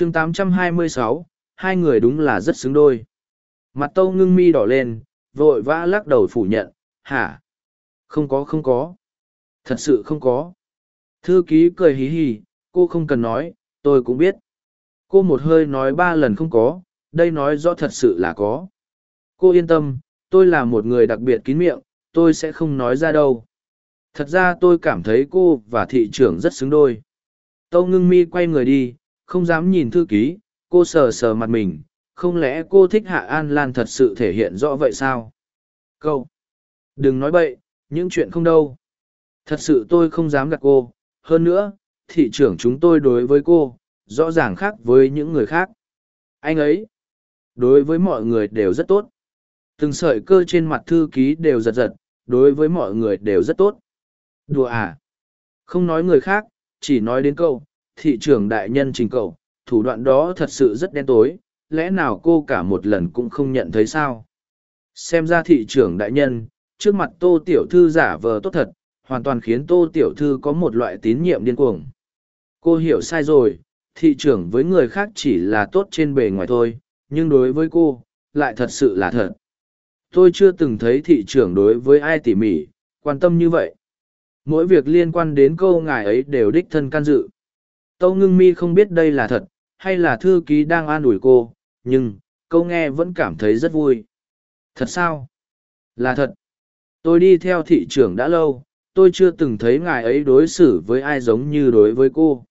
chương 826, hai người đúng là rất xứng đôi. Mặt tâu ngưng mi đỏ lên, vội vã lắc đầu phủ nhận, hả? Không có không có. Thật sự không có. Thư ký cười hí hí, cô không cần nói, tôi cũng biết. Cô một hơi nói ba lần không có, đây nói rõ thật sự là có. Cô yên tâm, tôi là một người đặc biệt kín miệng, tôi sẽ không nói ra đâu. Thật ra tôi cảm thấy cô và thị trưởng rất xứng đôi. Tâu ngưng mi quay người đi, không dám nhìn thư ký, cô sờ sờ mặt mình, không lẽ cô thích Hạ An Lan thật sự thể hiện rõ vậy sao? Câu! Đừng nói bậy, những chuyện không đâu. Thật sự tôi không dám gặp cô, hơn nữa, thị trưởng chúng tôi đối với cô, rõ ràng khác với những người khác. Anh ấy, đối với mọi người đều rất tốt. Từng sợi cơ trên mặt thư ký đều giật giật, đối với mọi người đều rất tốt. Đùa à? Không nói người khác, chỉ nói đến câu, thị trưởng đại nhân trình cậu, thủ đoạn đó thật sự rất đen tối, lẽ nào cô cả một lần cũng không nhận thấy sao? Xem ra thị trưởng đại nhân, trước mặt tô tiểu thư giả vờ tốt thật, hoàn toàn khiến tô tiểu thư có một loại tín nhiệm điên cuồng. Cô hiểu sai rồi, thị trưởng với người khác chỉ là tốt trên bề ngoài thôi, nhưng đối với cô, lại thật sự là thật. Tôi chưa từng thấy thị trưởng đối với ai tỉ mỉ, quan tâm như vậy. Mỗi việc liên quan đến câu ngài ấy đều đích thân can dự. Tâu ngưng mi không biết đây là thật, hay là thư ký đang an ủi cô, nhưng, câu nghe vẫn cảm thấy rất vui. Thật sao? Là thật. Tôi đi theo thị trưởng đã lâu, tôi chưa từng thấy ngài ấy đối xử với ai giống như đối với cô.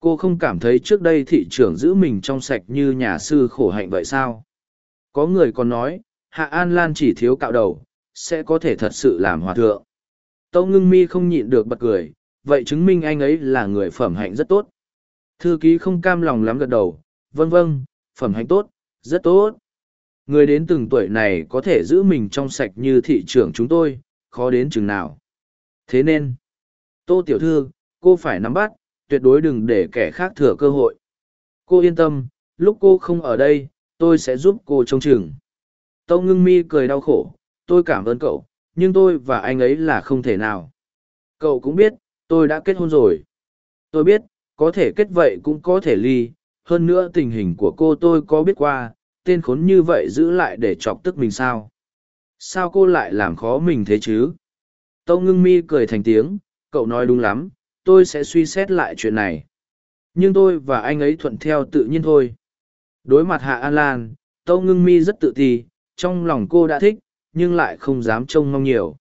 Cô không cảm thấy trước đây thị trưởng giữ mình trong sạch như nhà sư khổ hạnh vậy sao? Có người còn nói, Hạ An Lan chỉ thiếu cạo đầu, sẽ có thể thật sự làm hòa thượng. Tâu ngưng mi không nhịn được bật cười, vậy chứng minh anh ấy là người phẩm hạnh rất tốt. Thư ký không cam lòng lắm gật đầu, vâng vâng, phẩm hạnh tốt, rất tốt. Người đến từng tuổi này có thể giữ mình trong sạch như thị trưởng chúng tôi, khó đến chừng nào. Thế nên, tô tiểu thư, cô phải nắm bắt, tuyệt đối đừng để kẻ khác thừa cơ hội. Cô yên tâm, lúc cô không ở đây, tôi sẽ giúp cô trông chừng. Tâu ngưng mi cười đau khổ, tôi cảm ơn cậu, nhưng tôi và anh ấy là không thể nào. Cậu cũng biết, tôi đã kết hôn rồi. Tôi biết, có thể kết vậy cũng có thể ly, hơn nữa tình hình của cô tôi có biết qua, tên khốn như vậy giữ lại để chọc tức mình sao. Sao cô lại làm khó mình thế chứ? Tâu ngưng mi cười thành tiếng, cậu nói đúng lắm, tôi sẽ suy xét lại chuyện này. Nhưng tôi và anh ấy thuận theo tự nhiên thôi. Đối mặt Hạ An Lan, Tâu ngưng mi rất tự ti, trong lòng cô đã thích, nhưng lại không dám trông mong nhiều.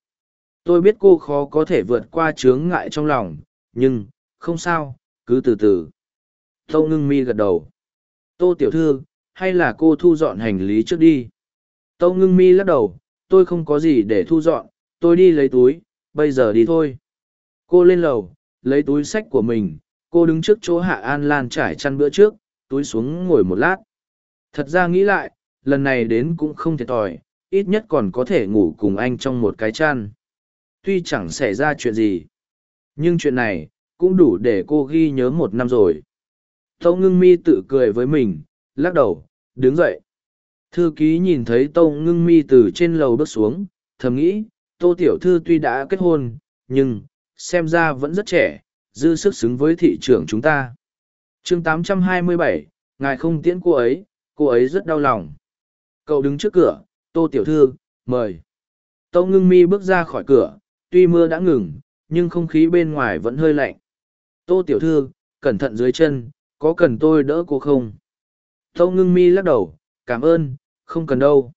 Tôi biết cô khó có thể vượt qua chướng ngại trong lòng, nhưng, không sao, cứ từ từ. Tâu ngưng mi gật đầu. Tô tiểu thư, hay là cô thu dọn hành lý trước đi? Tâu ngưng mi lắc đầu, tôi không có gì để thu dọn, tôi đi lấy túi, bây giờ đi thôi. Cô lên lầu, lấy túi sách của mình, cô đứng trước chỗ Hạ An Lan trải chăn bữa trước, túi xuống ngồi một lát. Thật ra nghĩ lại, lần này đến cũng không thiệt thòi, ít nhất còn có thể ngủ cùng anh trong một cái chăn. Tuy chẳng xảy ra chuyện gì, nhưng chuyện này, cũng đủ để cô ghi nhớ một năm rồi. Tâu ngưng mi tự cười với mình, lắc đầu, đứng dậy. Thư ký nhìn thấy Tâu ngưng mi từ trên lầu bước xuống, thầm nghĩ, Tô Tiểu Thư tuy đã kết hôn, nhưng, xem ra vẫn rất trẻ, dư sức xứng với thị trường chúng ta. chương 827, ngài không tiễn cô ấy, cô ấy rất đau lòng. Cậu đứng trước cửa, Tô Tiểu Thư, mời. Tâu ngưng mi bước ra khỏi cửa, tuy mưa đã ngừng, nhưng không khí bên ngoài vẫn hơi lạnh. Tô Tiểu Thư, cẩn thận dưới chân, có cần tôi đỡ cô không? Tâu ngưng mi lắc đầu, cảm ơn, không cần đâu.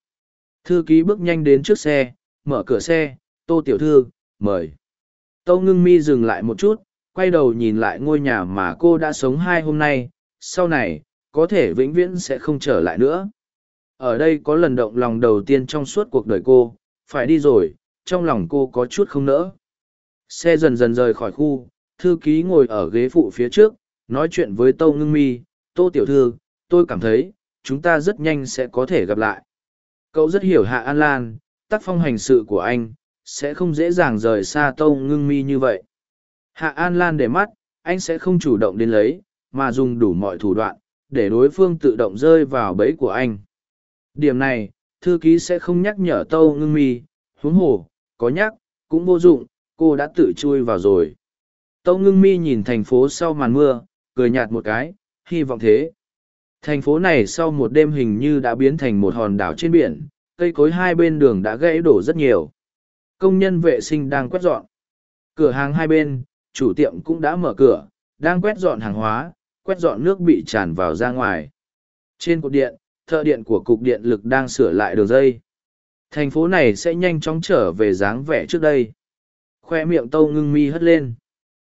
Thư ký bước nhanh đến trước xe, mở cửa xe, Tô Tiểu Thư, mời. Tâu ngưng mi dừng lại một chút, quay đầu nhìn lại ngôi nhà mà cô đã sống hai hôm nay, sau này, có thể vĩnh viễn sẽ không trở lại nữa. Ở đây có lần động lòng đầu tiên trong suốt cuộc đời cô, phải đi rồi, trong lòng cô có chút không nỡ. Xe dần dần rời khỏi khu, thư ký ngồi ở ghế phụ phía trước, nói chuyện với Tâu Ngưng Mi, Tô Tiểu Thư, tôi cảm thấy, chúng ta rất nhanh sẽ có thể gặp lại. Cậu rất hiểu Hạ An Lan, tác phong hành sự của anh, sẽ không dễ dàng rời xa Tâu Ngưng Mi như vậy. Hạ An Lan để mắt, anh sẽ không chủ động đến lấy, mà dùng đủ mọi thủ đoạn, để đối phương tự động rơi vào bẫy của anh. Điểm này, thư ký sẽ không nhắc nhở Tâu Ngưng Mi, huống hồ, có nhắc, cũng vô dụng, cô đã tự chui vào rồi. Tâu ngưng mi nhìn thành phố sau màn mưa, cười nhạt một cái, hy vọng thế. Thành phố này sau một đêm hình như đã biến thành một hòn đảo trên biển, cây cối hai bên đường đã gãy đổ rất nhiều. Công nhân vệ sinh đang quét dọn. Cửa hàng hai bên, chủ tiệm cũng đã mở cửa, đang quét dọn hàng hóa, quét dọn nước bị tràn vào ra ngoài. Trên cột điện, thợ điện của cục điện lực đang sửa lại đường dây. Thành phố này sẽ nhanh chóng trở về dáng vẻ trước đây. Khoe miệng tâu ngưng mi hất lên.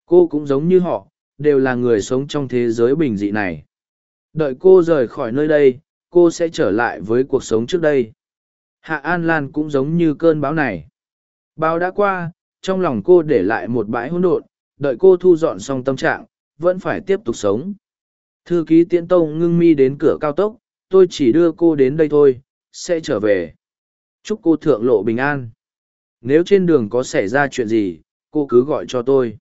Cô cũng giống như họ, đều là người sống trong thế giới bình dị này. Đợi cô rời khỏi nơi đây, cô sẽ trở lại với cuộc sống trước đây. Hạ An Lan cũng giống như cơn bão này. Bão đã qua, trong lòng cô để lại một bãi hỗn độn, đợi cô thu dọn xong tâm trạng, vẫn phải tiếp tục sống. Thư ký tiễn tông ngưng mi đến cửa cao tốc, tôi chỉ đưa cô đến đây thôi, sẽ trở về. Chúc cô thượng lộ bình an. Nếu trên đường có xảy ra chuyện gì, cô cứ gọi cho tôi.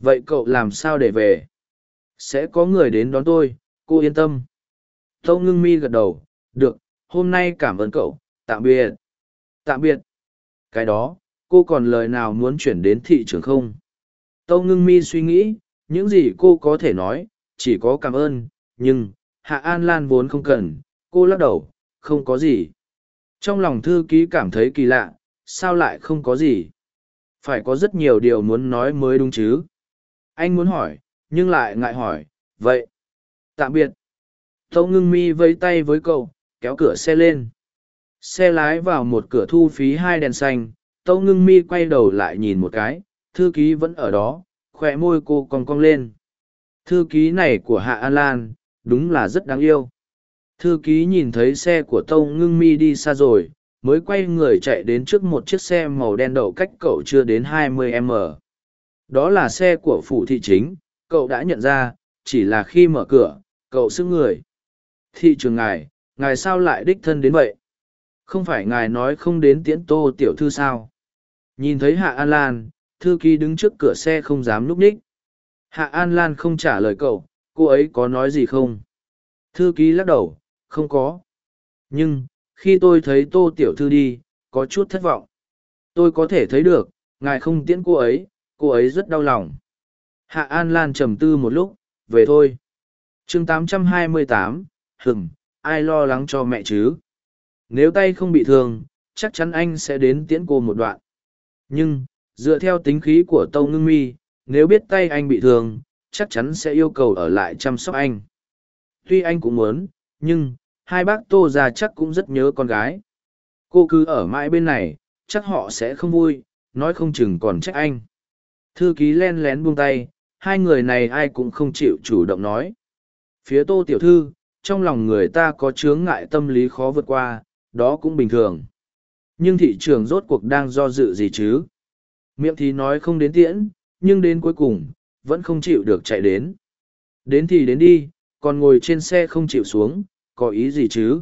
Vậy cậu làm sao để về? Sẽ có người đến đón tôi, cô yên tâm. Tâu ngưng mi gật đầu, được, hôm nay cảm ơn cậu, tạm biệt. Tạm biệt. Cái đó, cô còn lời nào muốn chuyển đến thị trường không? Tâu ngưng mi suy nghĩ, những gì cô có thể nói, chỉ có cảm ơn, nhưng, Hạ An Lan vốn không cần, cô lắc đầu, không có gì. Trong lòng thư ký cảm thấy kỳ lạ, sao lại không có gì? Phải có rất nhiều điều muốn nói mới đúng chứ. Anh muốn hỏi, nhưng lại ngại hỏi, vậy. Tạm biệt. Tâu ngưng mi vây tay với cậu, kéo cửa xe lên. Xe lái vào một cửa thu phí hai đèn xanh, tâu ngưng mi quay đầu lại nhìn một cái, thư ký vẫn ở đó, khỏe môi cô cong cong lên. Thư ký này của Hạ An Lan, đúng là rất đáng yêu. Thư ký nhìn thấy xe của tâu ngưng mi đi xa rồi, mới quay người chạy đến trước một chiếc xe màu đen đậu cách cậu chưa đến 20 m đó là xe của phủ thị chính, cậu đã nhận ra, chỉ là khi mở cửa, cậu xưng người. Thị trường ngài ngài sao lại đích thân đến vậy? Không phải ngài nói không đến tiễn tô tiểu thư sao? Nhìn thấy hạ an lan, thư ký đứng trước cửa xe không dám núp ních. Hạ an lan không trả lời cậu, cô ấy có nói gì không? Thư ký lắc đầu, không có. Nhưng, khi tôi thấy tô tiểu thư đi, có chút thất vọng. Tôi có thể thấy được, ngài không tiễn cô ấy cô ấy rất đau lòng. Hạ an lan trầm tư một lúc về thôi. Chương 828, hừng ai lo lắng cho mẹ chứ? Nếu tay không bị thương chắc chắn anh sẽ đến tiễn cô một đoạn. Nhưng dựa theo tính khí của tâu ngưng mi nếu biết tay anh bị thương chắc chắn sẽ yêu cầu ở lại chăm sóc anh. Tuy anh cũng muốn nhưng hai bác tô già chắc cũng rất nhớ con gái. Cô cứ ở mãi bên này chắc họ sẽ không vui nói không chừng còn trách anh thư ký len lén buông tay, hai người này ai cũng không chịu chủ động nói. Phía tô tiểu thư, trong lòng người ta có chướng ngại tâm lý khó vượt qua, đó cũng bình thường. Nhưng thị trường rốt cuộc đang do dự gì chứ? Miệng thì nói không đến tiễn, nhưng đến cuối cùng, vẫn không chịu được chạy đến. Đến thì đến đi, còn ngồi trên xe không chịu xuống, có ý gì chứ?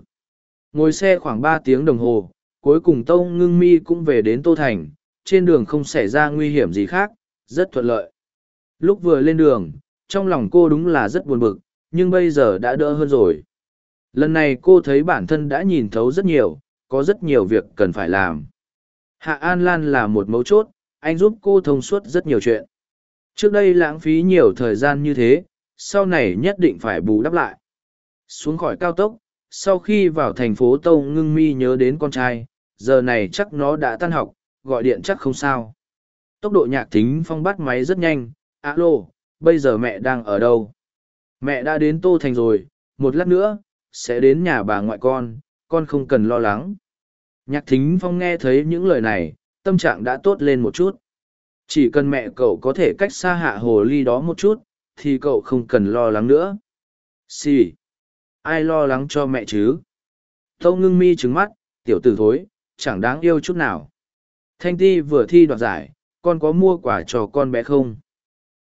Ngồi xe khoảng ba tiếng đồng hồ, cuối cùng tâu ngưng mi cũng về đến tô thành, trên đường không xảy ra nguy hiểm gì khác rất thuận lợi. Lúc vừa lên đường, trong lòng cô đúng là rất buồn bực, nhưng bây giờ đã đỡ hơn rồi. Lần này cô thấy bản thân đã nhìn thấu rất nhiều, có rất nhiều việc cần phải làm. Hạ an lan là một mấu chốt, anh giúp cô thông suốt rất nhiều chuyện. Trước đây lãng phí nhiều thời gian như thế, sau này nhất định phải bù đắp lại. Xuống khỏi cao tốc, sau khi vào thành phố tâu ngưng mi nhớ đến con trai, giờ này chắc nó đã tan học, gọi điện chắc không sao tốc độ nhạc thính phong bắt máy rất nhanh. Alo, bây giờ mẹ đang ở đâu? Mẹ đã đến tô thành rồi. Một lát nữa, sẽ đến nhà bà ngoại con. Con không cần lo lắng. Nhạc thính phong nghe thấy những lời này, tâm trạng đã tốt lên một chút. Chỉ cần mẹ cậu có thể cách xa hạ hồ ly đó một chút, thì cậu không cần lo lắng nữa. Xì、sì. ai lo lắng cho mẹ chứ? Tâu ngưng mi trứng mắt. Tiểu t ử thối, chẳng đáng yêu chút nào. Thanh ti vừa thi đoạt giải con có mua quà cho con bé không?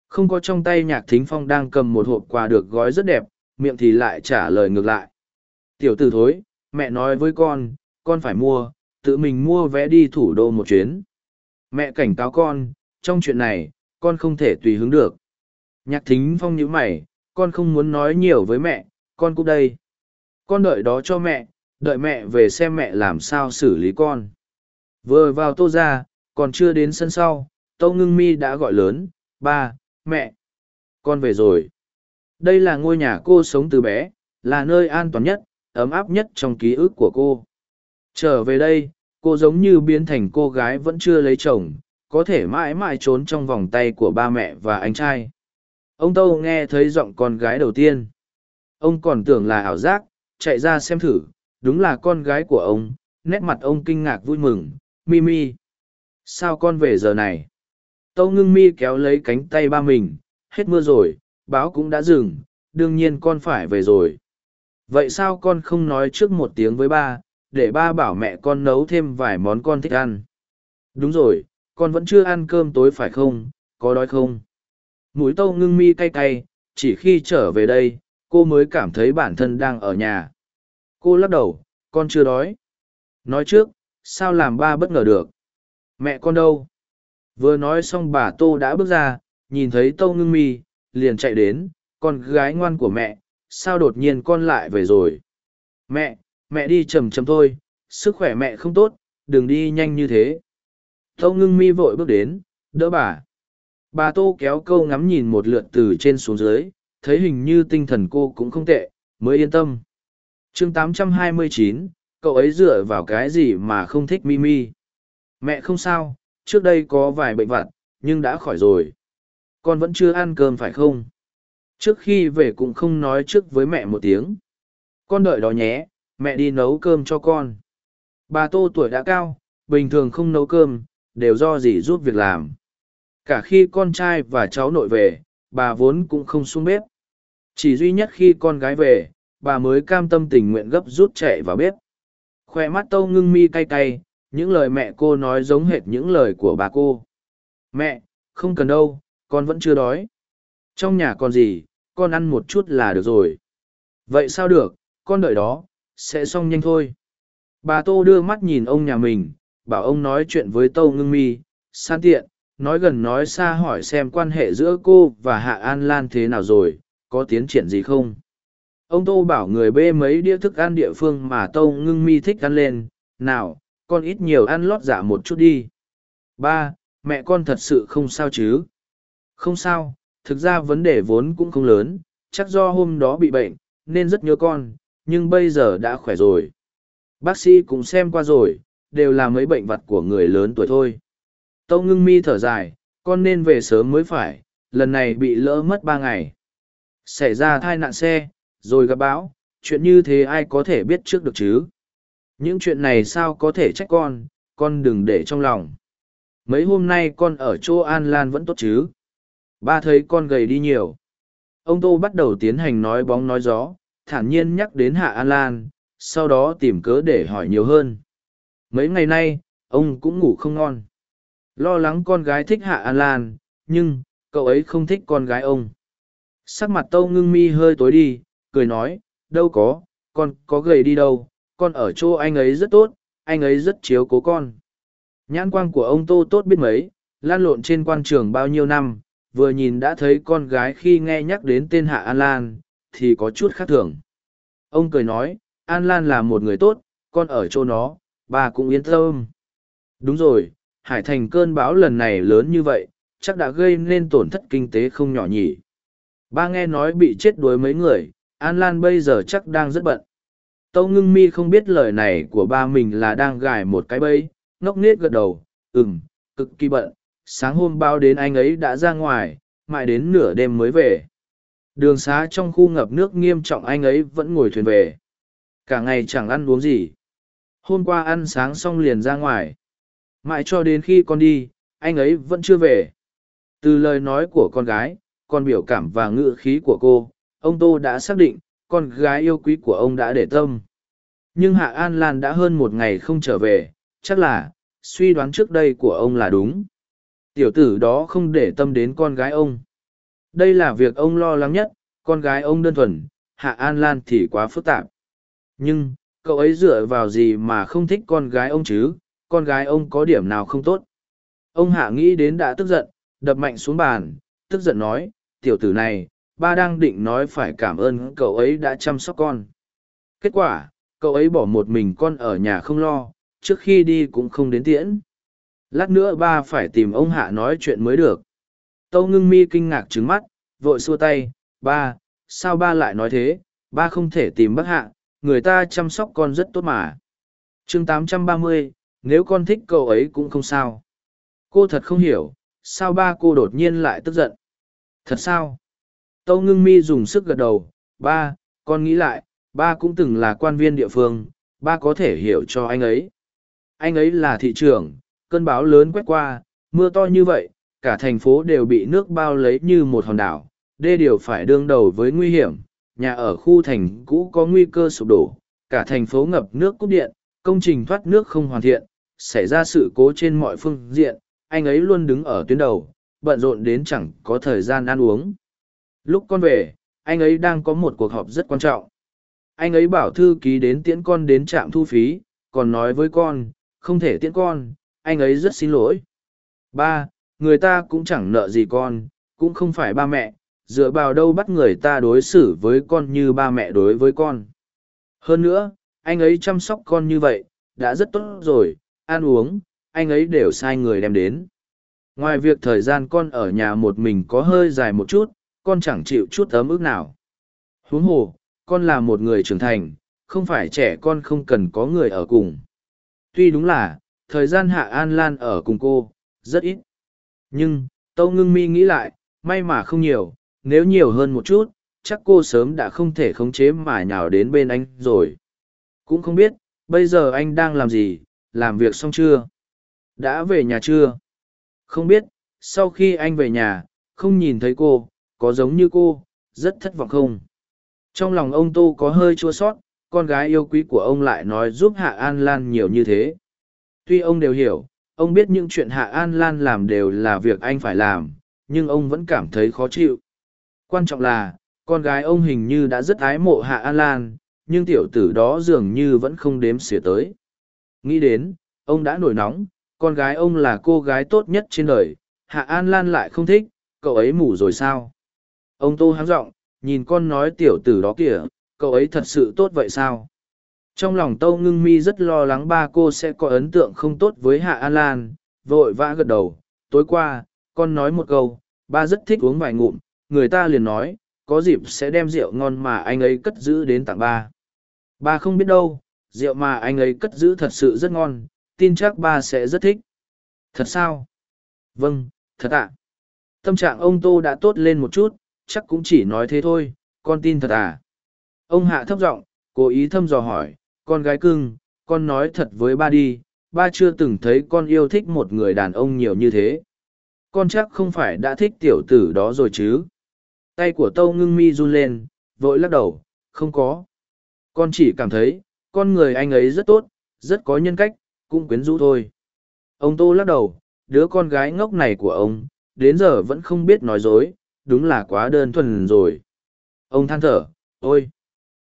Không có trong tay nhạc thính phong đang cầm một hộp quà được gói rất đẹp, miệng thì lại trả lời ngược lại. Tiểu t ử thối, mẹ nói với con con phải mua, tự mình mua vé đi thủ đô một chuyến. Mẹ cảnh cáo con, trong chuyện này, con không thể tùy hứng được. Nhạc thính phong nhíu mày, con không muốn nói nhiều với mẹ, con cũng đây. Con đợi đó cho mẹ, đợi mẹ về xem mẹ làm sao xử lý con. Vừa vào tô ra còn chưa đến sân sau tâu ngưng mi đã gọi lớn ba mẹ con về rồi đây là ngôi nhà cô sống từ bé là nơi an toàn nhất, ấm áp nhất trong ký ức của cô. Trở về đây, cô giống như biến thành cô gái vẫn chưa lấy chồng, có thể mãi mãi trốn trong vòng tay của ba mẹ và anh trai. Ông Tâu nghe thấy giọng con gái đầu tiên. Ông còn tưởng là ảo giác, chạy ra xem thử, đúng là con gái của ông, nét mặt ông kinh ngạc vui mừng, Mimi. Sao con về giờ này? Tâu ngưng mi kéo lấy cánh tay ba mình, hết mưa rồi, báo cũng đã dừng, đương nhiên con phải về rồi. Vậy sao con không nói trước một tiếng với ba, để ba bảo mẹ con nấu thêm vài món con thích ăn? Đúng rồi, con vẫn chưa ăn cơm tối phải không, có đói không? Mũi tâu ngưng mi cay cay, chỉ khi trở về đây, cô mới cảm thấy bản thân đang ở nhà. Cô lắc đầu, con chưa đói. Nói trước, sao làm ba bất ngờ được? Mẹ con đâu? Vừa nói xong bà Tô đã bước ra, nhìn thấy Tâu Ngưng Mi, liền chạy đến, con gái ngoan của mẹ, sao đột nhiên con lại về rồi? Mẹ, mẹ đi chầm chầm thôi, sức khỏe mẹ không tốt, đừng đi nhanh như thế. Tâu Ngưng Mi vội bước đến, đỡ bà. Bà Tô kéo câu ngắm nhìn một lượt từ trên xuống dưới, thấy hình như tinh thần cô cũng không tệ, mới yên tâm. chương 829, cậu ấy dựa vào cái gì mà không thích Mimi? Mẹ không sao, trước đây có vài bệnh vặt, nhưng đã khỏi rồi. Con vẫn chưa ăn cơm phải không? Trước khi về cũng không nói trước với mẹ một tiếng. Con đợi đó nhé, mẹ đi nấu cơm cho con. Bà Tô tuổi đã cao, bình thường không nấu cơm, đều do dì giúp việc làm. Cả khi con trai và cháu nội về, bà vốn cũng không xuống bếp. Chỉ duy nhất khi con gái về, bà mới cam tâm tình nguyện gấp rút chạy vào bếp. Khoe mắt tâu ngưng mi cay cay, những lời mẹ cô nói giống hệt những lời của bà cô. Mẹ, không cần đâu, con vẫn chưa đói. Trong nhà còn gì, con ăn một chút là được rồi. Vậy sao được, con đợi đó, sẽ xong nhanh thôi. Bà Tô đưa mắt nhìn ông nhà mình, bảo ông nói chuyện với Tâu Ngưng Mi, san tiện, nói gần nói xa hỏi xem quan hệ giữa cô và Hạ An Lan thế nào rồi, có tiến triển gì không. Ông Tô bảo người bê mấy đĩa thức ăn địa phương mà Tâu Ngưng Mi thích ăn lên, nào, con ít nhiều ăn lót dạ một chút đi. Ba, mẹ con thật sự không sao chứ? Không sao, thực ra vấn đề vốn cũng không lớn, chắc do hôm đó bị bệnh, nên rất nhớ con, nhưng bây giờ đã khỏe rồi. Bác sĩ cũng xem qua rồi, đều là mấy bệnh vặt của người lớn tuổi thôi. Tâu ngưng mi thở dài, con nên về sớm mới phải, lần này bị lỡ mất ba ngày. Xảy ra thai nạn xe, rồi gặp bão, chuyện như thế ai có thể biết trước được chứ? Những chuyện này sao có thể trách con, con đừng để trong lòng. Mấy hôm nay con ở chỗ An Lan vẫn tốt chứ? Ba thấy con gầy đi nhiều. Ông Tô bắt đầu tiến hành nói bóng nói gió, thản nhiên nhắc đến Hạ An Lan, sau đó tìm cớ để hỏi nhiều hơn. Mấy ngày nay, ông cũng ngủ không ngon. Lo lắng con gái thích Hạ An Lan, nhưng, cậu ấy không thích con gái ông. Sắc mặt Tâu ngưng mi hơi tối đi, cười nói, đâu có, con có gầy đi đâu, con ở chỗ anh ấy rất tốt, anh ấy rất chiếu cố con. Nhãn quang của ông Tô tốt biết mấy, lan lộn trên quan trường bao nhiêu năm, vừa nhìn đã thấy con gái khi nghe nhắc đến tên Hạ An Lan, thì có chút khác thường. Ông cười nói, An Lan là một người tốt, con ở chỗ nó, bà cũng yên tâm. Đúng rồi, Hải Thành cơn bão lần này lớn như vậy, chắc đã gây nên tổn thất kinh tế không nhỏ nhỉ. Ba nghe nói bị chết đuối mấy người, An Lan bây giờ chắc đang rất bận. Tâu ngưng mi không biết lời này của ba mình là đang gài một cái bẫy, ngốc nghếch gật đầu, ừm, cực kỳ bận, sáng hôm bao đến anh ấy đã ra ngoài, mãi đến nửa đêm mới về. Đường xá trong khu ngập nước nghiêm trọng anh ấy vẫn ngồi thuyền về. Cả ngày chẳng ăn uống gì. Hôm qua ăn sáng xong liền ra ngoài. Mãi cho đến khi con đi, anh ấy vẫn chưa về. Từ lời nói của con gái, con biểu cảm và ngữ khí của cô, ông Tô đã xác định, con gái yêu quý của ông đã để tâm. Nhưng Hạ An Lan đã hơn một ngày không trở về, chắc là, suy đoán trước đây của ông là đúng. Tiểu tử đó không để tâm đến con gái ông. Đây là việc ông lo lắng nhất, con gái ông đơn thuần, Hạ An Lan thì quá phức tạp. Nhưng, cậu ấy dựa vào gì mà không thích con gái ông chứ, con gái ông có điểm nào không tốt. Ông Hạ nghĩ đến đã tức giận, đập mạnh xuống bàn, tức giận nói, tiểu tử này, ba đang định nói phải cảm ơn cậu ấy đã chăm sóc con. Kết quả, cậu ấy bỏ một mình con ở nhà không lo, trước khi đi cũng không đến tiễn. Lát nữa ba phải tìm ông Hạ nói chuyện mới được. Tâu ngưng mi kinh ngạc trứng mắt, vội xua tay, ba, sao ba lại nói thế, ba không thể tìm bác hạ, người ta chăm sóc con rất tốt mà. chương 830, nếu con thích cậu ấy cũng không sao. Cô thật không hiểu, sao ba cô đột nhiên lại tức giận. Thật sao? Tâu ngưng mi dùng sức gật đầu, ba, con nghĩ lại, ba cũng từng là quan viên địa phương, ba có thể hiểu cho anh ấy. Anh ấy là thị trưởng, cơn bão lớn quét qua, mưa to như vậy, cả thành phố đều bị nước bao lấy như một hòn đảo, đê điều phải đương đầu với nguy hiểm, nhà ở khu thành cũ có nguy cơ sụp đổ, cả thành phố ngập nước cúp điện, công trình thoát nước không hoàn thiện, xảy ra sự cố trên mọi phương diện, anh ấy luôn đứng ở tuyến đầu, bận rộn đến chẳng có thời gian ăn uống. Lúc con về, anh ấy đang có một cuộc họp rất quan trọng. Anh ấy bảo thư ký đến tiễn con đến trạm thu phí, còn nói với con, không thể tiễn con, anh ấy rất xin lỗi. Ba, người ta cũng chẳng nợ gì con, cũng không phải ba mẹ, dựa vào đâu bắt người ta đối xử với con như ba mẹ đối với con. Hơn nữa, anh ấy chăm sóc con như vậy, đã rất tốt rồi, ăn uống, anh ấy đều sai người đem đến. Ngoài việc thời gian con ở nhà một mình có hơi dài một chút, con chẳng chịu chút ấm ức nào. Huống hồ, con là một người trưởng thành, không phải trẻ con không cần có người ở cùng. Tuy đúng là, thời gian Hạ An Lan ở cùng cô, rất ít. Nhưng, Tâu Ngưng Mi nghĩ lại, may mà không nhiều, nếu nhiều hơn một chút, chắc cô sớm đã không thể khống chế mà nhào đến bên anh rồi. Cũng không biết, bây giờ anh đang làm gì, làm việc xong chưa? Đã về nhà chưa? Không biết, sau khi anh về nhà, không nhìn thấy cô, có giống như cô, rất thất vọng không? Trong lòng ông Tô có hơi chua sót, con gái yêu quý của ông lại nói giúp Hạ An Lan nhiều như thế. Tuy ông đều hiểu, ông biết những chuyện Hạ An Lan làm đều là việc anh phải làm, nhưng ông vẫn cảm thấy khó chịu. Quan trọng là, con gái ông hình như đã rất ái mộ Hạ An Lan, nhưng tiểu tử đó dường như vẫn không đếm xỉa tới. Nghĩ đến, ông đã nổi nóng, con gái ông là cô gái tốt nhất trên đời, Hạ An Lan lại không thích, cậu ấy mủ rồi sao? Ông Tô háng giọng nhìn con nói tiểu tử đó kìa, cậu ấy thật sự tốt vậy sao? Trong lòng Tâu Ngưng Mi rất lo lắng ba cô sẽ có ấn tượng không tốt với Hạ An Lan, vội vã gật đầu. Tối qua, con nói một câu, ba rất thích uống vài ngụm, người ta liền nói, có dịp sẽ đem rượu ngon mà anh ấy cất giữ đến tặng ba. Ba không biết đâu, rượu mà anh ấy cất giữ thật sự rất ngon, tin chắc ba sẽ rất thích. Thật sao? Vâng, thật ạ. Tâm trạng ông Tô đã tốt lên một chút, chắc cũng chỉ nói thế thôi, con tin thật à? Ông Hạ thấp giọng, cố ý thăm dò hỏi, con gái cưng, con nói thật với ba đi, ba chưa từng thấy con yêu thích một người đàn ông nhiều như thế. Con chắc không phải đã thích tiểu tử đó rồi chứ? Tay của Tâu ngưng mi run lên, vội lắc đầu, không có. Con chỉ cảm thấy, con người anh ấy rất tốt, rất có nhân cách, cũng quyến rũ thôi. Ông Tô lắc đầu, đứa con gái ngốc này của ông, đến giờ vẫn không biết nói dối, đúng là quá đơn thuần rồi. Ông than thở, ôi,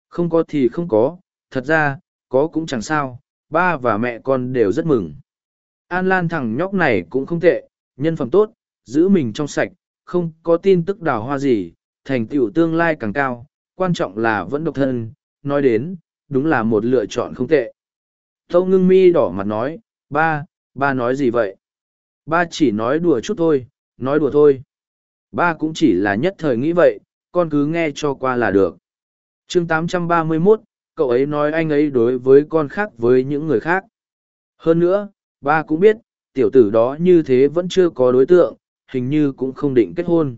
không có thì không có, thật ra, có cũng chẳng sao, ba và mẹ con đều rất mừng. An Lan thằng nhóc này cũng không tệ, nhân phẩm tốt, giữ mình trong sạch, không có tin tức đào hoa gì, thành tựu tương lai càng cao, quan trọng là vẫn độc thân, nói đến, đúng là một lựa chọn không tệ. Tâu ngưng mi đỏ mặt nói, ba, ba nói gì vậy? Ba chỉ nói đùa chút thôi, nói đùa thôi. Ba cũng chỉ là nhất thời nghĩ vậy, con cứ nghe cho qua là được. chương 831, cậu ấy nói anh ấy đối với con khác với những người khác. Hơn nữa, ba cũng biết, tiểu tử đó như thế vẫn chưa có đối tượng, hình như cũng không định kết hôn.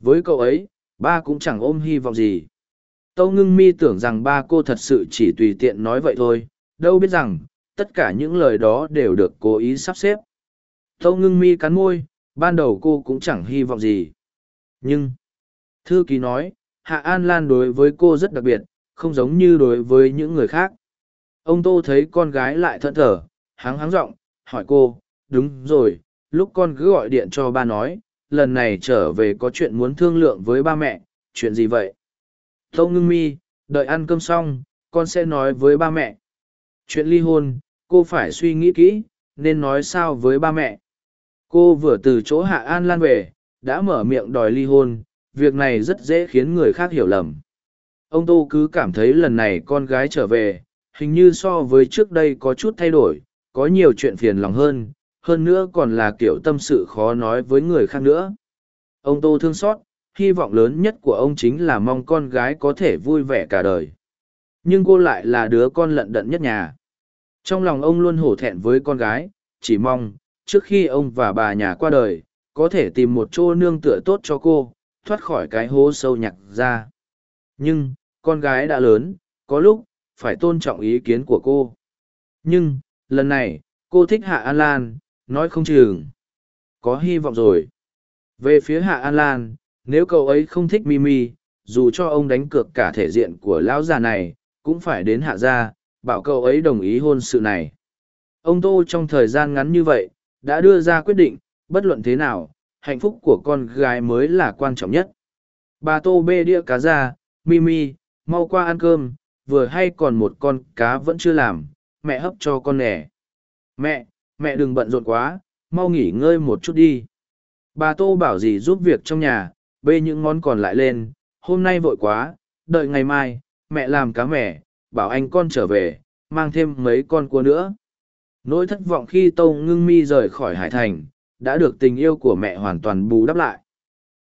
Với cậu ấy, ba cũng chẳng ôm hy vọng gì. Tâu ngưng mi tưởng rằng ba cô thật sự chỉ tùy tiện nói vậy thôi, đâu biết rằng, tất cả những lời đó đều được cố ý sắp xếp. Tâu ngưng mi cắn môi, ban đầu cô cũng chẳng hy vọng gì. Nhưng, thư ký nói, Hạ An Lan đối với cô rất đặc biệt, không giống như đối với những người khác. Ông Tô thấy con gái lại thẫn thờ háng háng giọng hỏi cô, đúng rồi, lúc con cứ gọi điện cho ba nói, lần này trở về có chuyện muốn thương lượng với ba mẹ, chuyện gì vậy? Tâu ngưng mi, đợi ăn cơm xong, con sẽ nói với ba mẹ. Chuyện ly hôn, cô phải suy nghĩ kỹ, nên nói sao với ba mẹ. Cô vừa từ chỗ Hạ An Lan về, đã mở miệng đòi ly hôn, việc này rất dễ khiến người khác hiểu lầm. Ông Tô cứ cảm thấy lần này con gái trở về, hình như so với trước đây có chút thay đổi, có nhiều chuyện phiền lòng hơn, hơn nữa còn là kiểu tâm sự khó nói với người khác nữa. Ông Tô thương xót, hy vọng lớn nhất của ông chính là mong con gái có thể vui vẻ cả đời. Nhưng cô lại là đứa con lận đận nhất nhà. Trong lòng ông luôn hổ thẹn với con gái, chỉ mong, trước khi ông và bà nhà qua đời, có thể tìm một chỗ nương tựa tốt cho cô, thoát khỏi cái hố sâu nhặt ra. Nhưng, con gái đã lớn, có lúc, phải tôn trọng ý kiến của cô. Nhưng, lần này, cô thích Hạ An Lan, nói không chừng. Có hy vọng rồi. Về phía Hạ An Lan, nếu cậu ấy không thích Mimi, dù cho ông đánh cược cả thể diện của lão già này, cũng phải đến Hạ gia, bảo cậu ấy đồng ý hôn sự này. Ông Tô trong thời gian ngắn như vậy, đã đưa ra quyết định, bất luận thế nào, hạnh phúc của con gái mới là quan trọng nhất. Bà Tô bê đĩa cá ra, Mimi, mau qua ăn cơm, vừa hay còn một con cá vẫn chưa làm, mẹ hấp cho con nẻ. Mẹ, mẹ đừng bận rộn quá, mau nghỉ ngơi một chút đi. Bà Tô bảo dì giúp việc trong nhà, bê những món còn lại lên, hôm nay vội quá, đợi ngày mai, mẹ làm cá mẻ, bảo anh con trở về, mang thêm mấy con cua nữa. Nỗi thất vọng khi Tâu Ngưng Mi rời khỏi Hải Thành, đã được tình yêu của mẹ hoàn toàn bù đắp lại.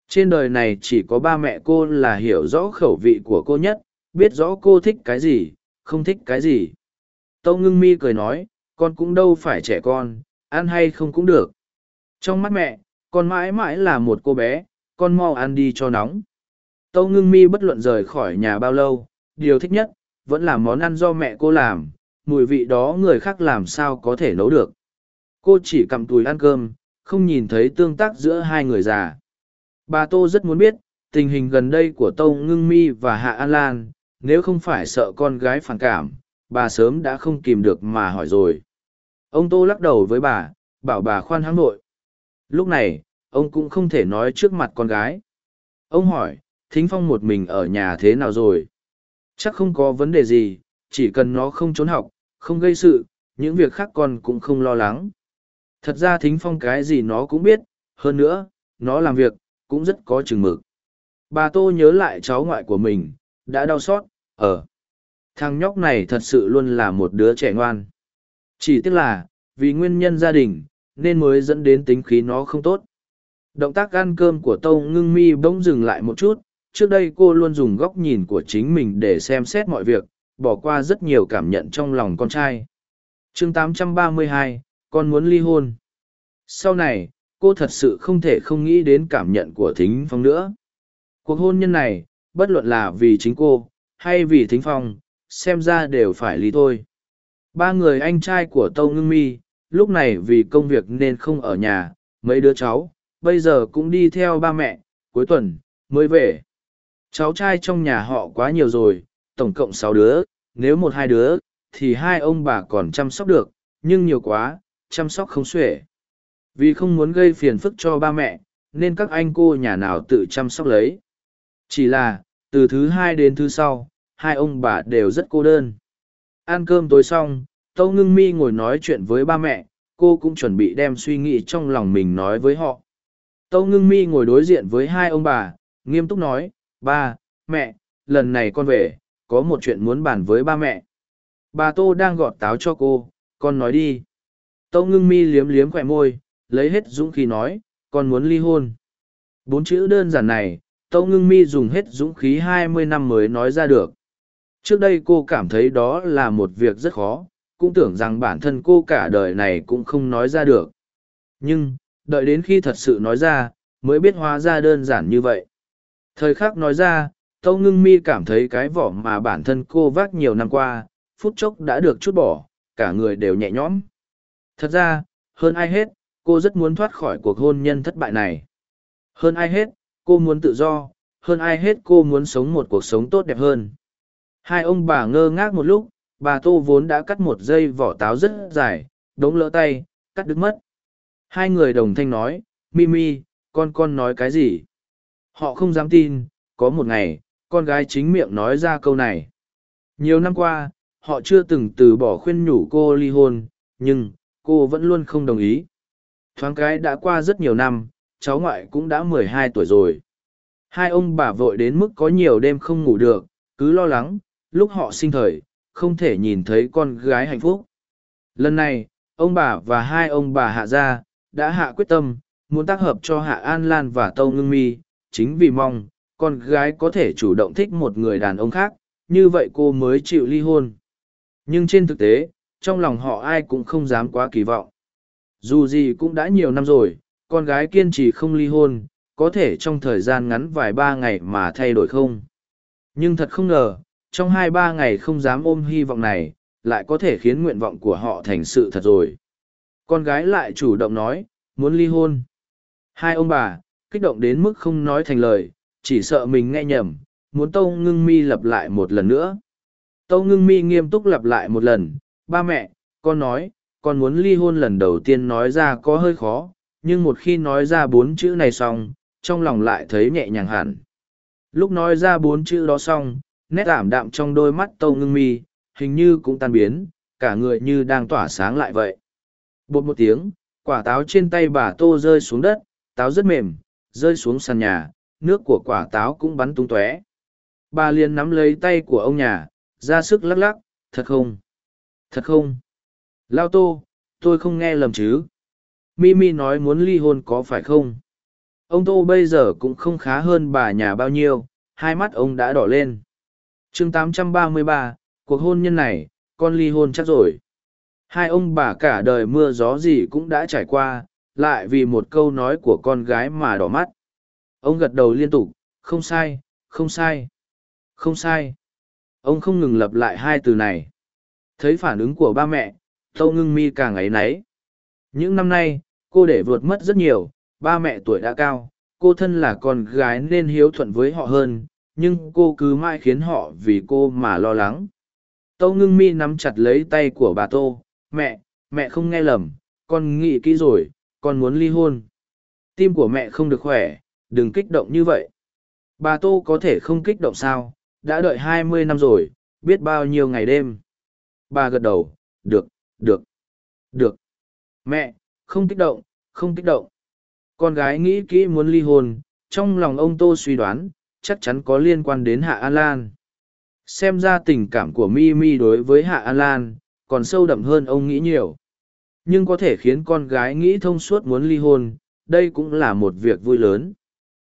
Trên đời này chỉ có ba mẹ cô là hiểu rõ khẩu vị của cô nhất, biết rõ cô thích cái gì, không thích cái gì. Tâu Ngưng Mi cười nói, con cũng đâu phải trẻ con, ăn hay không cũng được. Trong mắt mẹ, con mãi mãi là một cô bé, con mau ăn đi cho nóng. Tâu ngưng mi bất luận rời khỏi nhà bao lâu, điều thích nhất, vẫn là món ăn do mẹ cô làm, mùi vị đó người khác làm sao có thể nấu được. Cô chỉ cầm túi ăn cơm, không nhìn thấy tương tác giữa hai người già. Bà Tô rất muốn biết, tình hình gần đây của Tâu Ngưng Mi và Hạ An Lan, nếu không phải sợ con gái phản cảm, bà sớm đã không kìm được mà hỏi rồi. Ông Tô lắc đầu với bà, bảo bà khoan hãng nội. Lúc này, ông cũng không thể nói trước mặt con gái. Ông hỏi, Thính Phong một mình ở nhà thế nào rồi? Chắc không có vấn đề gì, chỉ cần nó không trốn học, không gây sự, những việc khác con cũng không lo lắng. Thật ra Thính Phong cái gì nó cũng biết, hơn nữa, nó làm việc, cũng rất có chừng mực. Bà Tô nhớ lại cháu ngoại của mình, đã đau xót, ở. Thằng nhóc này thật sự luôn là một đứa trẻ ngoan. Chỉ tiếc là, vì nguyên nhân gia đình, nên mới dẫn đến tính khí nó không tốt. Động tác ăn cơm của Tâu Ngưng Mi bỗng dừng lại một chút, trước đây cô luôn dùng góc nhìn của chính mình để xem xét mọi việc, bỏ qua rất nhiều cảm nhận trong lòng con trai. chương 832, con muốn ly hôn. Sau này, cô thật sự không thể không nghĩ đến cảm nhận của Thính Phong nữa. Cuộc hôn nhân này, bất luận là vì chính cô, hay vì Thính Phong, xem ra đều phải ly thôi. Ba người anh trai của Tâu Ngưng Mi, lúc này vì công việc nên không ở nhà, mấy đứa cháu, bây giờ cũng đi theo ba mẹ, cuối tuần, mới về. Cháu trai trong nhà họ quá nhiều rồi, tổng cộng sáu đứa, nếu một hai đứa, thì hai ông bà còn chăm sóc được, nhưng nhiều quá, chăm sóc không xuể. Vì không muốn gây phiền phức cho ba mẹ, nên các anh cô nhà nào tự chăm sóc lấy. Chỉ là, từ thứ hai đến thứ sau, hai ông bà đều rất cô đơn. Ăn cơm tối xong, Tâu Ngưng Mi ngồi nói chuyện với ba mẹ, cô cũng chuẩn bị đem suy nghĩ trong lòng mình nói với họ. Tâu Ngưng Mi ngồi đối diện với hai ông bà, nghiêm túc nói, ba, mẹ, lần này con về, có một chuyện muốn bàn với ba mẹ. Bà Tô đang gọt táo cho cô, con nói đi. Tâu Ngưng Mi liếm liếm khỏe môi, lấy hết dũng khí nói, con muốn ly hôn. Bốn chữ đơn giản này, Tâu Ngưng Mi dùng hết dũng khí hai mươi năm mới nói ra được. Trước đây cô cảm thấy đó là một việc rất khó, cũng tưởng rằng bản thân cô cả đời này cũng không nói ra được. Nhưng, đợi đến khi thật sự nói ra, mới biết hóa ra đơn giản như vậy. Thời khắc nói ra, Tâu Ngưng Mi cảm thấy cái vỏ mà bản thân cô vác nhiều năm qua, phút chốc đã được chút bỏ, cả người đều nhẹ nhõm. Thật ra, hơn ai hết, cô rất muốn thoát khỏi cuộc hôn nhân thất bại này. Hơn ai hết, cô muốn tự do, hơn ai hết cô muốn sống một cuộc sống tốt đẹp hơn. Hai ông bà ngơ ngác một lúc, bà tô vốn đã cắt một dây vỏ táo rất dài đống lỡ tay cắt đứt mất hai người đồng thanh nói mimi con con nói cái gì họ không dám tin có một ngày con gái chính miệng nói ra câu này. Nhiều năm qua họ chưa từng từ bỏ khuyên nhủ cô ly hôn nhưng cô vẫn luôn không đồng ý. Thoáng cái đã qua rất nhiều năm cháu ngoại cũng đã mười hai tuổi rồi. Hai ông bà vội đến mức có nhiều đêm không ngủ được cứ lo lắng lúc họ sinh thời không thể nhìn thấy con gái hạnh phúc. Lần này, ông bà và hai ông bà hạ gia, đã hạ quyết tâm, muốn tác hợp cho Hạ An Lan và Tâu Ngưng Mi, chính vì mong, con gái có thể chủ động thích một người đàn ông khác, như vậy cô mới chịu ly hôn. Nhưng trên thực tế, trong lòng họ ai cũng không dám quá kỳ vọng. Dù gì cũng đã nhiều năm rồi, con gái kiên trì không ly hôn, có thể trong thời gian ngắn vài ba ngày mà thay đổi không. Nhưng thật không ngờ, trong hai ba ngày không dám ôm hy vọng này, lại có thể khiến nguyện vọng của họ thành sự thật rồi. Con gái lại chủ động nói, muốn ly hôn. Hai ông bà, kích động đến mức không nói thành lời, chỉ sợ mình nghe nhầm, muốn Tâu Ngưng Mi lặp lại một lần nữa. Tâu Ngưng Mi nghiêm túc lặp lại một lần, ba mẹ, con nói, con muốn ly hôn lần đầu tiên nói ra có hơi khó, nhưng một khi nói ra bốn chữ này xong, trong lòng lại thấy nhẹ nhàng hẳn. Lúc nói ra bốn chữ đó xong, nét ảm đạm trong đôi mắt Tâu Ngưng Mi, hình như cũng tan biến, cả người như đang tỏa sáng lại vậy. Bột một tiếng, quả táo trên tay bà Tô rơi xuống đất, táo rất mềm, rơi xuống sàn nhà, nước của quả táo cũng bắn tung tóe. Bà liền nắm lấy tay của ông nhà, ra sức lắc lắc, thật không? Thật không? Lao Tô, tôi không nghe lầm chứ? Mimi nói muốn ly hôn có phải không? Ông Tô bây giờ cũng không khá hơn bà nhà bao nhiêu, hai mắt ông đã đỏ lên. chương 833, cuộc hôn nhân này, con ly hôn chắc rồi. Hai ông bà cả đời mưa gió gì cũng đã trải qua, lại vì một câu nói của con gái mà đỏ mắt. Ông gật đầu liên tục, không sai, không sai, không sai. Ông không ngừng lặp lại hai từ này. Thấy phản ứng của ba mẹ, Tâu ngưng mi càng ấy náy. Những năm nay, cô để vượt mất rất nhiều, ba mẹ tuổi đã cao, cô thân là con gái nên hiếu thuận với họ hơn, nhưng cô cứ mãi khiến họ vì cô mà lo lắng. Tâu ngưng mi nắm chặt lấy tay của bà Tô, mẹ, mẹ không nghe lầm, con nghĩ kỹ rồi, con muốn ly hôn. Tim của mẹ không được khỏe, đừng kích động như vậy. Bà Tô có thể không kích động sao, đã đợi hai mươi năm rồi, biết bao nhiêu ngày đêm. Bà gật đầu, được, được, được. Mẹ, không kích động, không kích động. Con gái nghĩ kỹ muốn ly hôn, trong lòng ông Tô suy đoán, chắc chắn có liên quan đến Hạ An Lan. Xem ra tình cảm của Mi Mi đối với Hạ An Lan, còn sâu đậm hơn ông nghĩ nhiều. Nhưng có thể khiến con gái nghĩ thông suốt muốn ly hôn, đây cũng là một việc vui lớn.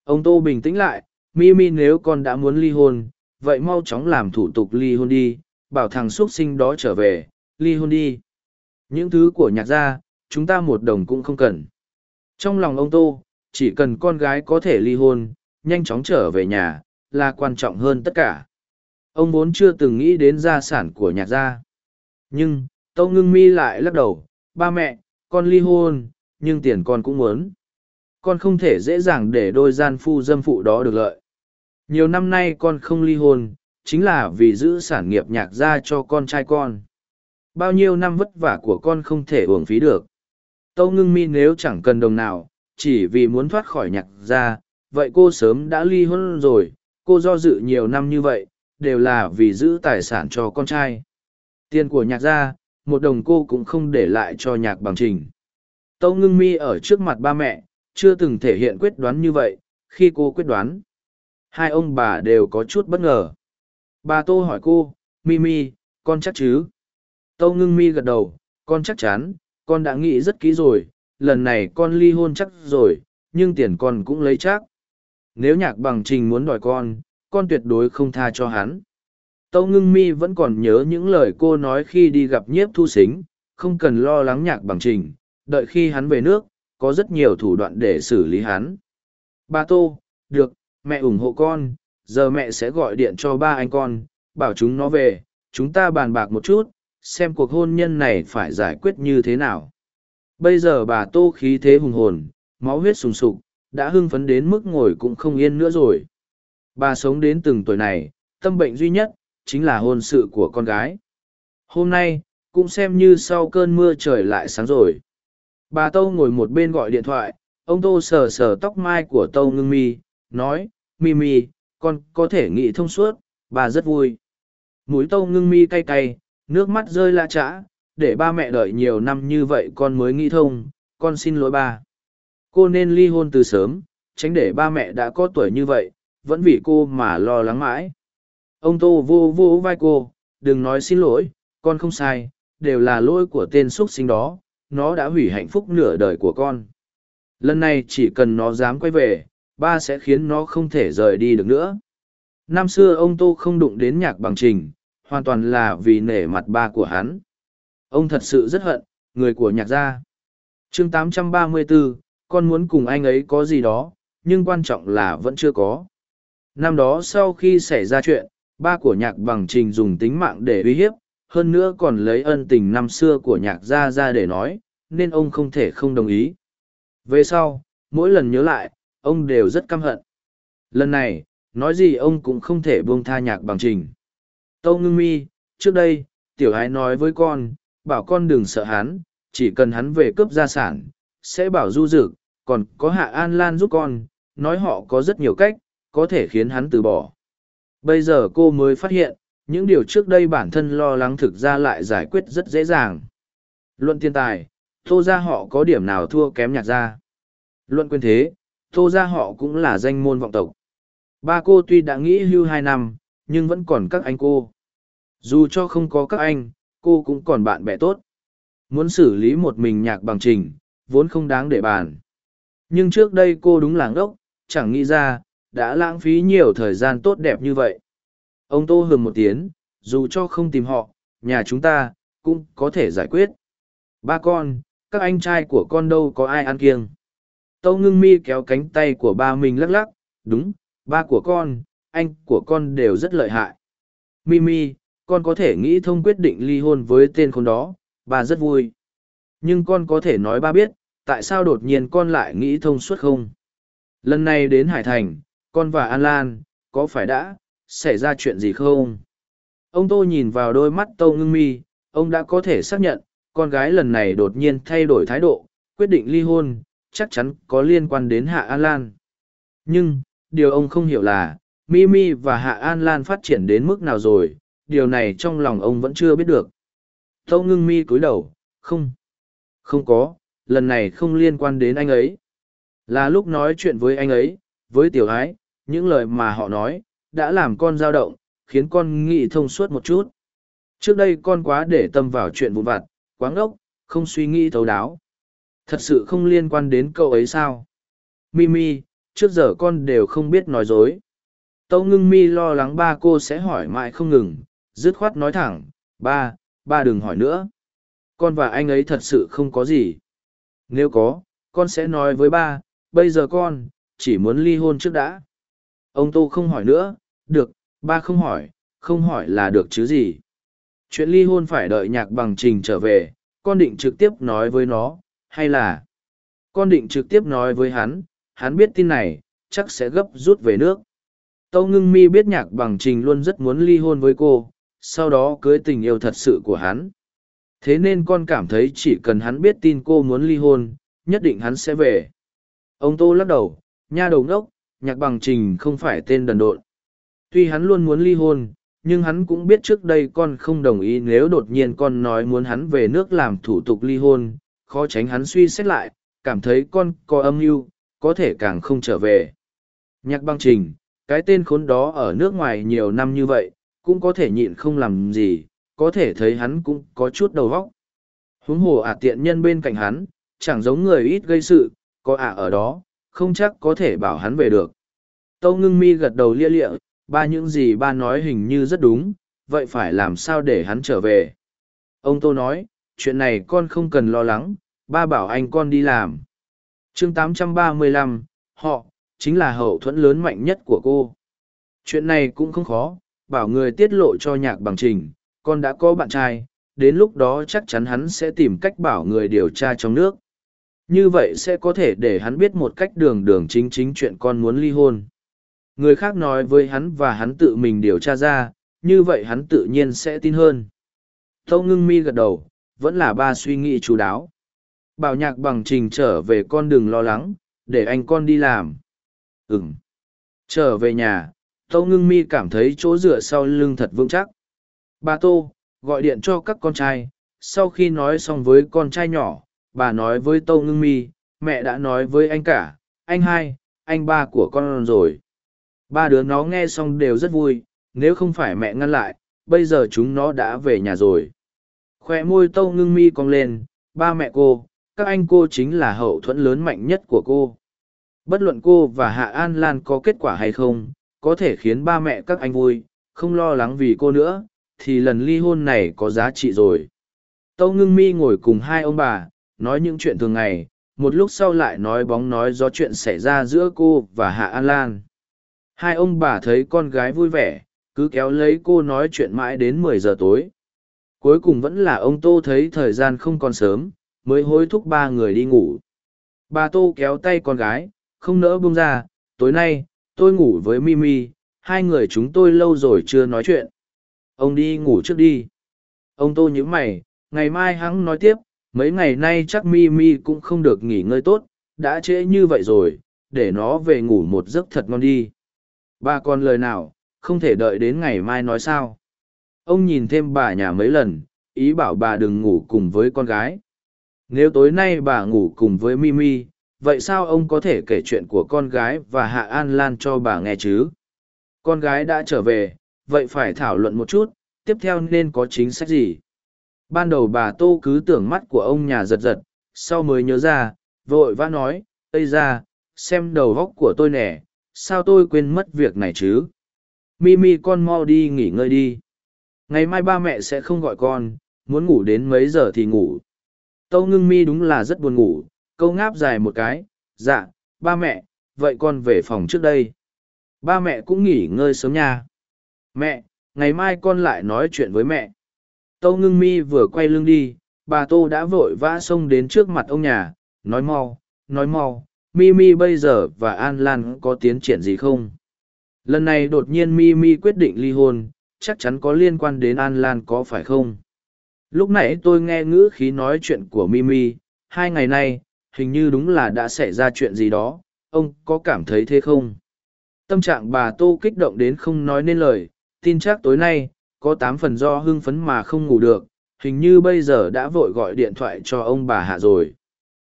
Ông Tô bình tĩnh lại, Mimi nếu con đã muốn ly hôn, vậy mau chóng làm thủ tục ly hôn đi, bảo thằng xuất sinh đó trở về, ly hôn đi. Những thứ của nhạc gia, chúng ta một đồng cũng không cần. Trong lòng ông Tô, chỉ cần con gái có thể ly hôn, nhanh chóng trở về nhà, là quan trọng hơn tất cả. Ông vốn chưa từng nghĩ đến gia sản của nhạc gia. Nhưng, Tâu Ngưng Mi lại lắc đầu, ba mẹ, con ly hôn, nhưng tiền con cũng muốn. Con không thể dễ dàng để đôi gian phu dâm phụ đó được lợi. Nhiều năm nay con không ly hôn, chính là vì giữ sản nghiệp nhạc gia cho con trai con. Bao nhiêu năm vất vả của con không thể uổng phí được. Tâu ngưng mi nếu chẳng cần đồng nào, chỉ vì muốn thoát khỏi nhạc gia, vậy cô sớm đã ly hôn rồi, cô do dự nhiều năm như vậy, đều là vì giữ tài sản cho con trai. Tiền của nhạc gia, một đồng cô cũng không để lại cho nhạc bằng trình. Tâu ngưng mi ở trước mặt ba mẹ, chưa từng thể hiện quyết đoán như vậy, khi cô quyết đoán. Hai ông bà đều có chút bất ngờ. Bà Tô hỏi cô, Mimi, con chắc chứ? Tâu ngưng mi gật đầu, con chắc chắn, con đã nghĩ rất kỹ rồi, lần này con ly hôn chắc rồi, nhưng tiền con cũng lấy chắc. Nếu nhạc bằng trình muốn đòi con, con tuyệt đối không tha cho hắn. Tâu ngưng mi vẫn còn nhớ những lời cô nói khi đi gặp nhiếp thu xính, không cần lo lắng nhạc bằng trình, đợi khi hắn về nước, có rất nhiều thủ đoạn để xử lý hắn. Bà Tô, được, mẹ ủng hộ con, giờ mẹ sẽ gọi điện cho ba anh con, bảo chúng nó về, chúng ta bàn bạc một chút, xem cuộc hôn nhân này phải giải quyết như thế nào. Bây giờ bà Tô khí thế hùng hồn, máu huyết sùng sục, đã hưng phấn đến mức ngồi cũng không yên nữa rồi. Bà sống đến từng tuổi này, tâm bệnh duy nhất, chính là hôn sự của con gái. Hôm nay, cũng xem như sau cơn mưa trời lại sáng rồi. Bà Tâu ngồi một bên gọi điện thoại, ông Tô sờ sờ tóc mai của Tâu ngưng mi, nói, mi mi, con có thể nghĩ thông suốt, bà rất vui. Mũi Tâu ngưng mi cay cay, nước mắt rơi la trã, để ba mẹ đợi nhiều năm như vậy con mới nghĩ thông, con xin lỗi ba. Cô nên ly hôn từ sớm, tránh để ba mẹ đã có tuổi như vậy, vẫn vì cô mà lo lắng mãi. Ông Tô vô vô vai cô, đừng nói xin lỗi, con không sai, đều là lỗi của tên xuất sinh đó, nó đã hủy hạnh phúc nửa đời của con. Lần này chỉ cần nó dám quay về, ba sẽ khiến nó không thể rời đi được nữa. Năm xưa ông Tô không đụng đến nhạc bằng trình, hoàn toàn là vì nể mặt ba của hắn. Ông thật sự rất hận, người của nhạc gia. chương 834, con muốn cùng anh ấy có gì đó, nhưng quan trọng là vẫn chưa có. Năm đó sau khi xảy ra chuyện, ba của nhạc bằng trình dùng tính mạng để uy hiếp, hơn nữa còn lấy ân tình năm xưa của nhạc gia ra để nói, nên ông không thể không đồng ý. Về sau, mỗi lần nhớ lại, ông đều rất căm hận. Lần này, nói gì ông cũng không thể buông tha nhạc bằng trình. Tâu ngưng mi, trước đây, tiểu hái nói với con, bảo con đừng sợ hắn, chỉ cần hắn về cướp gia sản, sẽ bảo du dực, còn có hạ an lan giúp con, nói họ có rất nhiều cách, có thể khiến hắn từ bỏ. Bây giờ cô mới phát hiện, những điều trước đây bản thân lo lắng thực ra lại giải quyết rất dễ dàng. Luận thiên tài, tô ra họ có điểm nào thua kém nhạc ra. Luận quyền thế, tô ra họ cũng là danh môn vọng tộc. Ba cô tuy đã nghĩ hưu hai năm, nhưng vẫn còn các anh cô. Dù cho không có các anh, cô cũng còn bạn bè tốt. Muốn xử lý một mình nhạc bằng trình, vốn không đáng để bàn. Nhưng trước đây cô đúng làng ốc, chẳng nghĩ ra, đã lãng phí nhiều thời gian tốt đẹp như vậy. Ông Tô hừng một tiếng, dù cho không tìm họ, nhà chúng ta, cũng có thể giải quyết. Ba con, các anh trai của con đâu có ai ăn kiêng. Tâu ngưng mi kéo cánh tay của ba mình lắc lắc, đúng, ba của con, anh của con đều rất lợi hại. Mimi, con có thể nghĩ thông quyết định ly hôn với tên con đó, bà rất vui. Nhưng con có thể nói ba biết, tại sao đột nhiên con lại nghĩ thông suốt không? Lần này đến Hải Thành, con và An Lan, có phải đã, xảy ra chuyện gì không? Ông Tô nhìn vào đôi mắt Tâu Ngưng Mi, ông đã có thể xác nhận, con gái lần này đột nhiên thay đổi thái độ, quyết định ly hôn, chắc chắn có liên quan đến Hạ An Lan. Nhưng, điều ông không hiểu là, Mimi và Hạ An Lan phát triển đến mức nào rồi, điều này trong lòng ông vẫn chưa biết được. Tâu ngưng mi cúi đầu, không, không có, lần này không liên quan đến anh ấy. Là lúc nói chuyện với anh ấy, với tiểu ái, những lời mà họ nói, đã làm con dao động, khiến con nghĩ thông suốt một chút. Trước đây con quá để tâm vào chuyện vụn vặt, quá ngốc, không suy nghĩ thấu đáo. Thật sự không liên quan đến cậu ấy sao? Mimi, trước giờ con đều không biết nói dối. Tâu ngưng mi lo lắng ba cô sẽ hỏi mãi không ngừng, dứt khoát nói thẳng, ba, ba đừng hỏi nữa. Con và anh ấy thật sự không có gì. Nếu có, con sẽ nói với ba, bây giờ con, chỉ muốn ly hôn trước đã. Ông Tô không hỏi nữa, được, ba không hỏi, không hỏi là được chứ gì. Chuyện ly hôn phải đợi nhạc bằng trình trở về, con định trực tiếp nói với nó, hay là... Con định trực tiếp nói với hắn, hắn biết tin này, chắc sẽ gấp rút về nước. Tâu ngưng mi biết nhạc bằng trình luôn rất muốn ly hôn với cô, sau đó cưới tình yêu thật sự của hắn. Thế nên con cảm thấy chỉ cần hắn biết tin cô muốn ly hôn, nhất định hắn sẽ về. Ông Tô lắc đầu, nha đầu ngốc, nhạc bằng trình không phải tên đần độn. Tuy hắn luôn muốn ly hôn, nhưng hắn cũng biết trước đây con không đồng ý nếu đột nhiên con nói muốn hắn về nước làm thủ tục ly hôn, khó tránh hắn suy xét lại, cảm thấy con có âm mưu có thể càng không trở về. Nhạc băng trình, cái tên khốn đó ở nước ngoài nhiều năm như vậy, cũng có thể nhịn không làm gì, có thể thấy hắn cũng có chút đầu óc. Huống hồ ả tiện nhân bên cạnh hắn, chẳng giống người ít gây sự, có ả ở đó, không chắc có thể bảo hắn về được. Tâu ngưng mi gật đầu lia lịa, ba những gì ba nói hình như rất đúng, vậy phải làm sao để hắn trở về. Ông Tô nói, chuyện này con không cần lo lắng, ba bảo anh con đi làm. chương 835, họ, chính là hậu thuẫn lớn mạnh nhất của cô. Chuyện này cũng không khó, bảo người tiết lộ cho nhạc bằng trình, con đã có bạn trai, đến lúc đó chắc chắn hắn sẽ tìm cách bảo người điều tra trong nước. Như vậy sẽ có thể để hắn biết một cách đường đường chính chính chuyện con muốn ly hôn. Người khác nói với hắn và hắn tự mình điều tra ra, như vậy hắn tự nhiên sẽ tin hơn. Tâu ngưng mi gật đầu, vẫn là ba suy nghĩ chú đáo. Bảo nhạc bằng trình trở về con đừng lo lắng, để anh con đi làm. Ừm. Trở về nhà, Tâu ngưng mi cảm thấy chỗ dựa sau lưng thật vững chắc. Bà Tô, gọi điện cho các con trai, sau khi nói xong với con trai nhỏ, bà nói với Tâu ngưng mi, mẹ đã nói với anh cả, anh hai, anh ba của con rồi. Ba đứa nó nghe xong đều rất vui, nếu không phải mẹ ngăn lại, bây giờ chúng nó đã về nhà rồi. Khoe môi Tâu ngưng mi cong lên, ba mẹ cô, các anh cô chính là hậu thuẫn lớn mạnh nhất của cô. Bất luận cô và Hạ An Lan có kết quả hay không, có thể khiến ba mẹ các anh vui, không lo lắng vì cô nữa, thì lần ly hôn này có giá trị rồi. Tâu ngưng mi ngồi cùng hai ông bà, nói những chuyện thường ngày, một lúc sau lại nói bóng nói do chuyện xảy ra giữa cô và Hạ An Lan. Hai ông bà thấy con gái vui vẻ, cứ kéo lấy cô nói chuyện mãi đến mười giờ tối. Cuối cùng vẫn là ông Tô thấy thời gian không còn sớm, mới hối thúc ba người đi ngủ. Bà Tô kéo tay con gái, không nỡ buông ra, tối nay, tôi ngủ với Mimi, hai người chúng tôi lâu rồi chưa nói chuyện. Ông đi ngủ trước đi. Ông Tô nhíu mày, ngày mai hắn nói tiếp, mấy ngày nay chắc Mimi cũng không được nghỉ ngơi tốt, đã trễ như vậy rồi, để nó về ngủ một giấc thật ngon đi. Bà còn lời nào, không thể đợi đến ngày mai nói sao. Ông nhìn thêm bà nhà mấy lần, ý bảo bà đừng ngủ cùng với con gái. Nếu tối nay bà ngủ cùng với Mimi, vậy sao ông có thể kể chuyện của con gái và Hạ An Lan cho bà nghe chứ? Con gái đã trở về, vậy phải thảo luận một chút, tiếp theo nên có chính sách gì? Ban đầu bà Tô cứ tưởng mắt của ông nhà giật giật, sau mới nhớ ra, vội vã nói, Ây ra, xem đầu góc của tôi nè, sao tôi quên mất việc này chứ? Mimi con mau đi nghỉ ngơi đi. Ngày mai ba mẹ sẽ không gọi con, muốn ngủ đến mấy giờ thì ngủ. Tâu ngưng mi đúng là rất buồn ngủ, câu ngáp dài một cái, dạ, ba mẹ, vậy con về phòng trước đây. Ba mẹ cũng nghỉ ngơi sớm nha. Mẹ, ngày mai con lại nói chuyện với mẹ. Tâu ngưng mi vừa quay lưng đi, bà Tô đã vội vã xông đến trước mặt ông nhà, nói mau, nói mau, Mimi bây giờ và An Lan có tiến triển gì không? Lần này đột nhiên Mimi quyết định ly hôn, chắc chắn có liên quan đến An Lan có phải không? Lúc nãy tôi nghe ngữ khí nói chuyện của Mimi, hai ngày nay, hình như đúng là đã xảy ra chuyện gì đó, ông có cảm thấy thế không? Tâm trạng bà Tô kích động đến không nói nên lời, tin chắc tối nay, có tám phần do hưng phấn mà không ngủ được, hình như bây giờ đã vội gọi điện thoại cho ông bà Hạ rồi.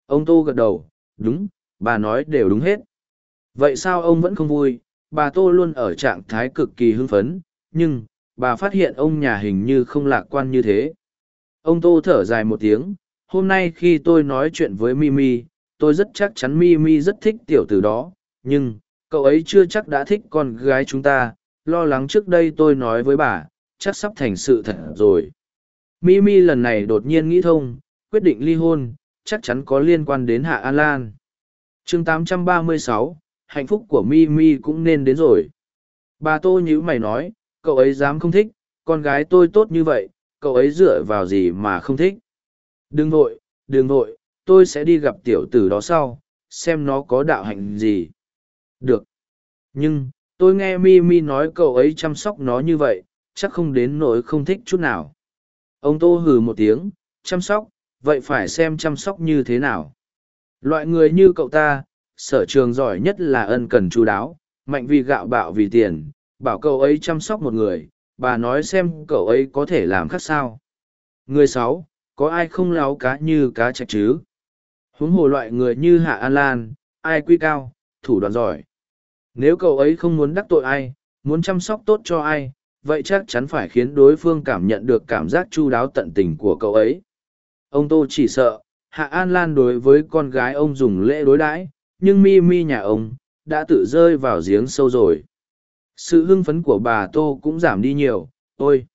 Ông Tô gật đầu, đúng, bà nói đều đúng hết. Vậy sao ông vẫn không vui? Bà Tô luôn ở trạng thái cực kỳ hưng phấn, nhưng, bà phát hiện ông nhà hình như không lạc quan như thế. Ông Tô thở dài một tiếng, hôm nay khi tôi nói chuyện với Mimi, tôi rất chắc chắn Mimi rất thích tiểu tử đó, nhưng, cậu ấy chưa chắc đã thích con gái chúng ta, lo lắng trước đây tôi nói với bà, chắc sắp thành sự thật rồi. Mimi lần này đột nhiên nghĩ thông, quyết định ly hôn, chắc chắn có liên quan đến Hạ An Lan chương 836, hạnh phúc của Mi Mi cũng nên đến rồi. Bà Tô nhữ mày nói, cậu ấy dám không thích, con gái tôi tốt như vậy, cậu ấy dựa vào gì mà không thích. Đừng vội, đừng vội, tôi sẽ đi gặp tiểu tử đó sau, xem nó có đạo hạnh gì. Được. Nhưng, tôi nghe mi mi nói cậu ấy chăm sóc nó như vậy, chắc không đến nỗi không thích chút nào. Ông Tô hừ một tiếng, chăm sóc, vậy phải xem chăm sóc như thế nào. Loại người như cậu ta, sở trường giỏi nhất là ân cần chú đáo, mạnh vì gạo bạo vì tiền, bảo cậu ấy chăm sóc một người, bà nói xem cậu ấy có thể làm khác sao. Người sáu, có ai không láo cá như cá chạch chứ? Huống hồ loại người như Hạ An Lan, ai quy cao, thủ đoạn giỏi. Nếu cậu ấy không muốn đắc tội ai, muốn chăm sóc tốt cho ai, vậy chắc chắn phải khiến đối phương cảm nhận được cảm giác chu đáo tận tình của cậu ấy. Ông Tô chỉ sợ, Hạ An Lan đối với con gái ông dùng lễ đối đãi, nhưng mi mi nhà ông, đã tự rơi vào giếng sâu rồi. Sự hưng phấn của bà tô cũng giảm đi nhiều. Ôi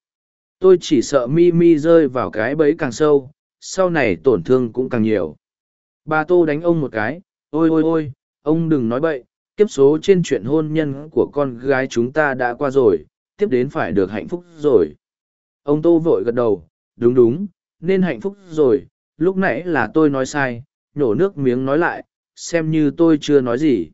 tôi chỉ sợ mi mi rơi vào cái bẫy càng sâu sau này tổn thương cũng càng nhiều. Bà tô đánh ông một cái ôi ôi ôi ông đừng nói bậy kiếp số trên chuyện hôn nhân của con gái chúng ta đã qua rồi tiếp đến phải được hạnh phúc rồi. Ông tô vội gật đầu đúng đúng nên hạnh phúc rồi lúc nãy là tôi nói sai nhổ nước miếng nói lại xem như tôi chưa nói gì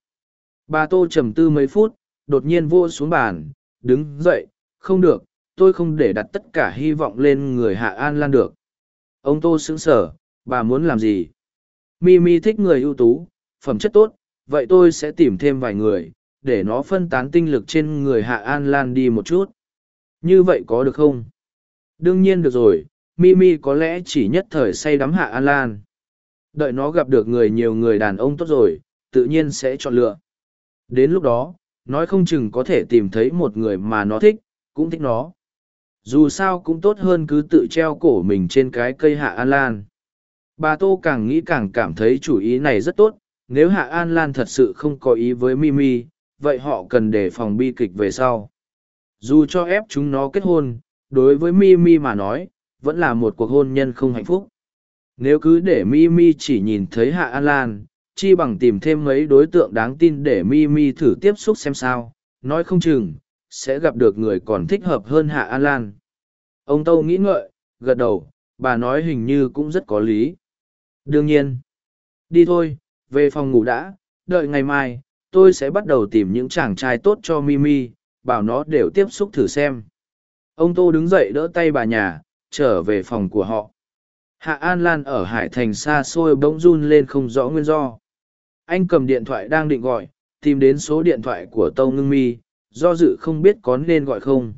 bà tô trầm tư mấy phút đột nhiên vô xuống bàn, đứng dậy, không được, tôi không để đặt tất cả hy vọng lên người Hạ An Lan được. Ông Tô sững sở, bà muốn làm gì? Mimi thích người ưu tú, phẩm chất tốt, vậy tôi sẽ tìm thêm vài người, để nó phân tán tinh lực trên người Hạ An Lan đi một chút. Như vậy có được không? Đương nhiên được rồi, Mimi có lẽ chỉ nhất thời say đắm Hạ An Lan. Đợi nó gặp được người nhiều người đàn ông tốt rồi, tự nhiên sẽ chọn lựa. Đến lúc đó, nói không chừng có thể tìm thấy một người mà nó thích cũng thích nó dù sao cũng tốt hơn cứ tự treo cổ mình trên cái cây hạ an lan bà tô càng nghĩ càng cảm thấy chủ ý này rất tốt nếu Hạ An Lan thật sự không có ý với Mimi, vậy họ cần đề phòng bi kịch về sau. Dù cho ép chúng nó kết hôn, đối với Mimi mà nói, vẫn là một cuộc hôn nhân không hạnh phúc. Nếu cứ để Mimi chỉ nhìn thấy Hạ An Lan, chi bằng tìm thêm mấy đối tượng đáng tin để Mimi thử tiếp xúc xem sao, nói không chừng, sẽ gặp được người còn thích hợp hơn Hạ An Lan. Ông Tâu nghĩ ngợi, gật đầu, bà nói hình như cũng rất có lý. Đương nhiên. Đi thôi, về phòng ngủ đã, đợi ngày mai, tôi sẽ bắt đầu tìm những chàng trai tốt cho Mimi, bảo nó đều tiếp xúc thử xem. Ông Tô đứng dậy đỡ tay bà nhà, trở về phòng của họ. Hạ An Lan ở Hải Thành xa xôi bỗng run lên không rõ nguyên do. Anh cầm điện thoại đang định gọi, tìm đến số điện thoại của Tâu Ngưng Mi, do dự không biết có nên gọi không.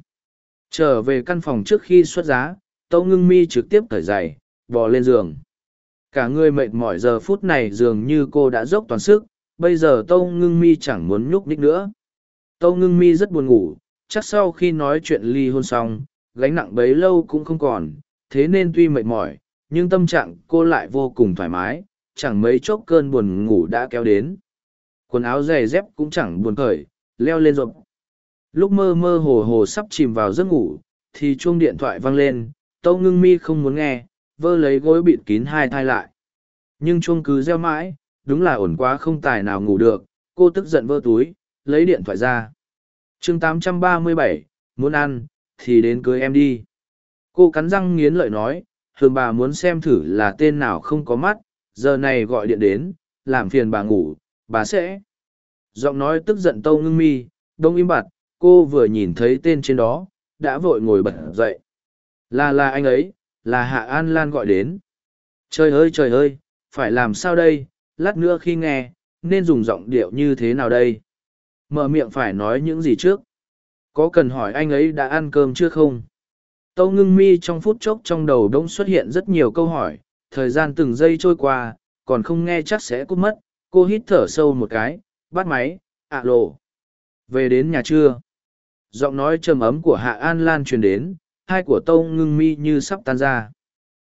Trở về căn phòng trước khi xuất giá, Tâu Ngưng Mi trực tiếp cởi giày, bò lên giường. Cả người mệt mỏi giờ phút này dường như cô đã dốc toàn sức, bây giờ Tâu Ngưng Mi chẳng muốn nhúc nhích nữa. Tâu Ngưng Mi rất buồn ngủ, chắc sau khi nói chuyện ly hôn xong, gánh nặng bấy lâu cũng không còn, thế nên tuy mệt mỏi, nhưng tâm trạng cô lại vô cùng thoải mái, chẳng mấy chốc cơn buồn ngủ đã kéo đến. Quần áo giày dép cũng chẳng buồn khởi, leo lên rộp. Lúc mơ mơ hồ hồ sắp chìm vào giấc ngủ, thì chuông điện thoại vang lên, tâu ngưng mi không muốn nghe, vơ lấy gối bịt kín hai thai lại. Nhưng chuông cứ reo mãi, đúng là ổn quá không tài nào ngủ được, cô tức giận vơ túi, lấy điện thoại ra. chương 837, muốn ăn, thì đến cưới em đi. Cô cắn răng nghiến lợi nói, thường bà muốn xem thử là tên nào không có mắt, giờ này gọi điện đến, làm phiền bà ngủ, bà sẽ. Giọng nói tức giận tâu ngưng mi, đông im bặt, cô vừa nhìn thấy tên trên đó, đã vội ngồi bật dậy. Là là anh ấy, là Hạ An Lan gọi đến. Trời ơi trời ơi, phải làm sao đây, lát nữa khi nghe, nên dùng giọng điệu như thế nào đây? Mở miệng phải nói những gì trước? Có cần hỏi anh ấy đã ăn cơm chưa không? Tâu ngưng mi trong phút chốc trong đầu đông xuất hiện rất nhiều câu hỏi, thời gian từng giây trôi qua, còn không nghe chắc sẽ cút mất, cô hít thở sâu một cái, bắt máy, ạ lộ. Về đến nhà chưa? Giọng nói trầm ấm của Hạ An Lan truyền đến, hai của Tâu ngưng mi như sắp tan ra.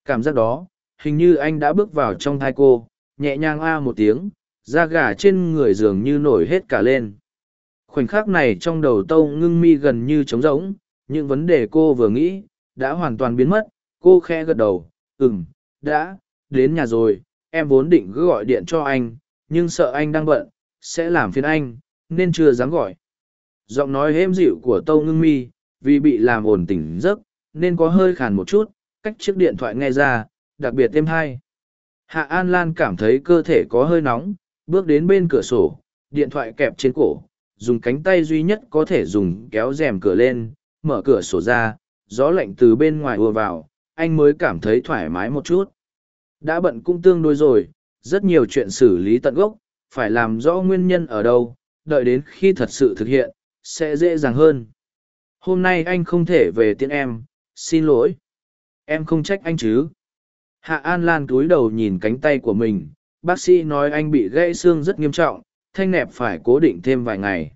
Cảm giác đó, hình như anh đã bước vào trong thai cô, nhẹ nhàng a một tiếng, da gà trên người dường như nổi hết cả lên. Khoảnh khắc này trong đầu Tâu ngưng mi gần như trống rỗng, những vấn đề cô vừa nghĩ, đã hoàn toàn biến mất, cô khe gật đầu, ừm, đã, đến nhà rồi, em vốn định cứ gọi điện cho anh, nhưng sợ anh đang bận, sẽ làm phiền anh, nên chưa dám gọi. Giọng nói êm dịu của Tâu Ngưng Mi, vì bị làm ổn tỉnh giấc, nên có hơi khàn một chút, cách chiếc điện thoại nghe ra, đặc biệt êm hai. Hạ An Lan cảm thấy cơ thể có hơi nóng, bước đến bên cửa sổ, điện thoại kẹp trên cổ, dùng cánh tay duy nhất có thể dùng kéo rèm cửa lên, mở cửa sổ ra, gió lạnh từ bên ngoài ùa vào, anh mới cảm thấy thoải mái một chút. Đã bận cũng tương đối rồi, rất nhiều chuyện xử lý tận gốc, phải làm rõ nguyên nhân ở đâu, đợi đến khi thật sự thực hiện, sẽ dễ dàng hơn. Hôm nay anh không thể về tiễn em, xin lỗi. Em không trách anh chứ. Hạ An Lan túi đầu nhìn cánh tay của mình, bác sĩ nói anh bị gãy xương rất nghiêm trọng, thanh nẹp phải cố định thêm vài ngày.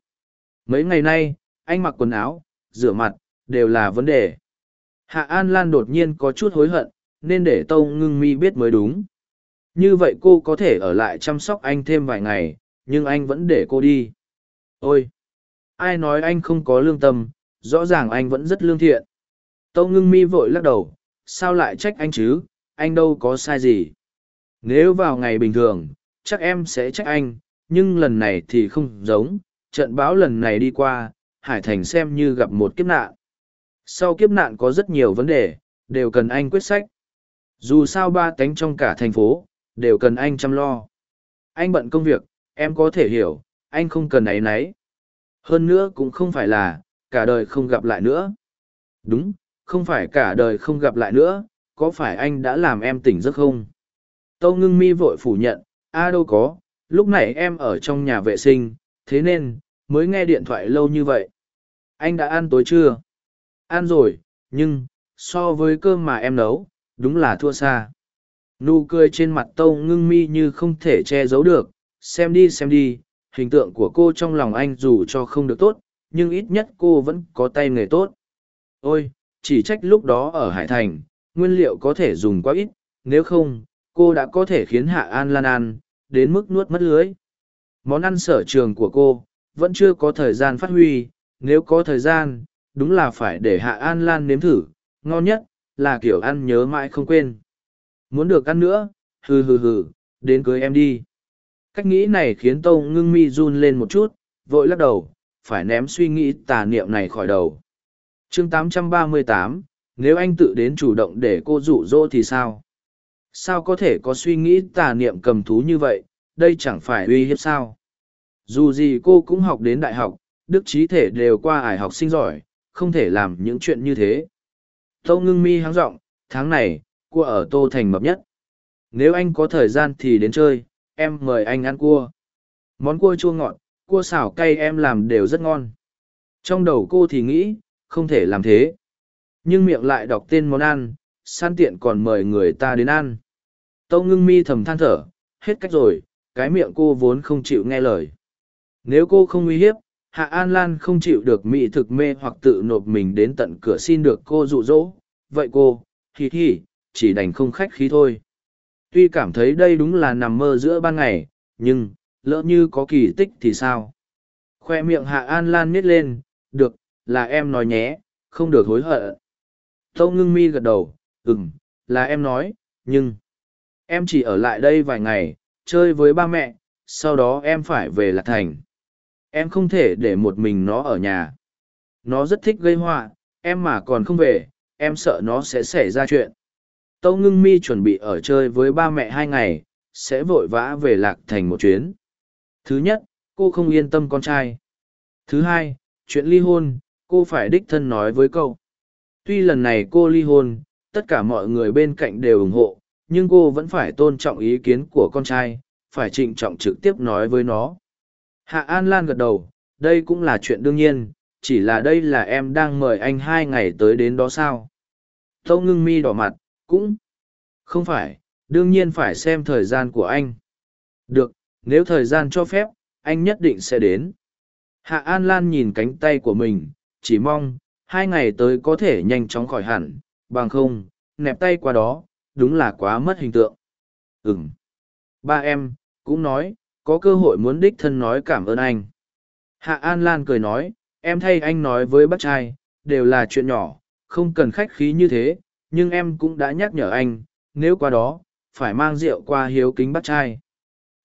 Mấy ngày nay, anh mặc quần áo, rửa mặt, đều là vấn đề. Hạ An Lan đột nhiên có chút hối hận, nên để Tâu Ngưng Mi biết mới đúng. Như vậy cô có thể ở lại chăm sóc anh thêm vài ngày, nhưng anh vẫn để cô đi. Ôi! Ai nói anh không có lương tâm, rõ ràng anh vẫn rất lương thiện. Tâu Ngưng Mi vội lắc đầu, sao lại trách anh chứ, anh đâu có sai gì. Nếu vào ngày bình thường, chắc em sẽ trách anh, nhưng lần này thì không giống, trận báo lần này đi qua, Hải Thành xem như gặp một kiếp nạn. Sau kiếp nạn có rất nhiều vấn đề, đều cần anh quyết sách. Dù sao ba tánh trong cả thành phố, đều cần anh chăm lo. Anh bận công việc, em có thể hiểu, anh không cần ấy nấy. Hơn nữa cũng không phải là, cả đời không gặp lại nữa. Đúng, không phải cả đời không gặp lại nữa, có phải anh đã làm em tỉnh giấc không? Tâu ngưng mi vội phủ nhận, a đâu có, lúc này em ở trong nhà vệ sinh, thế nên, mới nghe điện thoại lâu như vậy. Anh đã ăn tối chưa? Ăn rồi, nhưng, so với cơm mà em nấu, đúng là thua xa. Nụ cười trên mặt tâu ngưng mi như không thể che giấu được, xem đi xem đi, hình tượng của cô trong lòng anh dù cho không được tốt, nhưng ít nhất cô vẫn có tay nghề tốt. Ôi, chỉ trách lúc đó ở Hải Thành, nguyên liệu có thể dùng quá ít, nếu không, cô đã có thể khiến Hạ An Lan ăn, đến mức nuốt mất lưới. Món ăn sở trường của cô, vẫn chưa có thời gian phát huy, nếu có thời gian, đúng là phải để Hạ An Lan nếm thử, ngon nhất, là kiểu ăn nhớ mãi không quên. Muốn được ăn nữa, hừ hừ hừ, đến cưới em đi. Cách nghĩ này khiến Tâu ngưng mi run lên một chút, vội lắc đầu, phải ném suy nghĩ tà niệm này khỏi đầu. chương 838, nếu anh tự đến chủ động để cô dụ dỗ thì sao? Sao có thể có suy nghĩ tà niệm cầm thú như vậy, đây chẳng phải uy hiếp sao? Dù gì cô cũng học đến đại học, đức trí thể đều qua ải học sinh giỏi, không thể làm những chuyện như thế. Tâu ngưng mi háng rộng, tháng này, cua ở Tô Thành mập nhất. Nếu anh có thời gian thì đến chơi, em mời anh ăn cua. Món cua chua ngọt, cua xào cay em làm đều rất ngon. Trong đầu cô thì nghĩ, không thể làm thế. Nhưng miệng lại đọc tên món ăn, san tiện còn mời người ta đến ăn. Tâu ngưng mi thầm than thở, hết cách rồi, cái miệng cô vốn không chịu nghe lời. Nếu cô không uy hiếp, Hạ An Lan không chịu được mỹ thực mê hoặc tự nộp mình đến tận cửa xin được cô dụ dỗ. Vậy cô, hì hì, chỉ đành không khách khí thôi. Tuy cảm thấy đây đúng là nằm mơ giữa ban ngày, nhưng, lỡ như có kỳ tích thì sao? Khoe miệng Hạ An Lan nít lên, được, là em nói nhé, không được hối hận. Tâu ngưng mi gật đầu, ừm, là em nói, nhưng, em chỉ ở lại đây vài ngày, chơi với ba mẹ, sau đó em phải về Lạc Thành. Em không thể để một mình nó ở nhà. Nó rất thích gây họa, em mà còn không về, em sợ nó sẽ xảy ra chuyện. Tâu ngưng mi chuẩn bị ở chơi với ba mẹ hai ngày, sẽ vội vã về Lạc Thành một chuyến. Thứ nhất, cô không yên tâm con trai. Thứ hai, chuyện ly hôn, cô phải đích thân nói với cậu. Tuy lần này cô ly hôn, tất cả mọi người bên cạnh đều ủng hộ, nhưng cô vẫn phải tôn trọng ý kiến của con trai, phải trịnh trọng trực tiếp nói với nó. Hạ An Lan gật đầu, đây cũng là chuyện đương nhiên, chỉ là đây là em đang mời anh hai ngày tới đến đó sao. Tâu ngưng mi đỏ mặt, cũng không phải, đương nhiên phải xem thời gian của anh. Được, nếu thời gian cho phép, anh nhất định sẽ đến. Hạ An Lan nhìn cánh tay của mình, chỉ mong, hai ngày tới có thể nhanh chóng khỏi hẳn, bằng không, nẹp tay qua đó, đúng là quá mất hình tượng. Ừm. Ba em, cũng nói, có cơ hội muốn đích thân nói cảm ơn anh. Hạ An Lan cười nói, em thay anh nói với bác trai, đều là chuyện nhỏ, không cần khách khí như thế, nhưng em cũng đã nhắc nhở anh, nếu qua đó, phải mang rượu qua hiếu kính bác trai.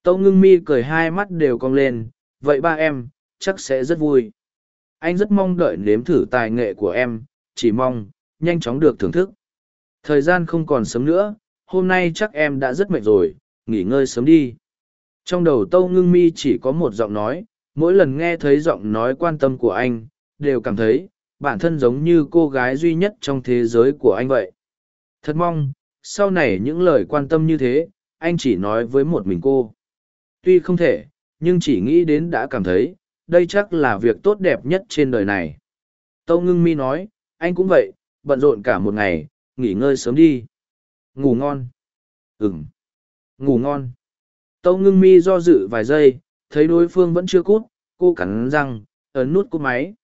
Tâu ngưng mi cười hai mắt đều cong lên, vậy ba em, chắc sẽ rất vui. Anh rất mong đợi nếm thử tài nghệ của em, chỉ mong, nhanh chóng được thưởng thức. Thời gian không còn sớm nữa, hôm nay chắc em đã rất mệt rồi, nghỉ ngơi sớm đi. Trong đầu Tâu Ngưng Mi chỉ có một giọng nói, mỗi lần nghe thấy giọng nói quan tâm của anh, đều cảm thấy, bản thân giống như cô gái duy nhất trong thế giới của anh vậy. Thật mong, sau này những lời quan tâm như thế, anh chỉ nói với một mình cô. Tuy không thể, nhưng chỉ nghĩ đến đã cảm thấy, đây chắc là việc tốt đẹp nhất trên đời này. Tâu ngưng mi nói, anh cũng vậy, bận rộn cả một ngày, nghỉ ngơi sớm đi. Ngủ ngon. Ừm. Ngủ ngon. Tâu ngưng mi do dự vài giây, thấy đối phương vẫn chưa cút, cô cắn răng, ấn nút cúp máy.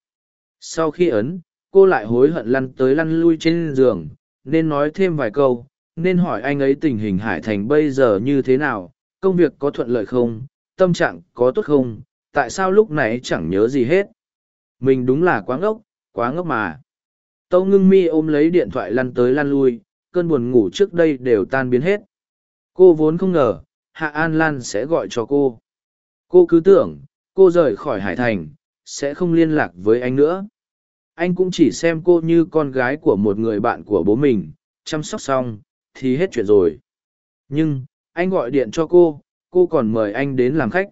Sau khi ấn, cô lại hối hận lăn tới lăn lui trên giường, nên nói thêm vài câu, nên hỏi anh ấy tình hình Hải Thành bây giờ như thế nào, công việc có thuận lợi không, tâm trạng có tốt không, tại sao lúc này chẳng nhớ gì hết. Mình đúng là quá ngốc, quá ngốc mà. Tâu ngưng mi ôm lấy điện thoại lăn tới lăn lui, cơn buồn ngủ trước đây đều tan biến hết. Cô vốn không ngờ, Hạ An Lan sẽ gọi cho cô. Cô cứ tưởng, cô rời khỏi Hải Thành, sẽ không liên lạc với anh nữa. Anh cũng chỉ xem cô như con gái của một người bạn của bố mình, chăm sóc xong, thì hết chuyện rồi. Nhưng, anh gọi điện cho cô, cô còn mời anh đến làm khách.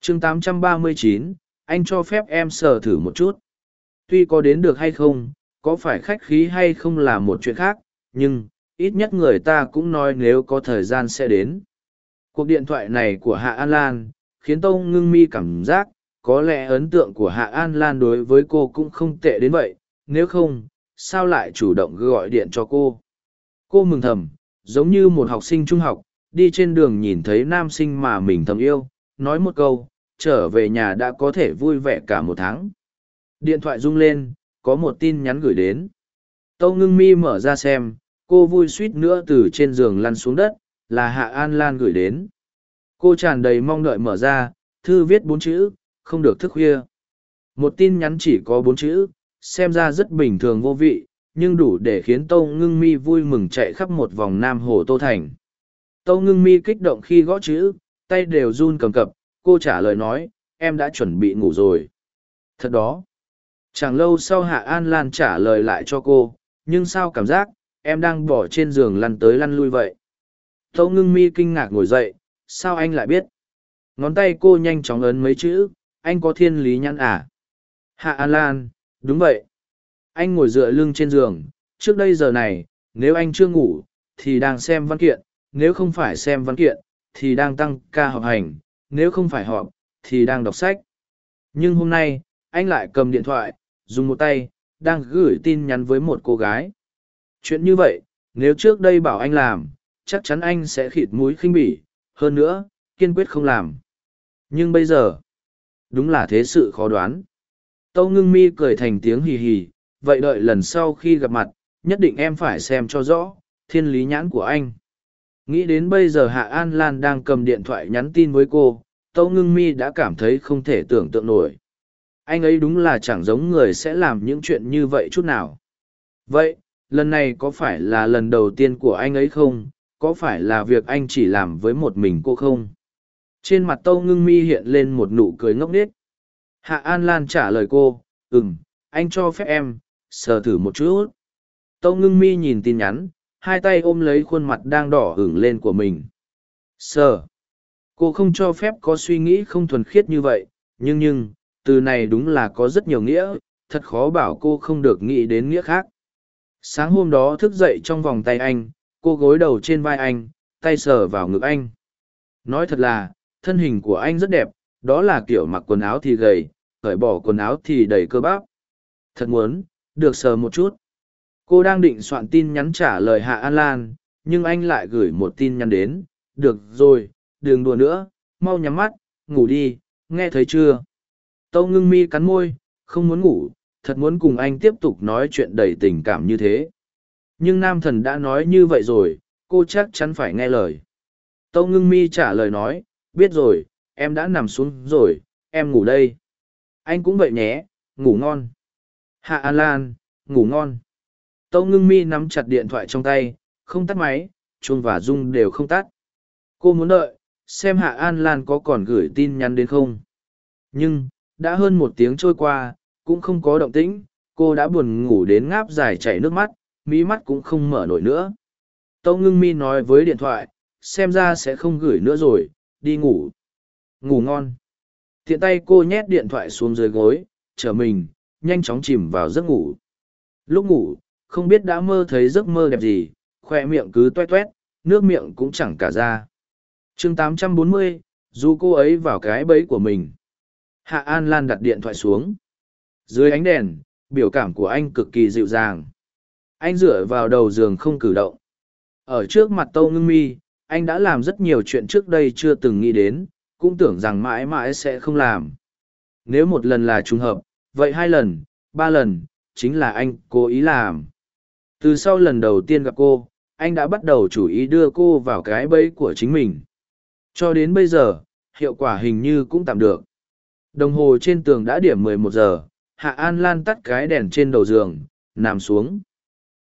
chương 839, anh cho phép em sờ thử một chút. Tuy có đến được hay không, có phải khách khí hay không là một chuyện khác, nhưng, ít nhất người ta cũng nói nếu có thời gian sẽ đến. Cuộc điện thoại này của Hạ An Lan, khiến Tâu ngưng mi cảm giác, có lẽ ấn tượng của Hạ An Lan đối với cô cũng không tệ đến vậy, nếu không, sao lại chủ động gọi điện cho cô. Cô mừng thầm, giống như một học sinh trung học, đi trên đường nhìn thấy nam sinh mà mình thầm yêu, nói một câu, trở về nhà đã có thể vui vẻ cả một tháng. Điện thoại rung lên, có một tin nhắn gửi đến. Tâu ngưng mi mở ra xem, cô vui suýt nữa từ trên giường lăn xuống đất, là Hạ An Lan gửi đến. cô tràn đầy mong đợi mở ra thư viết bốn chữ không được thức khuya một tin nhắn chỉ có bốn chữ xem ra rất bình thường vô vị nhưng đủ để khiến tâu ngưng mi vui mừng chạy khắp một vòng nam hồ tô thành tâu ngưng mi kích động khi gõ chữ tay đều run cầm cập cô trả lời nói em đã chuẩn bị ngủ rồi thật đó chẳng lâu sau hạ an lan trả lời lại cho cô, nhưng sao cảm giác em đang bỏ trên giường lăn tới lăn lui vậy? Tâu ngưng mi kinh ngạc ngồi dậy, sao anh lại biết? Ngón tay cô nhanh chóng ấn mấy chữ, anh có thiên lý nhãn à? Hạ an lan, đúng vậy. Anh ngồi dựa lưng trên giường, trước đây giờ này, nếu anh chưa ngủ, thì đang xem văn kiện, nếu không phải xem văn kiện, thì đang tăng ca học hành, nếu không phải họp, thì đang đọc sách. Nhưng hôm nay, anh lại cầm điện thoại dùng một tay, đang gửi tin nhắn với một cô gái. Chuyện như vậy, nếu trước đây bảo anh làm, chắc chắn anh sẽ khịt mũi khinh bỉ, hơn nữa, kiên quyết không làm. Nhưng bây giờ, đúng là thế sự khó đoán. Tâu ngưng mi cười thành tiếng hì hì, vậy đợi lần sau khi gặp mặt, nhất định em phải xem cho rõ, thiên lý nhãn của anh. Nghĩ đến bây giờ hạ an lan đang cầm điện thoại nhắn tin với cô, tâu ngưng mi đã cảm thấy không thể tưởng tượng nổi anh ấy đúng là chẳng giống người sẽ làm những chuyện như vậy chút nào. Vậy, lần này có phải là lần đầu tiên của anh ấy không? Có phải là việc anh chỉ làm với một mình cô không? Trên mặt tâu ngưng mi hiện lên một nụ cười ngốc nghếch. Hạ an lan trả lời cô ừ m anh cho phép em, sờ thử một chút. Tâu ngưng mi nhìn tin nhắn, hai tay ôm lấy khuôn mặt đang đỏ hửng lên của mình. Sờ. Cô không cho phép có suy nghĩ không thuần khiết như vậy, nhưng nhưng từ này đúng là có rất nhiều nghĩa, thật khó bảo cô không được nghĩ đến nghĩa khác. Sáng hôm đó thức dậy trong vòng tay anh, cô gối đầu trên vai anh, tay sờ vào ngực anh. Nói thật là, thân hình của anh rất đẹp, đó là kiểu mặc quần áo thì gầy, cởi bỏ quần áo thì đầy cơ bắp. Thật muốn, được sờ một chút. Cô đang định soạn tin nhắn trả lời hạ an lan, nhưng anh lại gửi một tin nhắn đến. Được rồi, đừng đùa nữa, mau nhắm mắt, ngủ đi, nghe thấy chưa? Tâu ngưng mi cắn môi, không muốn ngủ, thật muốn cùng anh tiếp tục nói chuyện đầy tình cảm như thế. Nhưng nam thần đã nói như vậy rồi, cô chắc chắn phải nghe lời. Tâu ngưng mi trả lời nói, biết rồi, em đã nằm xuống rồi, em ngủ đây. Anh cũng vậy nhé, ngủ ngon. Hạ an lan, ngủ ngon. Tâu ngưng mi nắm chặt điện thoại trong tay, không tắt máy, chuông và rung đều không tắt. Cô muốn đợi, xem hạ an lan có còn gửi tin nhắn đến không. Nhưng đã hơn một tiếng trôi qua cũng không có động tĩnh cô đã buồn ngủ đến ngáp dài chảy nước mắt mí mắt cũng không mở nổi nữa. Tâu ngưng mi nói với điện thoại xem ra sẽ không gửi nữa rồi đi ngủ. Ngủ ngon. Tiện tay cô nhét điện thoại xuống dưới gối chở mình nhanh chóng chìm vào giấc ngủ. Lúc ngủ không biết đã mơ thấy giấc mơ đẹp gì khoe miệng cứ toét toét nước miệng cũng chẳng cả ra. Chương 840, dù cô ấy vào cái bẫy của mình hạ an lan đặt điện thoại xuống. Dưới ánh đèn, biểu cảm của anh cực kỳ dịu dàng. Anh dựa vào đầu giường không cử động. Ở trước mặt tâu ngưng mi, anh đã làm rất nhiều chuyện trước đây chưa từng nghĩ đến, cũng tưởng rằng mãi mãi sẽ không làm. Nếu một lần là trùng hợp, vậy hai lần, ba lần, chính là anh cố ý làm. Từ sau lần đầu tiên gặp cô, anh đã bắt đầu chủ ý đưa cô vào cái bẫy của chính mình. Cho đến bây giờ, hiệu quả hình như cũng tạm được đồng hồ trên tường đã điểm mười một giờ, hạ an lan tắt cái đèn trên đầu giường, nằm xuống.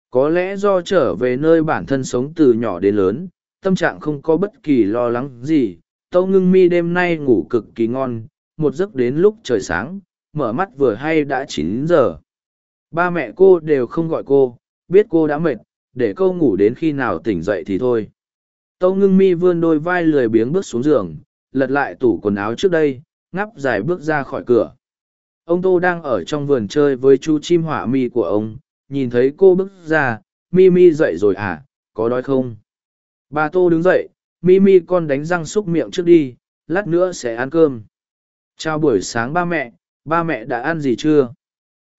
Có lẽ do trở về nơi bản thân sống từ nhỏ đến lớn, tâm trạng không có bất kỳ lo lắng gì. Tâu ngưng mi đêm nay ngủ cực kỳ ngon, một giấc đến lúc trời sáng, mở mắt vừa hay đã chín giờ. Ba mẹ cô đều không gọi cô, biết cô đã mệt, để cô ngủ đến khi nào tỉnh dậy thì thôi. Tâu ngưng mi vươn đôi vai lười biếng bước xuống giường, lật lại tủ quần áo trước đây ngắp dài bước ra khỏi cửa. Ông tô đang ở trong vườn chơi với chú chim hỏa mi của ông, nhìn thấy cô bước ra, mi mi dậy rồi à có đói không? Bà tô đứng dậy, mi mi con đánh răng xúc miệng trước đi, lát nữa sẽ ăn cơm. Chào buổi sáng ba mẹ ba mẹ đã ăn gì chưa?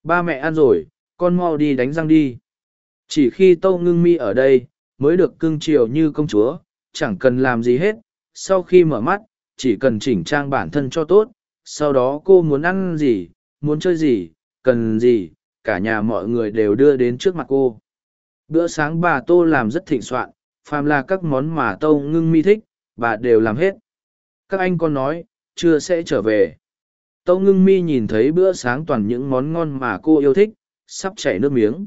Ba mẹ ăn rồi, con mau đi đánh răng đi. Chỉ khi tâu ngưng mi ở đây, mới được cưng chiều như công chúa, chẳng cần làm gì hết, sau khi mở mắt chỉ cần chỉnh trang bản thân cho tốt, sau đó cô muốn ăn gì, muốn chơi gì, cần gì, cả nhà mọi người đều đưa đến trước mặt cô. Bữa sáng bà tô làm rất thịnh soạn, phàm là các món mà tô ngưng mi thích, bà đều làm hết. Các anh con nói, chưa sẽ trở về. Tô ngưng mi nhìn thấy bữa sáng toàn những món ngon mà cô yêu thích, sắp chảy nước miếng.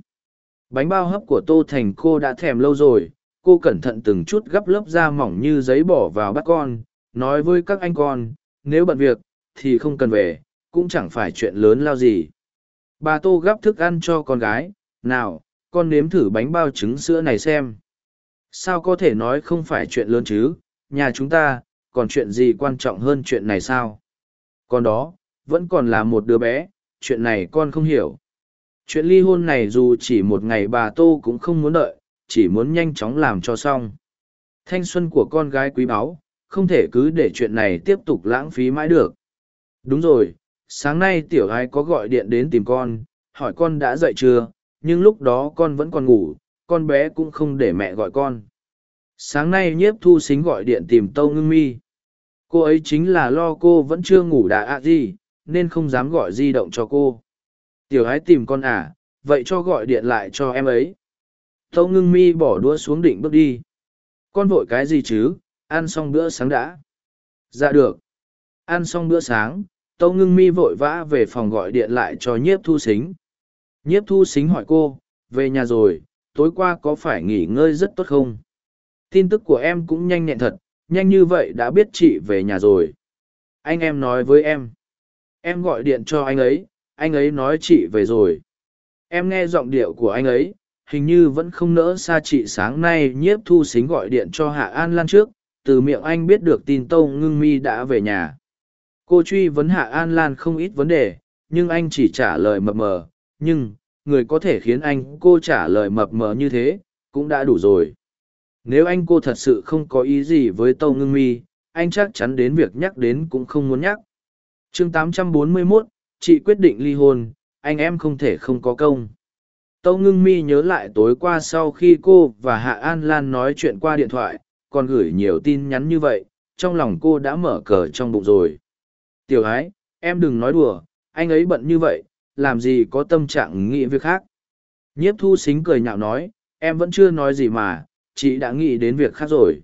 Bánh bao hấp của tô thành cô đã thèm lâu rồi, cô cẩn thận từng chút gắp lớp da mỏng như giấy bỏ vào bát con nói với các anh con, nếu bận việc, thì không cần về, cũng chẳng phải chuyện lớn lao gì. Bà tô gắp thức ăn cho con gái, nào, con nếm thử bánh bao trứng sữa này xem. Sao có thể nói không phải chuyện lớn chứ? Nhà chúng ta, còn chuyện gì quan trọng hơn chuyện này sao? Con đó, vẫn còn là một đứa bé, chuyện này con không hiểu. Chuyện ly hôn này dù chỉ một ngày bà tô cũng không muốn đợi, chỉ muốn nhanh chóng làm cho xong. Thanh xuân của con gái quý báu không thể cứ để chuyện này tiếp tục lãng phí mãi được. Đúng rồi, sáng nay tiểu gái có gọi điện đến tìm con, hỏi con đã dậy chưa, nhưng lúc đó con vẫn còn ngủ, con bé cũng không để mẹ gọi con. Sáng nay nhiếp thu xính gọi điện tìm tâu ngưng mi. Cô ấy chính là lo cô vẫn chưa ngủ đã ạ gì, nên không dám gọi di động cho cô. Tiểu ái tìm con à vậy cho gọi điện lại cho em ấy. Tâu ngưng mi bỏ đũa xuống định bước đi. Con vội cái gì chứ ăn xong bữa sáng đã. Dạ được. Ăn xong bữa sáng, tâu ngưng mi vội vã về phòng gọi điện lại cho nhiếp thu xính nhiếp thu xính hỏi cô, về nhà rồi, tối qua có phải nghỉ ngơi rất tốt không? Tin tức của em cũng nhanh nhẹn thật, nhanh như vậy đã biết chị về nhà rồi. Anh em nói với em. Em gọi điện cho anh ấy anh ấy nói chị về rồi. Em nghe giọng điệu của anh ấy, hình như vẫn không nỡ xa chị sáng nay. Nhiếp thu xính gọi điện cho hạ an lan trước từ miệng anh biết được tin tâu ngưng mi đã về nhà. Cô truy vấn hạ an lan không ít vấn đề nhưng anh chỉ trả lời mập mờ. Nhưng người có thể khiến anh cô trả lời mập mờ như thế cũng đã đủ rồi. Nếu anh cô thật sự không có ý gì với tâu ngưng mi anh chắc chắn đến việc nhắc đến cũng không muốn nhắc. Chương 841, chị quyết định ly hôn anh em không thể không có công. Tâu ngưng mi nhớ lại tối qua sau khi cô và hạ an lan nói chuyện qua điện thoại còn gửi nhiều tin nhắn như vậy, trong lòng cô đã mở cờ trong bụng rồi. Tiểu ái, em đừng nói đùa, anh ấy bận như vậy, làm gì có tâm trạng nghĩ việc khác. Nhiếp thu xính cười nhạo nói, em vẫn chưa nói gì mà, chị đã nghĩ đến việc khác rồi.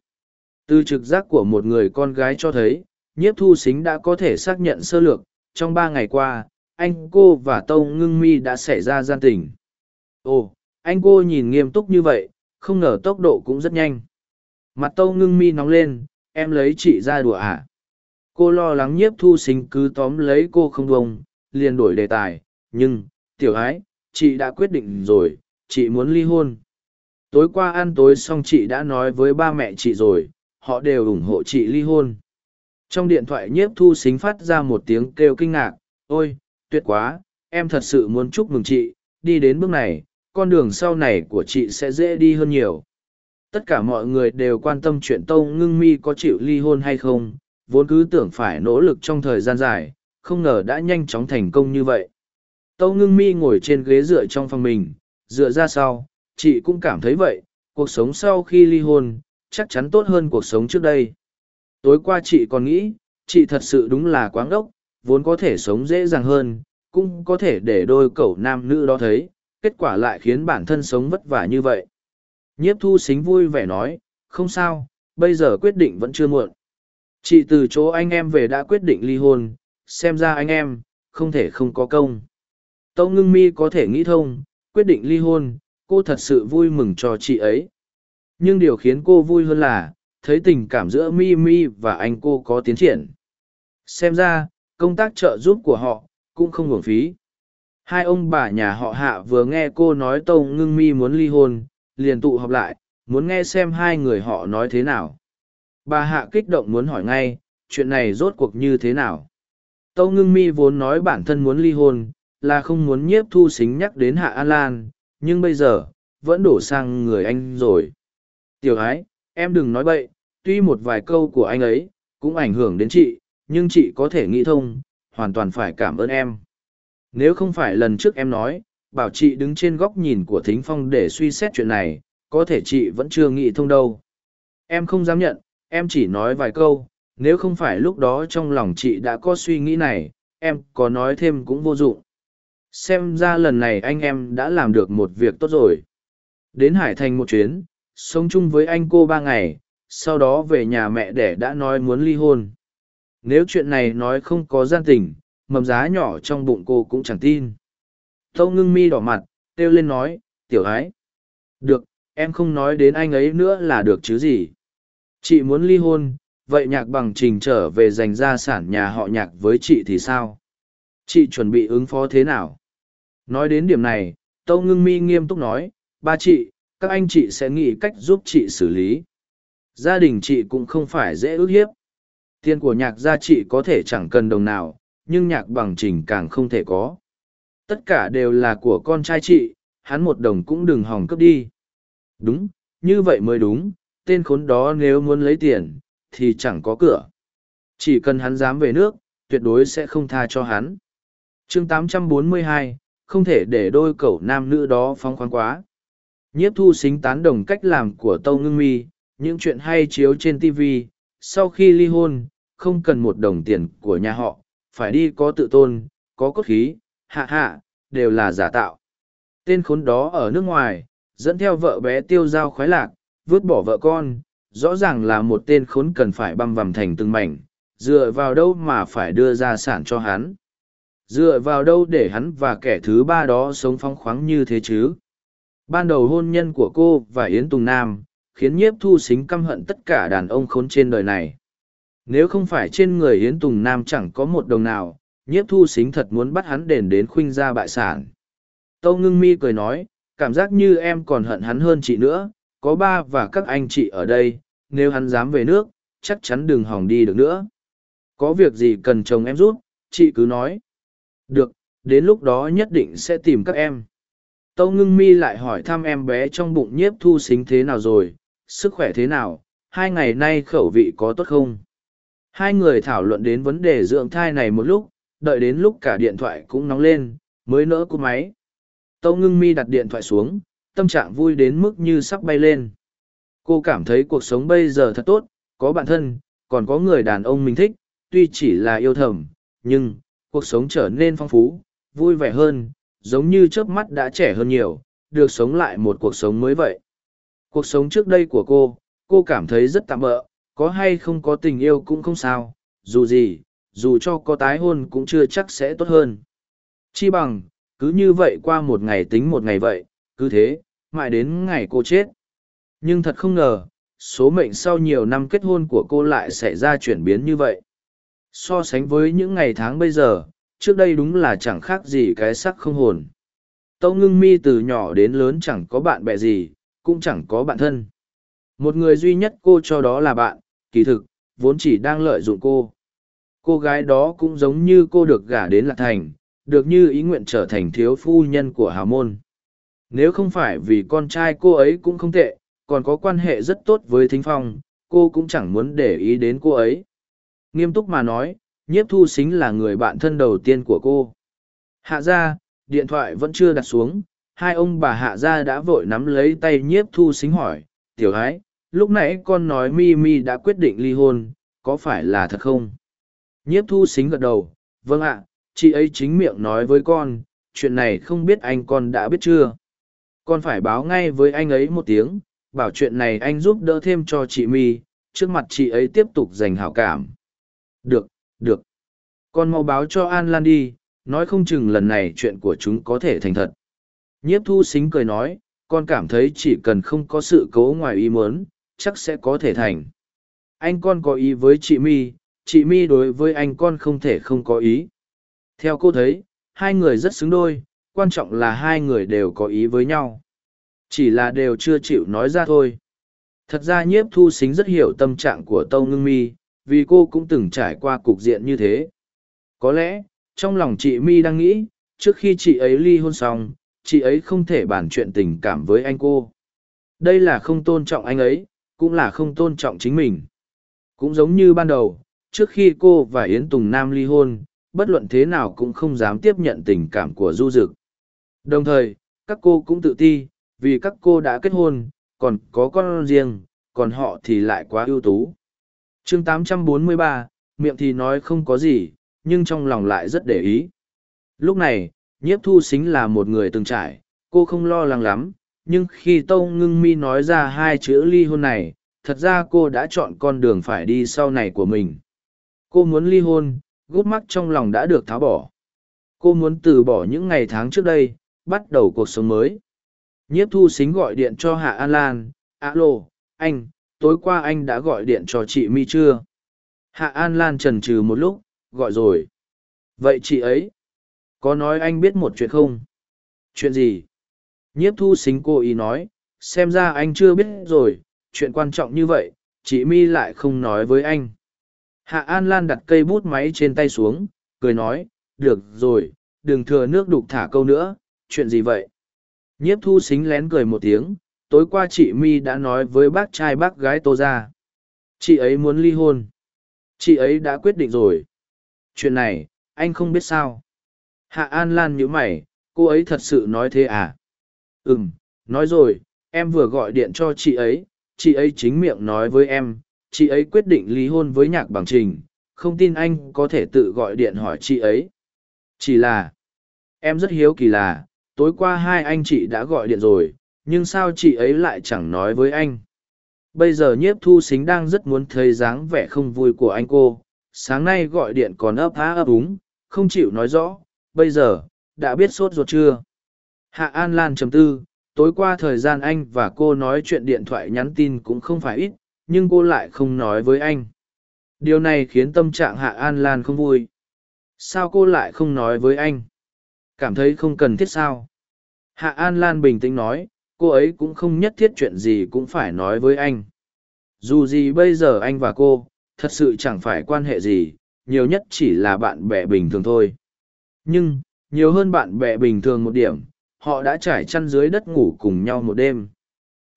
Từ trực giác của một người con gái cho thấy, nhiếp thu xính đã có thể xác nhận sơ lược, trong ba ngày qua, anh cô và Tông ngưng mi đã xảy ra gian tình. Ồ, anh cô nhìn nghiêm túc như vậy, không ngờ tốc độ cũng rất nhanh mặt tâu ngưng mi nóng lên, em lấy chị ra đùa à? Cô lo lắng nhiếp thu sinh cứ tóm lấy cô không bông liền đổi đề tài, nhưng, tiểu ái, chị đã quyết định rồi, chị muốn ly hôn. Tối qua ăn tối xong chị đã nói với ba mẹ chị rồi, họ đều ủng hộ chị ly hôn. Trong điện thoại nhiếp thu xính phát ra một tiếng kêu kinh ngạc, ôi, tuyệt quá, em thật sự muốn chúc mừng chị, đi đến bước này, con đường sau này của chị sẽ dễ đi hơn nhiều tất cả mọi người đều quan tâm chuyện tâu ngưng mi có chịu ly hôn hay không, vốn cứ tưởng phải nỗ lực trong thời gian dài, không ngờ đã nhanh chóng thành công như vậy. Tâu ngưng mi ngồi trên ghế dựa trong phòng mình, dựa ra sau, chị cũng cảm thấy vậy, cuộc sống sau khi ly hôn, chắc chắn tốt hơn cuộc sống trước đây. Tối qua chị còn nghĩ, chị thật sự đúng là quáng ốc vốn có thể sống dễ dàng hơn, cũng có thể để đôi cậu nam nữ đó thấy, kết quả lại khiến bản thân sống vất vả như vậy nhiếp thu xính vui vẻ nói, không sao, bây giờ quyết định vẫn chưa muộn. Chị từ chỗ anh em về đã quyết định ly hôn, xem ra anh em, không thể không có công. Tâu ngưng mi có thể nghĩ thông, quyết định ly hôn, cô thật sự vui mừng cho chị ấy. Nhưng điều khiến cô vui hơn là, thấy tình cảm giữa mi mi và anh cô có tiến triển. Xem ra, công tác trợ giúp của họ cũng không hưởng phí. Hai ông bà nhà họ hạ vừa nghe cô nói tâu ngưng mi muốn ly hôn liền tụ họp lại, muốn nghe xem hai người họ nói thế nào. Bà hạ kích động muốn hỏi ngay, chuyện này rốt cuộc như thế nào? Tâu ngưng mi vốn nói bản thân muốn ly hôn, là không muốn nhiếp thu xính nhắc đến hạ an lan, nhưng bây giờ, vẫn đổ sang người anh rồi. Tiểu ái, em đừng nói bậy, tuy một vài câu của anh ấy cũng ảnh hưởng đến chị, nhưng chị có thể nghĩ thông, hoàn toàn phải cảm ơn em. Nếu không phải lần trước em nói bảo chị đứng trên góc nhìn của thính phong để suy xét chuyện này có thể chị vẫn chưa nghĩ thông đâu. Em không dám nhận em chỉ nói vài câu nếu không phải lúc đó trong lòng chị đã có suy nghĩ này em có nói thêm cũng vô dụng. Xem ra lần này anh em đã làm được một việc tốt rồi. Đến hải thành một chuyến sống chung với anh cô ba ngày sau đó về nhà mẹ đẻ đã nói muốn ly hôn. Nếu chuyện này nói không có gian tình, mầm giá nhỏ trong bụng cô cũng chẳng tin. Tâu ngưng mi đỏ mặt, kêu lên nói, tiểu ái. Được, em không nói đến anh ấy nữa là được chứ gì. Chị muốn ly hôn, vậy nhạc bằng trình trở về dành gia sản nhà họ nhạc với chị thì sao? Chị chuẩn bị ứng phó thế nào? Nói đến điểm này, Tâu Ngưng Mi nghiêm túc nói, ba chị, các anh chị sẽ nghĩ cách giúp chị xử lý. Gia đình chị cũng không phải dễ ước hiếp. Tiền của nhạc gia chị có thể chẳng cần đồng nào, nhưng nhạc bằng trình càng không thể có. Tất cả đều là của con trai chị, hắn một đồng cũng đừng hòng cướp đi. Đúng, như vậy mới đúng, tên khốn đó nếu muốn lấy tiền, thì chẳng có cửa. Chỉ cần hắn dám về nước, tuyệt đối sẽ không tha cho hắn. chương 842, không thể để đôi cậu nam nữ đó phóng khoáng quá. Nhiếp thu xính tán đồng cách làm của Tâu Ngưng Mi, những chuyện hay chiếu trên TV, sau khi ly hôn, không cần một đồng tiền của nhà họ, phải đi có tự tôn, có cốt khí, hạ hạ, đều là giả tạo. Tên khốn đó ở nước ngoài, dẫn theo vợ bé tiêu giao khoái lạc, vứt bỏ vợ con, rõ ràng là một tên khốn cần phải băm vằm thành từng mảnh, dựa vào đâu mà phải đưa ra sản cho hắn. Dựa vào đâu để hắn và kẻ thứ ba đó sống phong khoáng như thế chứ? Ban đầu hôn nhân của cô và Yến Tùng Nam, khiến nhiếp thu xính căm hận tất cả đàn ông khốn trên đời này. Nếu không phải trên người Yến Tùng Nam chẳng có một đồng nào, nhiếp thu xính thật muốn bắt hắn đền đến khuynh gia bại sản. Tâu ngưng mi cười nói, cảm giác như em còn hận hắn hơn chị nữa, có ba và các anh chị ở đây, nếu hắn dám về nước, chắc chắn đừng hỏng đi được nữa. Có việc gì cần chồng em giúp, chị cứ nói. Được, đến lúc đó nhất định sẽ tìm các em. Tâu ngưng mi lại hỏi thăm em bé trong bụng nhiếp thu xính thế nào rồi, sức khỏe thế nào, hai ngày nay khẩu vị có tốt không? Hai người thảo luận đến vấn đề dưỡng thai này một lúc, đợi đến lúc cả điện thoại cũng nóng lên, mới nỡ cúp máy. Tâu ngưng mi đặt điện thoại xuống, tâm trạng vui đến mức như sắp bay lên. Cô cảm thấy cuộc sống bây giờ thật tốt, có bạn thân, còn có người đàn ông mình thích, tuy chỉ là yêu thầm, nhưng, cuộc sống trở nên phong phú, vui vẻ hơn, giống như trước mắt đã trẻ hơn nhiều, được sống lại một cuộc sống mới vậy. Cuộc sống trước đây của cô, cô cảm thấy rất tạm bỡ, có hay không có tình yêu cũng không sao, dù gì, dù cho có tái hôn cũng chưa chắc sẽ tốt hơn. Chi bằng, cứ như vậy qua một ngày tính một ngày vậy, cứ thế, mãi đến ngày cô chết. Nhưng thật không ngờ, số mệnh sau nhiều năm kết hôn của cô lại xảy ra chuyển biến như vậy. So sánh với những ngày tháng bây giờ, trước đây đúng là chẳng khác gì cái sắc không hồn. Tâu ngưng mi từ nhỏ đến lớn chẳng có bạn bè gì, cũng chẳng có bạn thân. Một người duy nhất cô cho đó là bạn, kỳ thực, vốn chỉ đang lợi dụng cô. Cô gái đó cũng giống như cô được gả đến Lạc Thành, được như ý nguyện trở thành thiếu phu nhân của hào môn. Nếu không phải vì con trai cô ấy cũng không tệ, còn có quan hệ rất tốt với Thính Phong, cô cũng chẳng muốn để ý đến cô ấy. Nghiêm túc mà nói, nhiếp thu xính là người bạn thân đầu tiên của cô. Hạ ra, điện thoại vẫn chưa đặt xuống, hai ông bà hạ Gia đã vội nắm lấy tay nhiếp thu xính hỏi, tiểu ái, lúc nãy con nói mi mi đã quyết định ly hôn, có phải là thật không? Nhiếp thu xính gật đầu, vâng ạ, chị ấy chính miệng nói với con, chuyện này không biết anh con đã biết chưa? Con phải báo ngay với anh ấy một tiếng, bảo chuyện này anh giúp đỡ thêm cho chị mi, trước mặt chị ấy tiếp tục dành hảo cảm. Được, được. Con mau báo cho An Lan đi, nói không chừng lần này chuyện của chúng có thể thành thật. Nhiếp thu xính cười nói, con cảm thấy chỉ cần không có sự cố ngoài ý muốn, chắc sẽ có thể thành. Anh con có ý với chị Mi, chị Mi đối với anh con không thể không có ý. Theo cô thấy, hai người rất xứng đôi, quan trọng là hai người đều có ý với nhau. Chỉ là đều chưa chịu nói ra thôi. Thật ra nhiếp thu xính rất hiểu tâm trạng của Tâu Ngưng Mi, vì cô cũng từng trải qua cục diện như thế. Có lẽ, trong lòng chị Mi đang nghĩ, trước khi chị ấy ly hôn xong, chị ấy không thể bàn chuyện tình cảm với anh cô. Đây là không tôn trọng anh ấy, cũng là không tôn trọng chính mình. Cũng giống như ban đầu, trước khi cô và Yến Tùng Nam ly hôn, bất luận thế nào cũng không dám tiếp nhận tình cảm của Du Dực. Đồng thời, các cô cũng tự ti, vì các cô đã kết hôn, còn có con riêng, còn họ thì lại quá ưu tú. chương 843, miệng thì nói không có gì, nhưng trong lòng lại rất để ý. Lúc này, nhiếp thu xính là một người từng trải, cô không lo lắng lắm, nhưng khi Tâu Ngưng Mi nói ra hai chữ ly hôn này, thật ra cô đã chọn con đường phải đi sau này của mình. Cô muốn ly hôn, gút mắt trong lòng đã được tháo bỏ. Cô muốn từ bỏ những ngày tháng trước đây, bắt đầu cuộc sống mới. Nhiếp thu xính gọi điện cho Hạ An Lan, alo, anh, tối qua anh đã gọi điện cho chị Mi chưa? Hạ An Lan trần trừ một lúc, gọi rồi. Vậy chị ấy, có nói anh biết một chuyện không? Chuyện gì? Nhiếp thu xính cô ý nói, xem ra anh chưa biết rồi, chuyện quan trọng như vậy, chị Mi lại không nói với anh. Hạ An Lan đặt cây bút máy trên tay xuống, cười nói, được rồi, đừng thừa nước đục thả câu nữa, chuyện gì vậy? Nhiếp thu xính lén cười một tiếng, tối qua chị Mi đã nói với bác trai bác gái tô ra. Chị ấy muốn ly hôn. Chị ấy đã quyết định rồi. Chuyện này, anh không biết sao. Hạ An Lan nhíu mày, cô ấy thật sự nói thế à? Ừm, nói rồi, em vừa gọi điện cho chị ấy, chị ấy chính miệng nói với em, chị ấy quyết định ly hôn với nhạc bằng trình, không tin anh có thể tự gọi điện hỏi chị ấy. Chỉ là, em rất hiếu kỳ là, tối qua hai anh chị đã gọi điện rồi, nhưng sao chị ấy lại chẳng nói với anh? Bây giờ nhiếp thu xính đang rất muốn thấy dáng vẻ không vui của anh cô, sáng nay gọi điện còn ấp á ấp úng, không chịu nói rõ, bây giờ, đã biết sốt ruột chưa? Hạ An Lan chầm tư, tối qua thời gian anh và cô nói chuyện điện thoại nhắn tin cũng không phải ít, nhưng cô lại không nói với anh. Điều này khiến tâm trạng Hạ An Lan không vui. Sao cô lại không nói với anh? Cảm thấy không cần thiết sao? Hạ An Lan bình tĩnh nói, cô ấy cũng không nhất thiết chuyện gì cũng phải nói với anh. Dù gì bây giờ anh và cô, thật sự chẳng phải quan hệ gì, nhiều nhất chỉ là bạn bè bình thường thôi. Nhưng, nhiều hơn bạn bè bình thường một điểm, họ đã trải chăn dưới đất ngủ cùng nhau một đêm.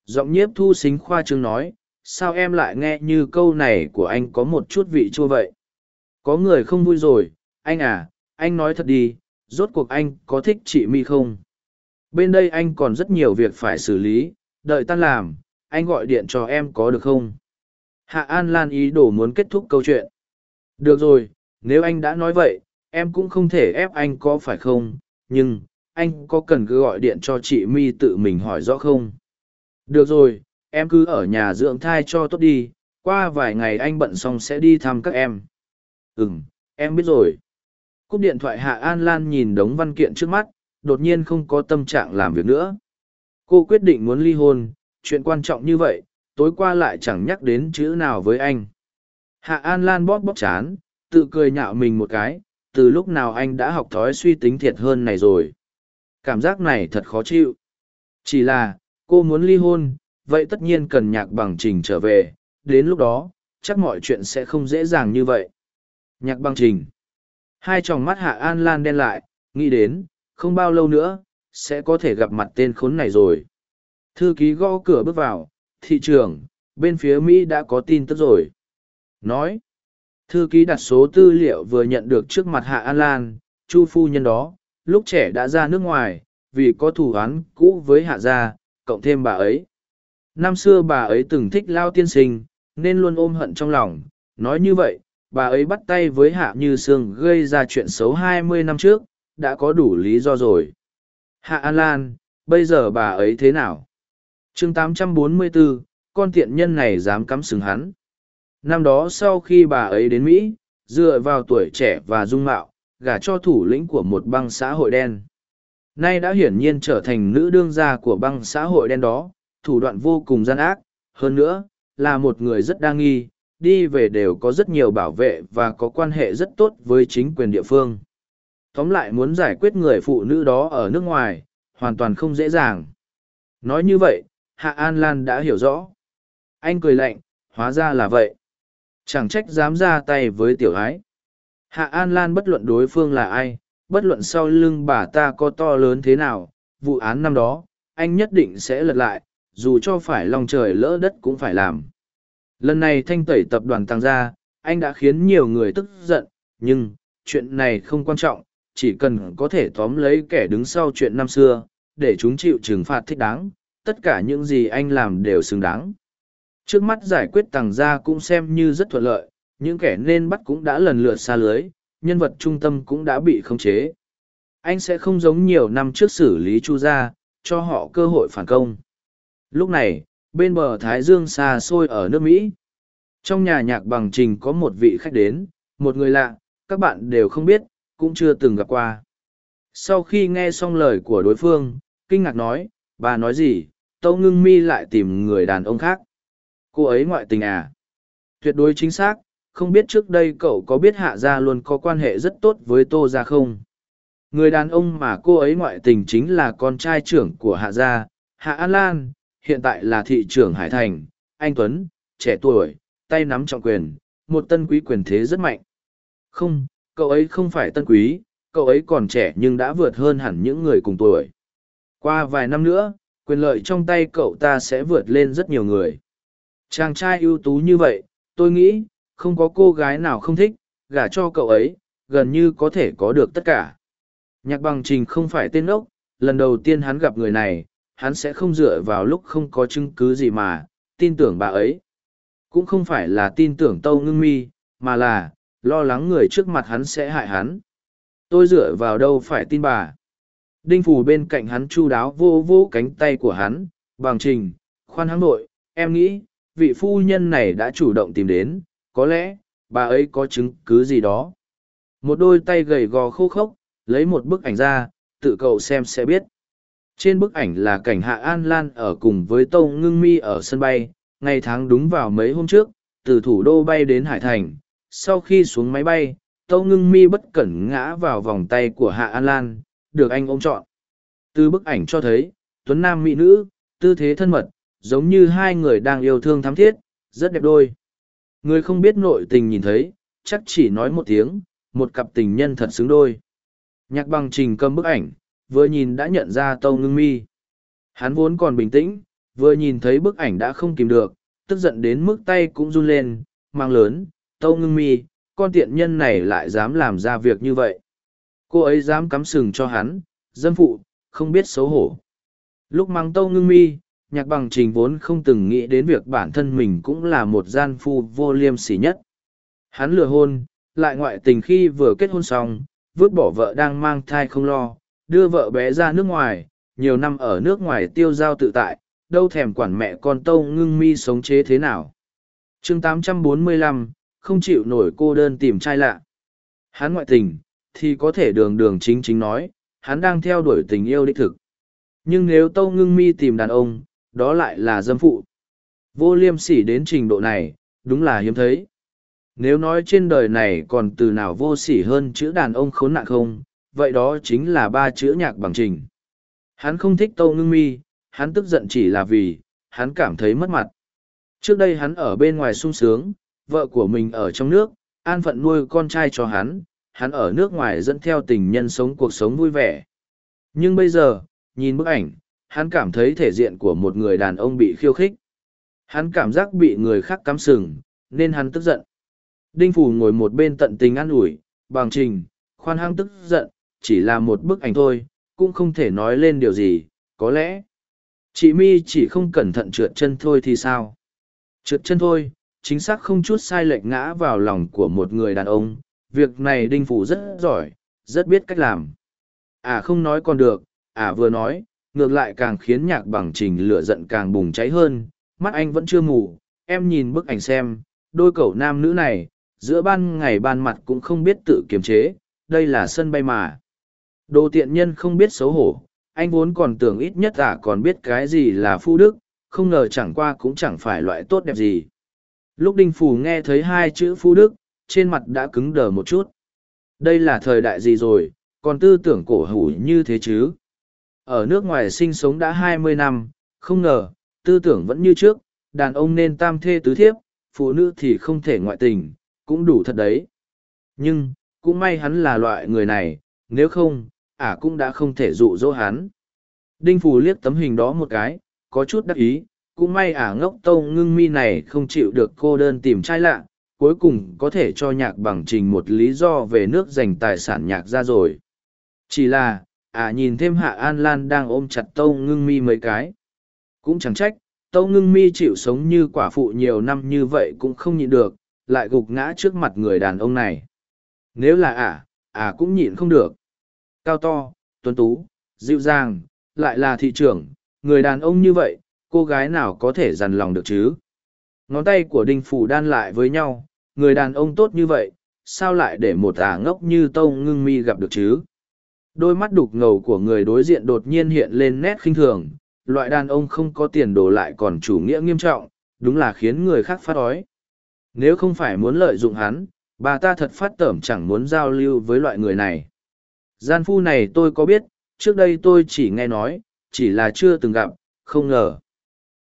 Giọng nhiếp thu xính khoa trương nói, sao em lại nghe như câu này của anh có một chút vị chua vậy? Có người không vui rồi, anh à, anh nói thật đi, rốt cuộc anh có thích chị mi không? Bên đây anh còn rất nhiều việc phải xử lý, đợi tan làm, anh gọi điện cho em có được không? Hạ An Lan ý đồ muốn kết thúc câu chuyện. Được rồi, nếu anh đã nói vậy, em cũng không thể ép anh có phải không, nhưng, anh có cần cứ gọi điện cho chị mi tự mình hỏi rõ không? Được rồi, em cứ ở nhà dưỡng thai cho tốt đi, qua vài ngày anh bận xong sẽ đi thăm các em. Ừm, em biết rồi. Cúp điện thoại Hạ An Lan nhìn đống văn kiện trước mắt, đột nhiên không có tâm trạng làm việc nữa. Cô quyết định muốn ly hôn, chuyện quan trọng như vậy, tối qua lại chẳng nhắc đến chữ nào với anh. Hạ An Lan bóp bóp chán, tự cười nhạo mình một cái, từ lúc nào anh đã học thói suy tính thiệt hơn này rồi. Cảm giác này thật khó chịu. Chỉ là, cô muốn ly hôn, vậy tất nhiên cần nhạc bằng trình trở về, đến lúc đó, chắc mọi chuyện sẽ không dễ dàng như vậy. Nhạc bằng trình. Hai tròng mắt Hạ An Lan đen lại, nghĩ đến, không bao lâu nữa, sẽ có thể gặp mặt tên khốn này rồi. Thư ký gõ cửa bước vào, thị trường, bên phía Mỹ đã có tin tức rồi. Nói, thư ký đặt số tư liệu vừa nhận được trước mặt Hạ An Lan, Chu phu nhân đó, lúc trẻ đã ra nước ngoài, vì có thù oán cũ với Hạ gia, cộng thêm bà ấy. Năm xưa bà ấy từng thích Lao tiên sinh, nên luôn ôm hận trong lòng, nói như vậy, bà ấy bắt tay với Hạ Như Sương gây ra chuyện xấu hai mươi năm trước, đã có đủ lý do rồi. Hạ An Lan, bây giờ bà ấy thế nào? chương 844, con tiện nhân này dám cắm sừng hắn. Năm đó sau khi bà ấy đến Mỹ, dựa vào tuổi trẻ và dung mạo, gả cho thủ lĩnh của một băng xã hội đen. Nay đã hiển nhiên trở thành nữ đương gia của băng xã hội đen đó, thủ đoạn vô cùng gian ác, hơn nữa, là một người rất đa nghi, đi về đều có rất nhiều bảo vệ và có quan hệ rất tốt với chính quyền địa phương. Tóm lại muốn giải quyết người phụ nữ đó ở nước ngoài, hoàn toàn không dễ dàng. Nói như vậy, Hạ An Lan đã hiểu rõ. Anh cười lạnh, hóa ra là vậy. Chẳng trách dám ra tay với tiểu ái. Hạ An Lan bất luận đối phương là ai, bất luận sau lưng bà ta có to lớn thế nào, vụ án năm đó, anh nhất định sẽ lật lại, dù cho phải lòng trời lỡ đất cũng phải làm. Lần này thanh tẩy tập đoàn tăng ra, anh đã khiến nhiều người tức giận, nhưng, chuyện này không quan trọng, chỉ cần có thể tóm lấy kẻ đứng sau chuyện năm xưa, để chúng chịu trừng phạt thích đáng, tất cả những gì anh làm đều xứng đáng. Trước mắt giải quyết tàng gia cũng xem như rất thuận lợi, những kẻ nên bắt cũng đã lần lượt xa lưới, nhân vật trung tâm cũng đã bị khống chế. Anh sẽ không giống nhiều năm trước xử lý Chu gia, cho họ cơ hội phản công. Lúc này, bên bờ Thái Dương xa xôi ở nước Mỹ. Trong nhà nhạc bằng trình có một vị khách đến, một người lạ, các bạn đều không biết, cũng chưa từng gặp qua. Sau khi nghe xong lời của đối phương, kinh ngạc nói, bà nói gì, Tâu Ngưng Mi lại tìm người đàn ông khác. Cô ấy ngoại tình à? Tuyệt đối chính xác, không biết trước đây cậu có biết Hạ Gia luôn có quan hệ rất tốt với Tô Gia không? Người đàn ông mà cô ấy ngoại tình chính là con trai trưởng của Hạ Gia, Hạ An Lan, hiện tại là thị trưởng Hải Thành, anh Tuấn, trẻ tuổi, tay nắm trọng quyền, một tân quý quyền thế rất mạnh. Không, cậu ấy không phải tân quý, cậu ấy còn trẻ nhưng đã vượt hơn hẳn những người cùng tuổi. Qua vài năm nữa, quyền lợi trong tay cậu ta sẽ vượt lên rất nhiều người. Chàng trai ưu tú như vậy, tôi nghĩ, không có cô gái nào không thích, gả cho cậu ấy, gần như có thể có được tất cả. Nhạc bằng trình không phải tên ốc, lần đầu tiên hắn gặp người này, hắn sẽ không dựa vào lúc không có chứng cứ gì mà, tin tưởng bà ấy. Cũng không phải là tin tưởng Tâu Ngưng Mi, mà là, lo lắng người trước mặt hắn sẽ hại hắn. Tôi dựa vào đâu phải tin bà. Đinh Phù bên cạnh hắn chu đáo vô vô cánh tay của hắn, bằng trình, khoan hắn nội, em nghĩ, vị phu nhân này đã chủ động tìm đến, có lẽ, bà ấy có chứng cứ gì đó. Một đôi tay gầy gò khô khốc, lấy một bức ảnh ra, tự cậu xem sẽ biết. Trên bức ảnh là cảnh Hạ An Lan ở cùng với Tâu Ngưng Mi ở sân bay, ngày tháng đúng vào mấy hôm trước, từ thủ đô bay đến Hải Thành. Sau khi xuống máy bay, Tâu Ngưng Mi bất cẩn ngã vào vòng tay của Hạ An Lan, được anh ôm trọn. Từ bức ảnh cho thấy, Tuấn Nam Mỹ Nữ, tư thế thân mật, giống như hai người đang yêu thương thắm thiết, rất đẹp đôi. Người không biết nội tình nhìn thấy, chắc chỉ nói một tiếng, một cặp tình nhân thật xứng đôi. Nhạc bằng trình cầm bức ảnh, vừa nhìn đã nhận ra Tâu Ngưng Mi. Hắn vốn còn bình tĩnh, vừa nhìn thấy bức ảnh đã không kìm được, tức giận đến mức tay cũng run lên, mang lớn, Tâu Ngưng Mi, con tiện nhân này lại dám làm ra việc như vậy. Cô ấy dám cắm sừng cho hắn, dâm phụ, không biết xấu hổ. Lúc mang Tâu Ngưng Mi, nhạc bằng trình vốn không từng nghĩ đến việc bản thân mình cũng là một gian phu vô liêm sỉ nhất. Hắn lừa hôn, lại ngoại tình khi vừa kết hôn xong, vứt bỏ vợ đang mang thai không lo, đưa vợ bé ra nước ngoài, nhiều năm ở nước ngoài tiêu giao tự tại, đâu thèm quản mẹ con tâu ngưng mi sống chế thế nào. chương 845, không chịu nổi cô đơn tìm trai lạ. Hắn ngoại tình, thì có thể đường đường chính chính nói, hắn đang theo đuổi tình yêu đích thực. Nhưng nếu tâu ngưng mi tìm đàn ông, đó lại là dâm phụ. Vô liêm sỉ đến trình độ này, đúng là hiếm thấy. Nếu nói trên đời này còn từ nào vô sỉ hơn chữ đàn ông khốn nạn không, vậy đó chính là ba chữ nhạc bằng trình. Hắn không thích tâu ngưng mi, hắn tức giận chỉ là vì, hắn cảm thấy mất mặt. Trước đây hắn ở bên ngoài sung sướng, vợ của mình ở trong nước, an phận nuôi con trai cho hắn, hắn ở nước ngoài dẫn theo tình nhân sống cuộc sống vui vẻ. Nhưng bây giờ, nhìn bức ảnh, hắn cảm thấy thể diện của một người đàn ông bị khiêu khích. Hắn cảm giác bị người khác cắm sừng, nên hắn tức giận. Đinh Phủ ngồi một bên tận tình an ủi, bằng trình, khoan hăng tức giận, chỉ là một bức ảnh thôi, cũng không thể nói lên điều gì, có lẽ. Chị mi chỉ không cẩn thận trượt chân thôi thì sao? Trượt chân thôi, chính xác không chút sai lệch ngã vào lòng của một người đàn ông, việc này Đinh Phủ rất giỏi, rất biết cách làm. À không nói còn được, à vừa nói, ngược lại càng khiến nhạc bằng trình lửa giận càng bùng cháy hơn, mắt anh vẫn chưa mù, em nhìn bức ảnh xem, đôi cậu nam nữ này, giữa ban ngày ban mặt cũng không biết tự kiềm chế, đây là sân bay mà. Đồ tiện nhân không biết xấu hổ, anh vốn còn tưởng ít nhất à còn biết cái gì là phu đức, không ngờ chẳng qua cũng chẳng phải loại tốt đẹp gì. Lúc Đinh Phù nghe thấy hai chữ phu đức, trên mặt đã cứng đờ một chút. Đây là thời đại gì rồi, còn tư tưởng cổ hủ như thế chứ? Ở nước ngoài sinh sống đã hai mươi năm, không ngờ, tư tưởng vẫn như trước, đàn ông nên tam thê tứ thiếp, phụ nữ thì không thể ngoại tình, cũng đủ thật đấy. Nhưng, cũng may hắn là loại người này, nếu không, ả cũng đã không thể dụ dỗ hắn. Đinh Phù liếc tấm hình đó một cái, có chút đắc ý, cũng may ả ngốc tâu ngưng mi này không chịu được cô đơn tìm trai lạ, cuối cùng có thể cho nhạc bằng trình một lý do về nước dành tài sản nhạc ra rồi. Chỉ là, ả nhìn thêm Hạ An Lan đang ôm chặt tâu ngưng mi mấy cái. Cũng chẳng trách, tâu ngưng mi chịu sống như quả phụ nhiều năm như vậy cũng không nhịn được, lại gục ngã trước mặt người đàn ông này. Nếu là ả, ả cũng nhịn không được. Cao to, tuấn tú, dịu dàng, lại là thị trưởng, người đàn ông như vậy, cô gái nào có thể dằn lòng được chứ? Ngón tay của đinh phủ đan lại với nhau, người đàn ông tốt như vậy, sao lại để một ả ngốc như tâu ngưng mi gặp được chứ? Đôi mắt đục ngầu của người đối diện đột nhiên hiện lên nét khinh thường loại đàn ông không có tiền đồ lại còn chủ nghĩa nghiêm trọng đúng là khiến người khác phát ói. Nếu không phải muốn lợi dụng hắn bà ta thật phát tởm chẳng muốn giao lưu với loại người này gian phu này tôi có biết, trước đây tôi chỉ nghe nói, chỉ là chưa từng gặp, không ngờ.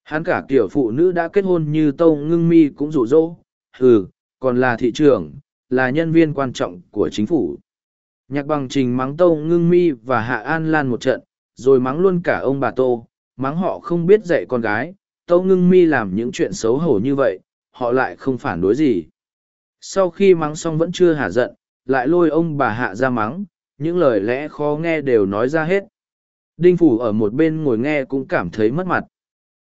Hắn cả kiểu phụ nữ đã kết hôn như tâu ngưng mi cũng rụ rỗ. Ừ còn là thị trưởng, là nhân viên quan trọng của chính phủ. Nhạc bằng trình mắng tâu ngưng mi và hạ an lan một trận, rồi mắng luôn cả ông bà tô, mắng họ không biết dạy con gái. Tâu ngưng mi làm những chuyện xấu hổ như vậy, họ lại không phản đối gì. Sau khi mắng xong vẫn chưa hả giận, lại lôi ông bà hạ ra mắng những lời lẽ khó nghe đều nói ra hết. Đinh phủ ở một bên ngồi nghe cũng cảm thấy mất mặt.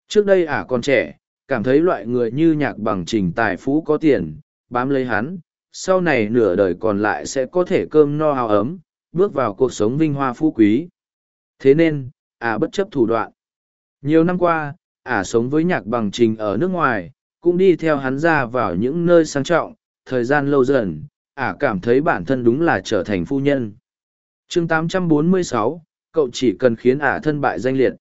Trước đây ả còn trẻ, cảm thấy loại người như nhạc bằng trình tài phú có tiền, bám lấy hắn, sau này nửa đời còn lại sẽ có thể cơm no hào ấm, bước vào cuộc sống vinh hoa phú quý. Thế nên, ả bất chấp thủ đoạn. Nhiều năm qua, ả sống với nhạc bằng trình ở nước ngoài, cũng đi theo hắn ra vào những nơi sang trọng, thời gian lâu dần, ả cảm thấy bản thân đúng là trở thành phu nhân chương 846, cậu chỉ cần khiến ả thân bại danh liệt.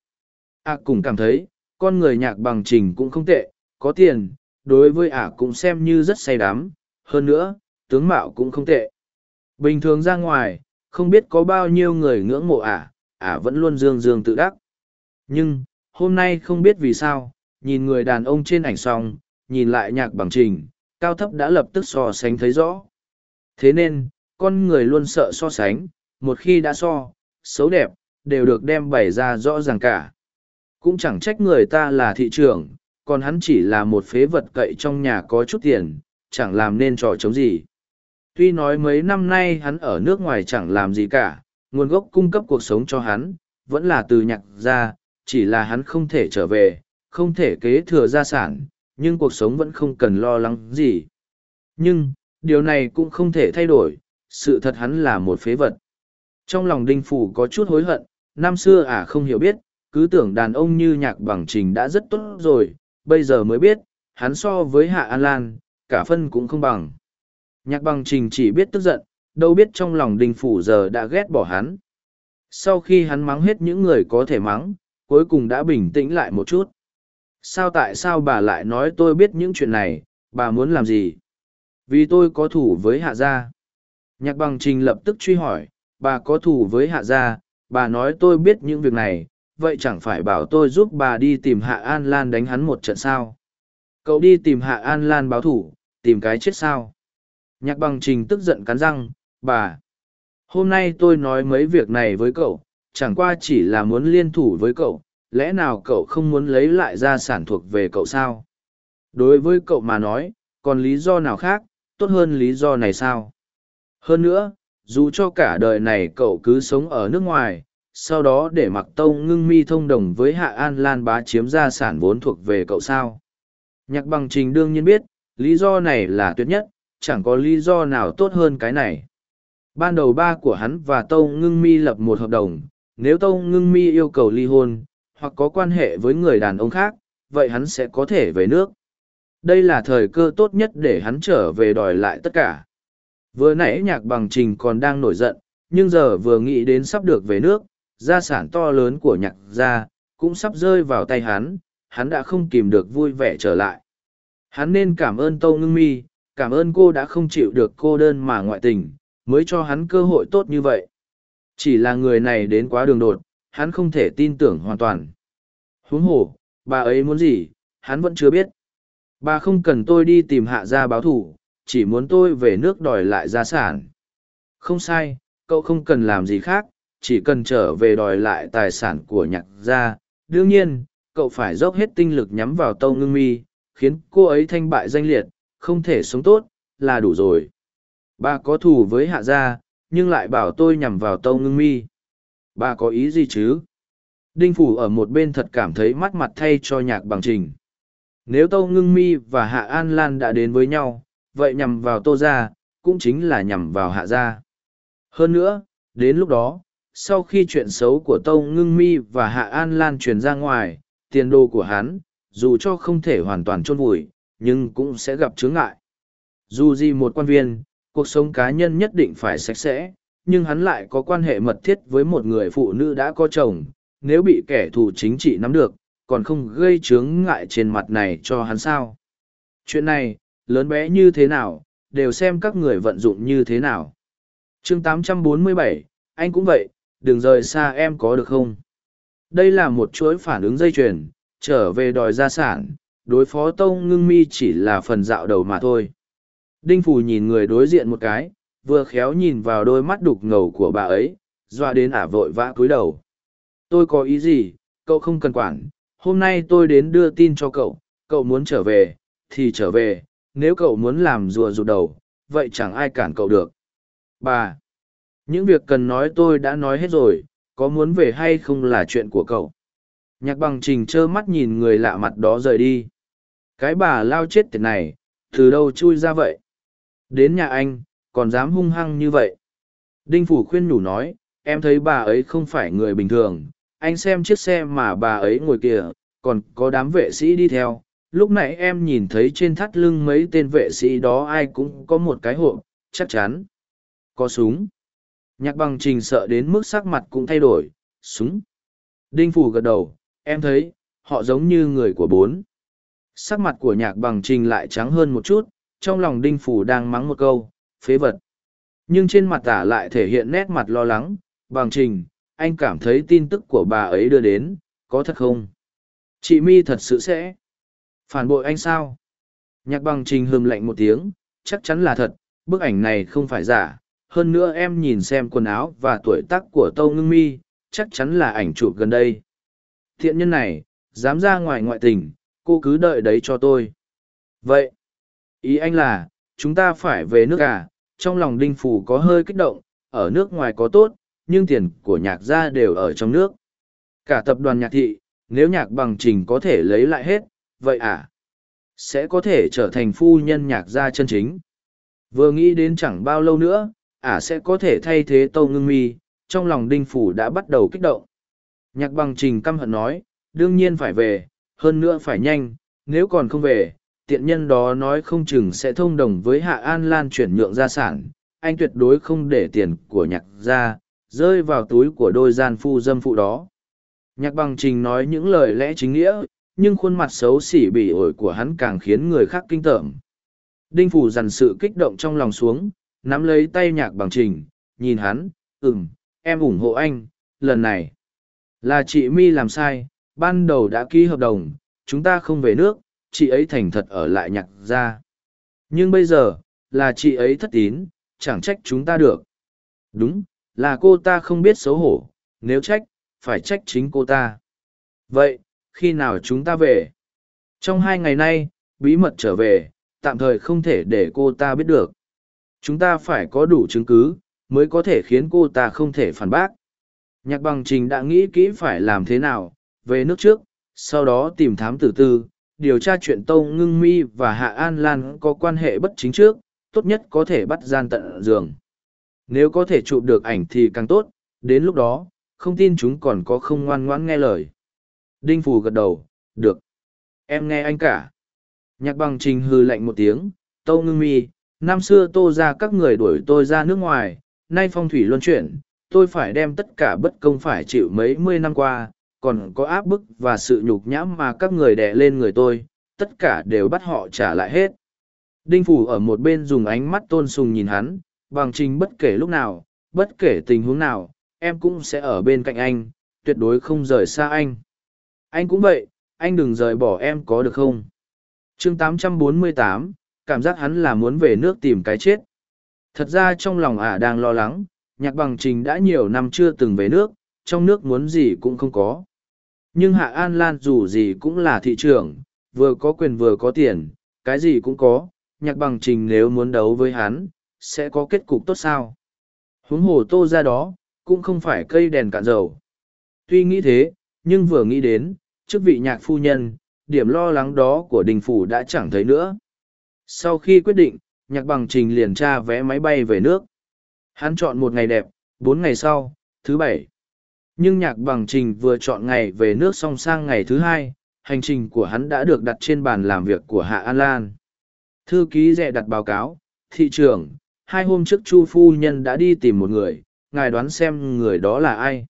Ả cũng cảm thấy con người nhạc bằng trình cũng không tệ có tiền đối với ả cũng xem như rất say đắm. Hơn nữa tướng mạo cũng không tệ. Bình thường ra ngoài không biết có bao nhiêu người ngưỡng mộ ả ả vẫn luôn dương dương tự đắc. Nhưng hôm nay không biết vì sao nhìn người đàn ông trên ảnh xong nhìn lại nhạc bằng trình cao thấp đã lập tức so sánh thấy rõ. Thế nên con người luôn sợ so sánh một khi đã so, xấu đẹp, đều được đem bày ra rõ ràng cả. Cũng chẳng trách người ta là thị trường còn hắn chỉ là một phế vật cậy trong nhà có chút tiền, chẳng làm nên trò chống gì. Tuy nói mấy năm nay hắn ở nước ngoài chẳng làm gì cả, nguồn gốc cung cấp cuộc sống cho hắn, vẫn là từ nhạc ra chỉ là hắn không thể trở về, không thể kế thừa gia sản, nhưng cuộc sống vẫn không cần lo lắng gì. Nhưng, điều này cũng không thể thay đổi, sự thật hắn là một phế vật trong lòng đinh phủ có chút hối hận, năm xưa ả à không hiểu biết, cứ tưởng đàn ông như nhạc bằng trình đã rất tốt rồi, bây giờ mới biết, hắn so với hạ an lan, cả phân cũng không bằng. Nhạc bằng trình chỉ biết tức giận, đâu biết trong lòng đinh phủ giờ đã ghét bỏ hắn. Sau khi hắn mắng hết những người có thể mắng, cuối cùng đã bình tĩnh lại một chút. Sao tại sao bà lại nói tôi biết những chuyện này, bà muốn làm gì? Vì tôi có thủ với hạ gia. Nhạc bằng trình lập tức truy hỏi bà có thủ với hạ gia, bà nói tôi biết những việc này, vậy chẳng phải bảo tôi giúp bà đi tìm hạ an lan đánh hắn một trận sao? Cậu đi tìm hạ an lan báo thủ tìm cái chết sao? Nhạc bằng trình tức giận cắn răng, bà, hôm nay tôi nói mấy việc này với cậu, chẳng qua chỉ là muốn liên thủ với cậu, lẽ nào cậu không muốn lấy lại gia sản thuộc về cậu sao? Đối với cậu mà nói, còn lý do nào khác, tốt hơn lý do này sao? Hơn nữa dù cho cả đời này cậu cứ sống ở nước ngoài, sau đó để mặc Tông ngưng mi thông đồng với hạ an lan bá chiếm gia sản vốn thuộc về cậu sao. Nhạc bằng trình đương nhiên biết, lý do này là tuyệt nhất, chẳng có lý do nào tốt hơn cái này. Ban đầu ba của hắn và Tông ngưng mi lập một hợp đồng, nếu Tông ngưng mi yêu cầu ly hôn, hoặc có quan hệ với người đàn ông khác, vậy hắn sẽ có thể về nước. Đây là thời cơ tốt nhất để hắn trở về đòi lại tất cả vừa nãy nhạc bằng trình còn đang nổi giận, nhưng giờ vừa nghĩ đến sắp được về nước, gia sản to lớn của nhạc gia cũng sắp rơi vào tay hắn hắn đã không kìm được vui vẻ trở lại. Hắn nên cảm ơn tâu ngưng mi, cảm ơn cô đã không chịu được cô đơn mà ngoại tình, mới cho hắn cơ hội tốt như vậy. Chỉ là người này đến quá đường đột, hắn không thể tin tưởng hoàn toàn. Huống hồ, bà ấy muốn gì, hắn vẫn chưa biết. Bà không cần tôi đi tìm hạ gia báo thù chỉ muốn tôi về nước đòi lại gia sản. Không sai, cậu không cần làm gì khác, chỉ cần trở về đòi lại tài sản của nhạc gia. Đương nhiên, cậu phải dốc hết tinh lực nhắm vào tâu ngưng mi, khiến cô ấy thanh bại danh liệt, không thể sống tốt là đủ rồi. Bà có thù với hạ gia, nhưng lại bảo tôi nhằm vào tâu ngưng mi. Bà có ý gì chứ? Đinh phủ ở một bên thật cảm thấy mắt mặt thay cho nhạc bằng trình. Nếu tâu ngưng mi và hạ an lan đã đến với nhau vậy nhằm vào tô gia cũng chính là nhằm vào hạ gia hơn nữa đến lúc đó sau khi chuyện xấu của tâu ngưng mi và hạ an lan truyền ra ngoài tiền đồ của hắn dù cho không thể hoàn toàn chôn vùi nhưng cũng sẽ gặp chướng ngại dù gì một quan viên cuộc sống cá nhân nhất định phải sạch sẽ, nhưng hắn lại có quan hệ mật thiết với một người phụ nữ đã có chồng, nếu bị kẻ thù chính trị nắm được, còn không gây chướng ngại trên mặt này cho hắn sao. Chuyện này, lớn bé như thế nào, đều xem các người vận dụng như thế nào. chương 847, anh cũng vậy, đừng rời xa em có được không? Đây là một chuỗi phản ứng dây chuyền, trở về đòi gia sản, đối phó tông ngưng mi chỉ là phần dạo đầu mà thôi. Đinh Phù nhìn người đối diện một cái, vừa khéo nhìn vào đôi mắt đục ngầu của bà ấy, doa đến ả vội vã cúi đầu. Tôi có ý gì, cậu không cần quản, hôm nay tôi đến đưa tin cho cậu, cậu muốn trở về, thì trở về, nếu cậu muốn làm rùa rụt đầu, vậy chẳng ai cản cậu được. Bà, những việc cần nói tôi đã nói hết rồi, có muốn về hay không là chuyện của cậu. Nhạc bằng trình trơ mắt nhìn người lạ mặt đó rời đi. Cái bà lao chết tiệt này, từ đâu chui ra vậy? Đến nhà anh, còn dám hung hăng như vậy. Đinh Phủ khuyên nhủ nói, em thấy bà ấy không phải người bình thường, anh xem chiếc xe mà bà ấy ngồi kìa, còn có đám vệ sĩ đi theo. Lúc nãy em nhìn thấy trên thắt lưng mấy tên vệ sĩ đó ai cũng có một cái hộp, chắc chắn. Có súng. Nhạc bằng trình sợ đến mức sắc mặt cũng thay đổi, súng. Đinh Phủ gật đầu, em thấy, họ giống như người của bốn. Sắc mặt của nhạc bằng trình lại trắng hơn một chút, trong lòng Đinh Phủ đang mắng một câu, phế vật. Nhưng trên mặt tả lại thể hiện nét mặt lo lắng, bằng trình, anh cảm thấy tin tức của bà ấy đưa đến, có thật không? Chị mi thật sự sẽ phản bội anh sao? Nhạc bằng trình hừm lạnh một tiếng, chắc chắn là thật, bức ảnh này không phải giả. Hơn nữa em nhìn xem quần áo và tuổi tác của Tâu Ngưng Mi, chắc chắn là ảnh chụp gần đây. Thiện nhân này, dám ra ngoài ngoại tình, cô cứ đợi đấy cho tôi. Vậy, ý anh là, chúng ta phải về nước à, trong lòng đinh phủ có hơi kích động, ở nước ngoài có tốt, nhưng tiền của nhạc gia đều ở trong nước. Cả tập đoàn nhạc thị, nếu nhạc bằng trình có thể lấy lại hết, vậy à? Sẽ có thể trở thành phu nhân nhạc gia chân chính. Vừa nghĩ đến chẳng bao lâu nữa, ả à sẽ có thể thay thế tâu ngưng mi, trong lòng đinh phủ đã bắt đầu kích động. Nhạc bằng trình căm hận nói, đương nhiên phải về, hơn nữa phải nhanh, nếu còn không về, tiện nhân đó nói không chừng sẽ thông đồng với Hạ An Lan chuyển nhượng gia sản, anh tuyệt đối không để tiền của nhạc gia rơi vào túi của đôi gian phu dâm phụ đó. Nhạc bằng trình nói những lời lẽ chính nghĩa, nhưng khuôn mặt xấu xỉ bỉ ổi của hắn càng khiến người khác kinh tởm. Đinh Phủ dằn sự kích động trong lòng xuống, nắm lấy tay nhạc bằng trình, nhìn hắn, ừm, em ủng hộ anh, lần này. Là chị Mi làm sai, ban đầu đã ký hợp đồng, chúng ta không về nước, chị ấy thành thật ở lại nhạc ra. Nhưng bây giờ, là chị ấy thất tín, chẳng trách chúng ta được. Đúng, là cô ta không biết xấu hổ, nếu trách, phải trách chính cô ta. Vậy, khi nào chúng ta về? Trong hai ngày nay, bí mật trở về, tạm thời không thể để cô ta biết được. Chúng ta phải có đủ chứng cứ, mới có thể khiến cô ta không thể phản bác. Nhạc bằng trình đã nghĩ kỹ phải làm thế nào, về nước trước, sau đó tìm thám tử tư, điều tra chuyện Tâu Ngưng Mi và Hạ An Lan có quan hệ bất chính trước, tốt nhất có thể bắt gian tận giường. Nếu có thể chụp được ảnh thì càng tốt, đến lúc đó, không tin chúng còn có không ngoan ngoãn nghe lời. Đinh Phù gật đầu, được. Em nghe anh cả. Nhạc bằng trình hư lạnh một tiếng, Tâu Ngưng Mi, năm xưa tô ra các người đuổi tôi ra nước ngoài, nay phong thủy luân chuyển, tôi phải đem tất cả bất công phải chịu mấy mươi năm qua, còn có áp bức và sự nhục nhãm mà các người đè lên người tôi, tất cả đều bắt họ trả lại hết. Đinh Phủ ở một bên dùng ánh mắt tôn sùng nhìn hắn, bằng trình bất kể lúc nào, bất kể tình huống nào, em cũng sẽ ở bên cạnh anh, tuyệt đối không rời xa anh. Anh cũng vậy, anh đừng rời bỏ em có được không? chương 848, cảm giác hắn là muốn về nước tìm cái chết. Thật ra trong lòng ả đang lo lắng, nhạc bằng trình đã nhiều năm chưa từng về nước, trong nước muốn gì cũng không có. Nhưng Hạ An Lan dù gì cũng là thị trường, vừa có quyền vừa có tiền, cái gì cũng có, nhạc bằng trình nếu muốn đấu với hắn, sẽ có kết cục tốt sao. Huống hồ tô ra đó, cũng không phải cây đèn cạn dầu. Tuy nghĩ thế, nhưng vừa nghĩ đến, chức vị nhạc phu nhân, điểm lo lắng đó của đình phủ đã chẳng thấy nữa. Sau khi quyết định, nhạc bằng trình liền tra vé máy bay về nước. Hắn chọn một ngày đẹp, bốn ngày sau, thứ bảy. Nhưng nhạc bằng trình vừa chọn ngày về nước xong sang ngày thứ hai, hành trình của hắn đã được đặt trên bàn làm việc của Hạ An Lan. Thư ký rẻ đặt báo cáo, thị trưởng, hai hôm trước chu phu nhân đã đi tìm một người ngài đoán xem người đó là ai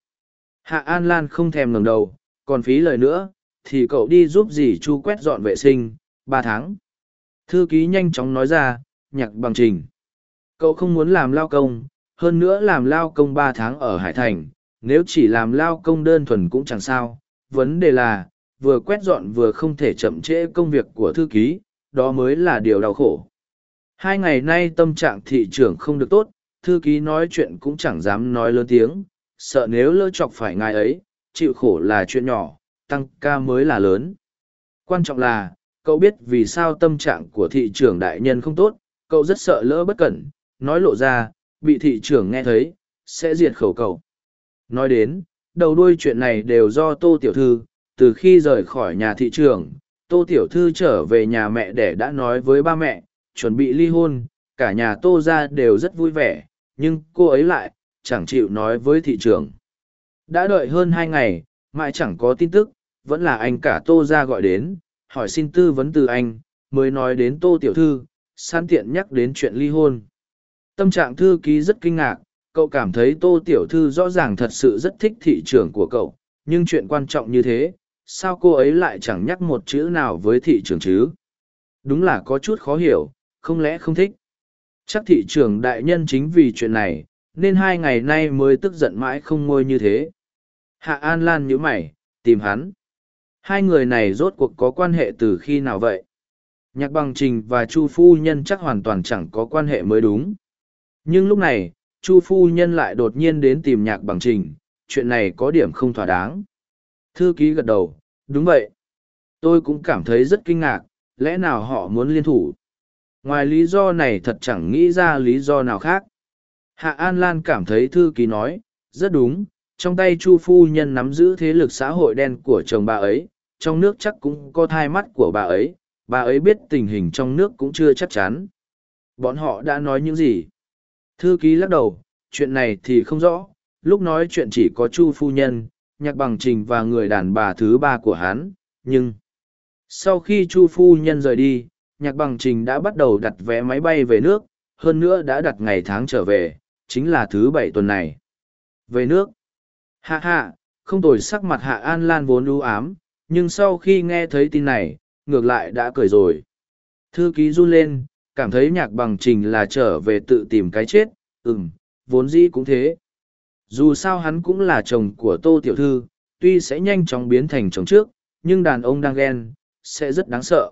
hạ an lan không thèm ngẩng đầu, còn phí lời nữa, thì cậu đi giúp dì chu quét dọn vệ sinh, ba tháng. Thư ký nhanh chóng nói ra, nhạc bằng trình. Cậu không muốn làm lao công, hơn nữa làm lao công ba tháng ở hải thành, nếu chỉ làm lao công đơn thuần cũng chẳng sao. Vấn đề là, vừa quét dọn vừa không thể chậm trễ công việc của thư ký, đó mới là điều đau khổ. Hai ngày nay tâm trạng thị trường không được tốt, thư ký nói chuyện cũng chẳng dám nói lớn tiếng sợ nếu lỡ chọc phải ngài ấy chịu khổ là chuyện nhỏ tăng ca mới là lớn. Quan trọng là cậu biết vì sao tâm trạng của thị trưởng đại nhân không tốt cậu rất sợ lỡ bất cẩn nói lộ ra bị thị trưởng nghe thấy sẽ diệt khẩu cậu. Nói đến đầu đuôi chuyện này đều do tô tiểu thư từ khi rời khỏi nhà thị trưởng, tô tiểu thư trở về nhà mẹ để đã nói với ba mẹ chuẩn bị ly hôn cả nhà tô ra đều rất vui vẻ nhưng cô ấy lại chẳng chịu nói với thị trường. Đã đợi hơn hai ngày, mãi chẳng có tin tức, vẫn là anh cả tô ra gọi đến, hỏi xin tư vấn từ anh, mới nói đến tô tiểu thư, san tiện nhắc đến chuyện ly hôn. Tâm trạng thư ký rất kinh ngạc, cậu cảm thấy tô tiểu thư rõ ràng thật sự rất thích thị trường của cậu, nhưng chuyện quan trọng như thế, sao cô ấy lại chẳng nhắc một chữ nào với thị trường chứ? Đúng là có chút khó hiểu, không lẽ không thích? Chắc thị trường đại nhân chính vì chuyện này nên hai ngày nay mới tức giận mãi không ngôi như thế. Hạ an lan nhíu mày, tìm hắn. Hai người này rốt cuộc có quan hệ từ khi nào vậy? Nhạc bằng trình và chu phu nhân chắc hoàn toàn chẳng có quan hệ mới đúng. Nhưng lúc này, chu phu nhân lại đột nhiên đến tìm nhạc bằng trình, chuyện này có điểm không thỏa đáng. Thư ký gật đầu, đúng vậy. Tôi cũng cảm thấy rất kinh ngạc, lẽ nào họ muốn liên thủ? Ngoài lý do này thật chẳng nghĩ ra lý do nào khác hạ an lan cảm thấy thư ký nói, rất đúng, trong tay chu phu nhân nắm giữ thế lực xã hội đen của chồng bà ấy, trong nước chắc cũng có thai mắt của bà ấy bà ấy biết tình hình trong nước cũng chưa chắc chắn. Bọn họ đã nói những gì? Thư ký lắc đầu, chuyện này thì không rõ, lúc nói chuyện chỉ có chu phu nhân, nhạc bằng trình và người đàn bà thứ ba của hắn, nhưng sau khi chu phu nhân rời đi, nhạc bằng trình đã bắt đầu đặt vé máy bay về nước, hơn nữa đã đặt ngày tháng trở về chính là thứ bảy tuần này. Về nước. Hạ hạ, không tồi sắc mặt hạ an lan vốn ưu ám, nhưng sau khi nghe thấy tin này, ngược lại đã cười rồi. Thư ký run lên, cảm thấy nhạc bằng trình là trở về tự tìm cái chết. Ừm, vốn dĩ cũng thế. Dù sao hắn cũng là chồng của tô tiểu thư, tuy sẽ nhanh chóng biến thành chồng trước, nhưng đàn ông đang ghen, sẽ rất đáng sợ.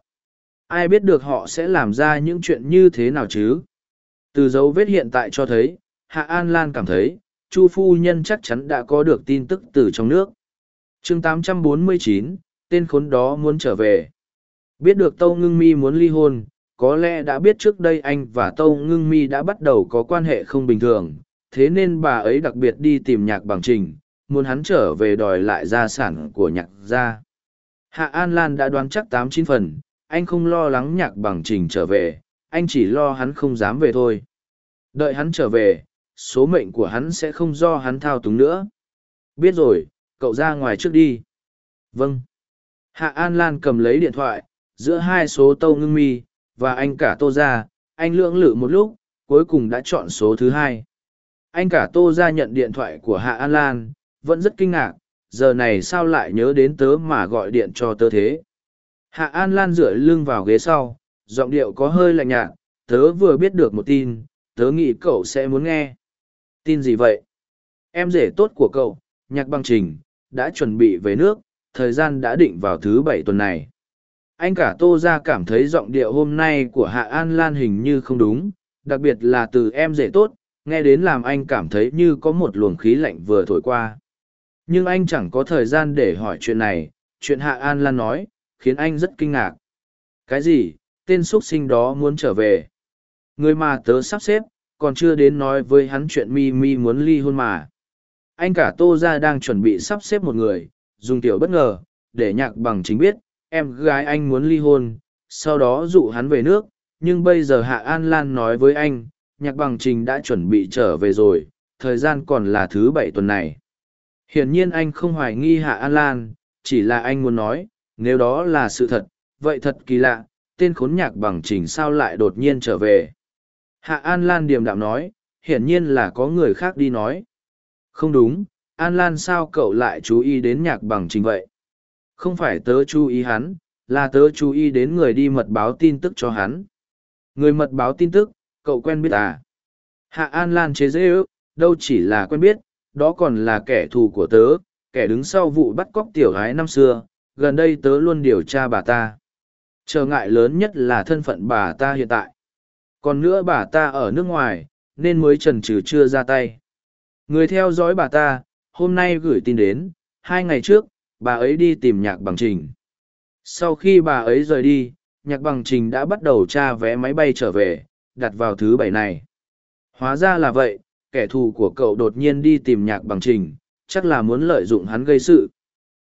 Ai biết được họ sẽ làm ra những chuyện như thế nào chứ? Từ dấu vết hiện tại cho thấy hạ an lan cảm thấy chu phu nhân chắc chắn đã có được tin tức từ trong nước. Chương 849, tên khốn đó muốn trở về. Biết được tâu ngưng mi muốn ly hôn có lẽ đã biết trước đây anh và tâu ngưng mi đã bắt đầu có quan hệ không bình thường thế nên bà ấy đặc biệt đi tìm nhạc bằng trình muốn hắn trở về đòi lại gia sản của nhạc gia. Hạ an lan đã đoán chắc tám chín phần anh không lo lắng nhạc bằng trình trở về anh chỉ lo hắn không dám về thôi. Đợi hắn trở về số mệnh của hắn sẽ không do hắn thao túng nữa. Biết rồi cậu ra ngoài trước đi. Vâng. Hạ an lan cầm lấy điện thoại giữa hai số tâu ngưng mi và anh cả tô gia, anh lưỡng lự một lúc cuối cùng đã chọn số thứ hai. Anh cả tô gia nhận điện thoại của hạ an lan vẫn rất kinh ngạc giờ này sao lại nhớ đến tớ mà gọi điện cho tớ thế? Hạ an lan dựa lưng vào ghế sau giọng điệu có hơi lạnh nhạt tớ vừa biết được một tin tớ nghĩ cậu sẽ muốn nghe tin gì vậy? Em rể tốt của cậu, nhạc băng trình, đã chuẩn bị về nước, thời gian đã định vào thứ bảy tuần này. Anh cả tô ra cảm thấy giọng điệu hôm nay của hạ an lan hình như không đúng, đặc biệt là từ em rể tốt, nghe đến làm anh cảm thấy như có một luồng khí lạnh vừa thổi qua. Nhưng anh chẳng có thời gian để hỏi chuyện này, chuyện hạ an lan nói, khiến anh rất kinh ngạc. Cái gì? Tên x u ấ t sinh đó muốn trở về. Người mà tớ sắp xếp còn chưa đến nói với hắn chuyện mi mi muốn ly hôn mà. Anh cả tô ra đang chuẩn bị sắp xếp một người, dùng tiểu bất ngờ, để nhạc bằng chính biết, em gái anh muốn ly hôn, sau đó dụ hắn về nước, nhưng bây giờ hạ an lan nói với anh, nhạc bằng trình đã chuẩn bị trở về rồi, thời gian còn là thứ bảy tuần này. Hiển nhiên anh không hoài nghi hạ an lan, chỉ là anh muốn nói, nếu đó là sự thật, vậy thật kỳ lạ, tên khốn nhạc bằng trình sao lại đột nhiên trở về. Hạ An Lan điềm đạm nói, hiển nhiên là có người khác đi nói. Không đúng, An Lan sao cậu lại chú ý đến nhạc bằng trình vậy? Không phải tớ chú ý hắn, là tớ chú ý đến người đi mật báo tin tức cho hắn. Người mật báo tin tức, cậu quen biết à? Hạ An Lan chế dễ ước, đâu chỉ là quen biết, đó còn là kẻ thù của tớ, kẻ đứng sau vụ bắt cóc tiểu gái năm xưa, gần đây tớ luôn điều tra bà ta. Trở ngại lớn nhất là thân phận bà ta hiện tại. Còn nữa bà ta ở nước ngoài, nên mới trần trừ chưa ra tay. Người theo dõi bà ta, hôm nay gửi tin đến, hai ngày trước, bà ấy đi tìm nhạc bằng trình. Sau khi bà ấy rời đi, nhạc bằng trình đã bắt đầu tra vé máy bay trở về, đặt vào thứ bảy này. Hóa ra là vậy, kẻ thù của cậu đột nhiên đi tìm nhạc bằng trình, chắc là muốn lợi dụng hắn gây sự.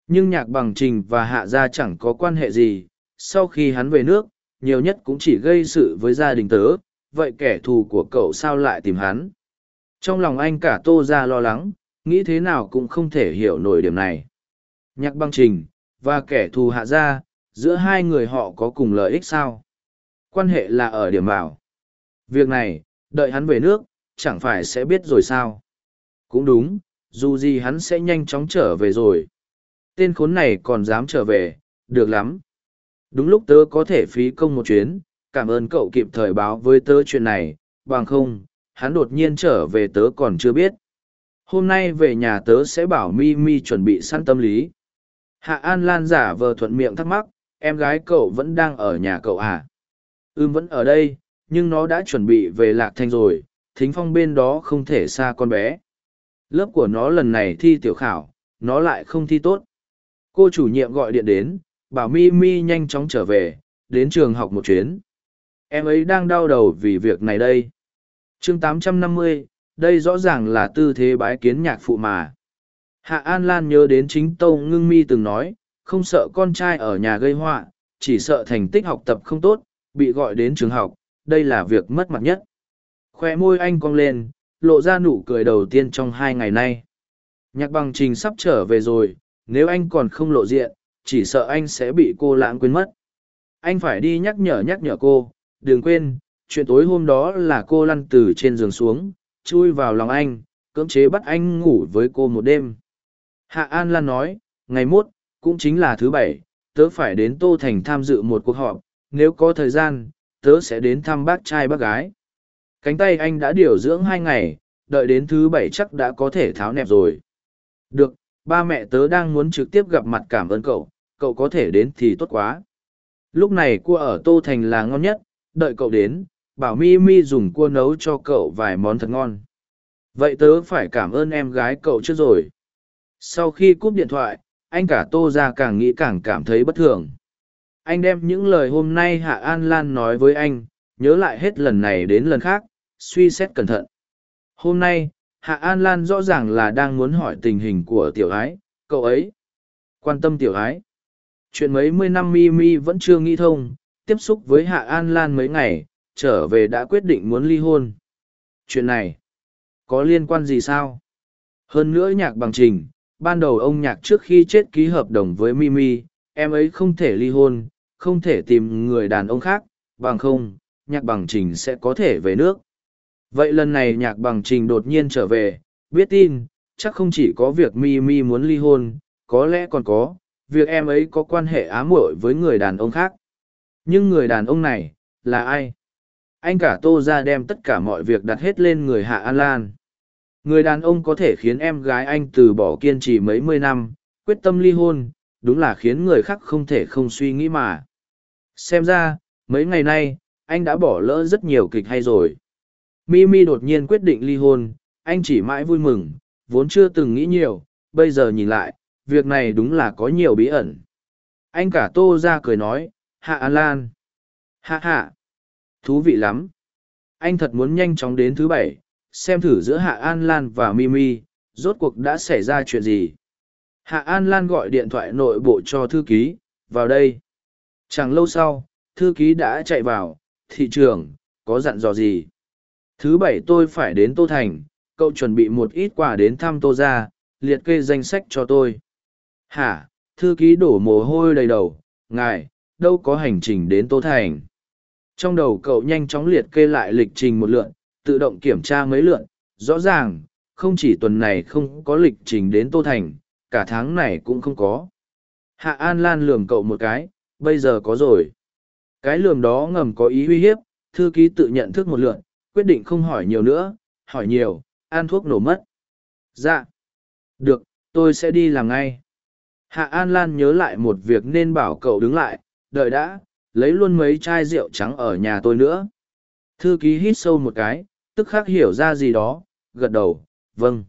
Nhưng nhạc bằng trình và hạ gia chẳng có quan hệ gì, sau khi hắn về nước, nhiều nhất cũng chỉ gây sự với gia đình tớ, vậy kẻ thù của cậu sao lại tìm hắn? Trong lòng anh cả tô ra lo lắng, nghĩ thế nào cũng không thể hiểu nổi điểm này. Nhạc băng trình, và kẻ thù hạ gia, giữa hai người họ có cùng lợi ích sao? Quan hệ là ở điểm bảo. Việc này, đợi hắn về nước, chẳng phải sẽ biết rồi sao? Cũng đúng, dù gì hắn sẽ nhanh chóng trở về rồi. Tên khốn này còn dám trở về, được lắm. Đúng lúc tớ có thể phí công một chuyến, cảm ơn cậu kịp thời báo với tớ chuyện này, bằng không, hắn đột nhiên trở về tớ còn chưa biết. Hôm nay về nhà tớ sẽ bảo Mi Mi chuẩn bị săn tâm lý. Hạ An Lan giả vờ thuận miệng thắc mắc, em gái cậu vẫn đang ở nhà cậu à? Ưm vẫn ở đây, nhưng nó đã chuẩn bị về Lạc Thanh rồi, thính phong bên đó không thể xa con bé. Lớp của nó lần này thi tiểu khảo, nó lại không thi tốt. Cô chủ nhiệm gọi điện đến, bảo Mi Mi nhanh chóng trở về, đến trường học một chuyến. Em ấy đang đau đầu vì việc này đây. chương 850, đây rõ ràng là tư thế bái kiến nhạc phụ mà. Hạ An Lan nhớ đến chính Tâu Ngưng Mi từng nói, không sợ con trai ở nhà gây họa, chỉ sợ thành tích học tập không tốt, bị gọi đến trường học, đây là việc mất mặt nhất. Khoe môi anh cong lên, lộ ra nụ cười đầu tiên trong hai ngày nay. Nhạc bằng trình sắp trở về rồi, nếu anh còn không lộ diện, chỉ sợ anh sẽ bị cô lãng quên mất. Anh phải đi nhắc nhở nhắc nhở cô, đừng quên, chuyện tối hôm đó là cô lăn từ trên giường xuống, chui vào lòng anh, cưỡng chế bắt anh ngủ với cô một đêm. Hạ An Lan nói, ngày mốt, cũng chính là thứ bảy, tớ phải đến Tô Thành tham dự một cuộc họp, nếu có thời gian, tớ sẽ đến thăm bác trai bác gái. Cánh tay anh đã điều dưỡng hai ngày, đợi đến thứ bảy chắc đã có thể tháo nẹp rồi. Được, ba mẹ tớ đang muốn trực tiếp gặp mặt cảm ơn cậu, cậu có thể đến thì tốt quá. Lúc này cua ở Tô Thành là ngon nhất, đợi cậu đến, bảo mi mi dùng cua nấu cho cậu vài món thật ngon. Vậy tớ phải cảm ơn em gái cậu trước rồi. Sau khi cúp điện thoại, anh cả Tô ra càng nghĩ càng cảm thấy bất thường. Anh đem những lời hôm nay Hạ An Lan nói với anh, nhớ lại hết lần này đến lần khác, suy xét cẩn thận. Hôm nay, Hạ An Lan rõ ràng là đang muốn hỏi tình hình của tiểu ái, cậu ấy. Quan tâm tiểu ái. Chuyện mấy mươi năm mi mi vẫn chưa nghĩ thông, tiếp xúc với Hạ An Lan mấy ngày, trở về đã quyết định muốn ly hôn. Chuyện này, có liên quan gì sao? Hơn nữa nhạc bằng trình, ban đầu ông nhạc trước khi chết ký hợp đồng với Mimi, em ấy không thể ly hôn, không thể tìm người đàn ông khác, bằng không, nhạc bằng trình sẽ có thể về nước. Vậy lần này nhạc bằng trình đột nhiên trở về, biết tin, chắc không chỉ có việc Mimi muốn ly hôn, có lẽ còn có, việc em ấy có quan hệ ám muội với người đàn ông khác. Nhưng người đàn ông này, là ai? Anh cả Tô ra đem tất cả mọi việc đặt hết lên người Hạ An Lan. Người đàn ông có thể khiến em gái anh từ bỏ kiên trì mấy mươi năm, quyết tâm ly hôn, đúng là khiến người khác không thể không suy nghĩ mà. Xem ra, mấy ngày nay, anh đã bỏ lỡ rất nhiều kịch hay rồi. Mimi đột nhiên quyết định ly hôn, anh chỉ mãi vui mừng, vốn chưa từng nghĩ nhiều, bây giờ nhìn lại, việc này đúng là có nhiều bí ẩn. Anh cả tô ra cười nói, Hạ An Lan. Hạ hạ. Thú vị lắm. Anh thật muốn nhanh chóng đến thứ bảy, xem thử giữa Hạ An Lan và Mimi, rốt cuộc đã xảy ra chuyện gì. Hạ An Lan gọi điện thoại nội bộ cho thư ký, vào đây. Chẳng lâu sau, thư ký đã chạy vào, thị trường, có dặn dò gì. Thứ bảy tôi phải đến Tô Thành, cậu chuẩn bị một ít quà đến thăm Tô ra, liệt kê danh sách cho tôi. Hả, thư ký đổ mồ hôi đầy đầu, ngài, đâu có hành trình đến Tô Thành. Trong đầu cậu nhanh chóng liệt kê lại lịch trình một lượn, tự động kiểm tra mấy lượn, rõ ràng, không chỉ tuần này không có lịch trình đến Tô Thành, cả tháng này cũng không có. Hạ An Lan lườm cậu một cái, bây giờ có rồi. Cái lườm đó ngầm có ý uy hiếp, thư ký tự nhận thức một lượn, quyết định không hỏi nhiều nữa, hỏi nhiều, ăn thuốc nổ mất. Dạ. Được, tôi sẽ đi làm ngay. Hạ An Lan nhớ lại một việc nên bảo cậu đứng lại, đợi đã, lấy luôn mấy chai rượu trắng ở nhà tôi nữa. Thư ký hít sâu một cái, tức khắc hiểu ra gì đó, gật đầu, vâng.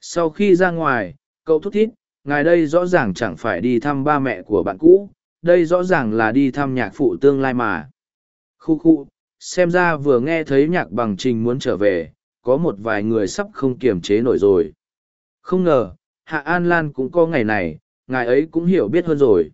Sau khi ra ngoài, cậu thúc thít, ngài đây rõ ràng chẳng phải đi thăm ba mẹ của bạn cũ, đây rõ ràng là đi thăm nhạc phụ tương lai mà. Khu khu, xem ra vừa nghe thấy nhạc bằng trình muốn trở về, có một vài người sắp không kiềm chế nổi rồi. Không ngờ, Hạ An Lan cũng có ngày này, ngài ấy cũng hiểu biết hơn rồi.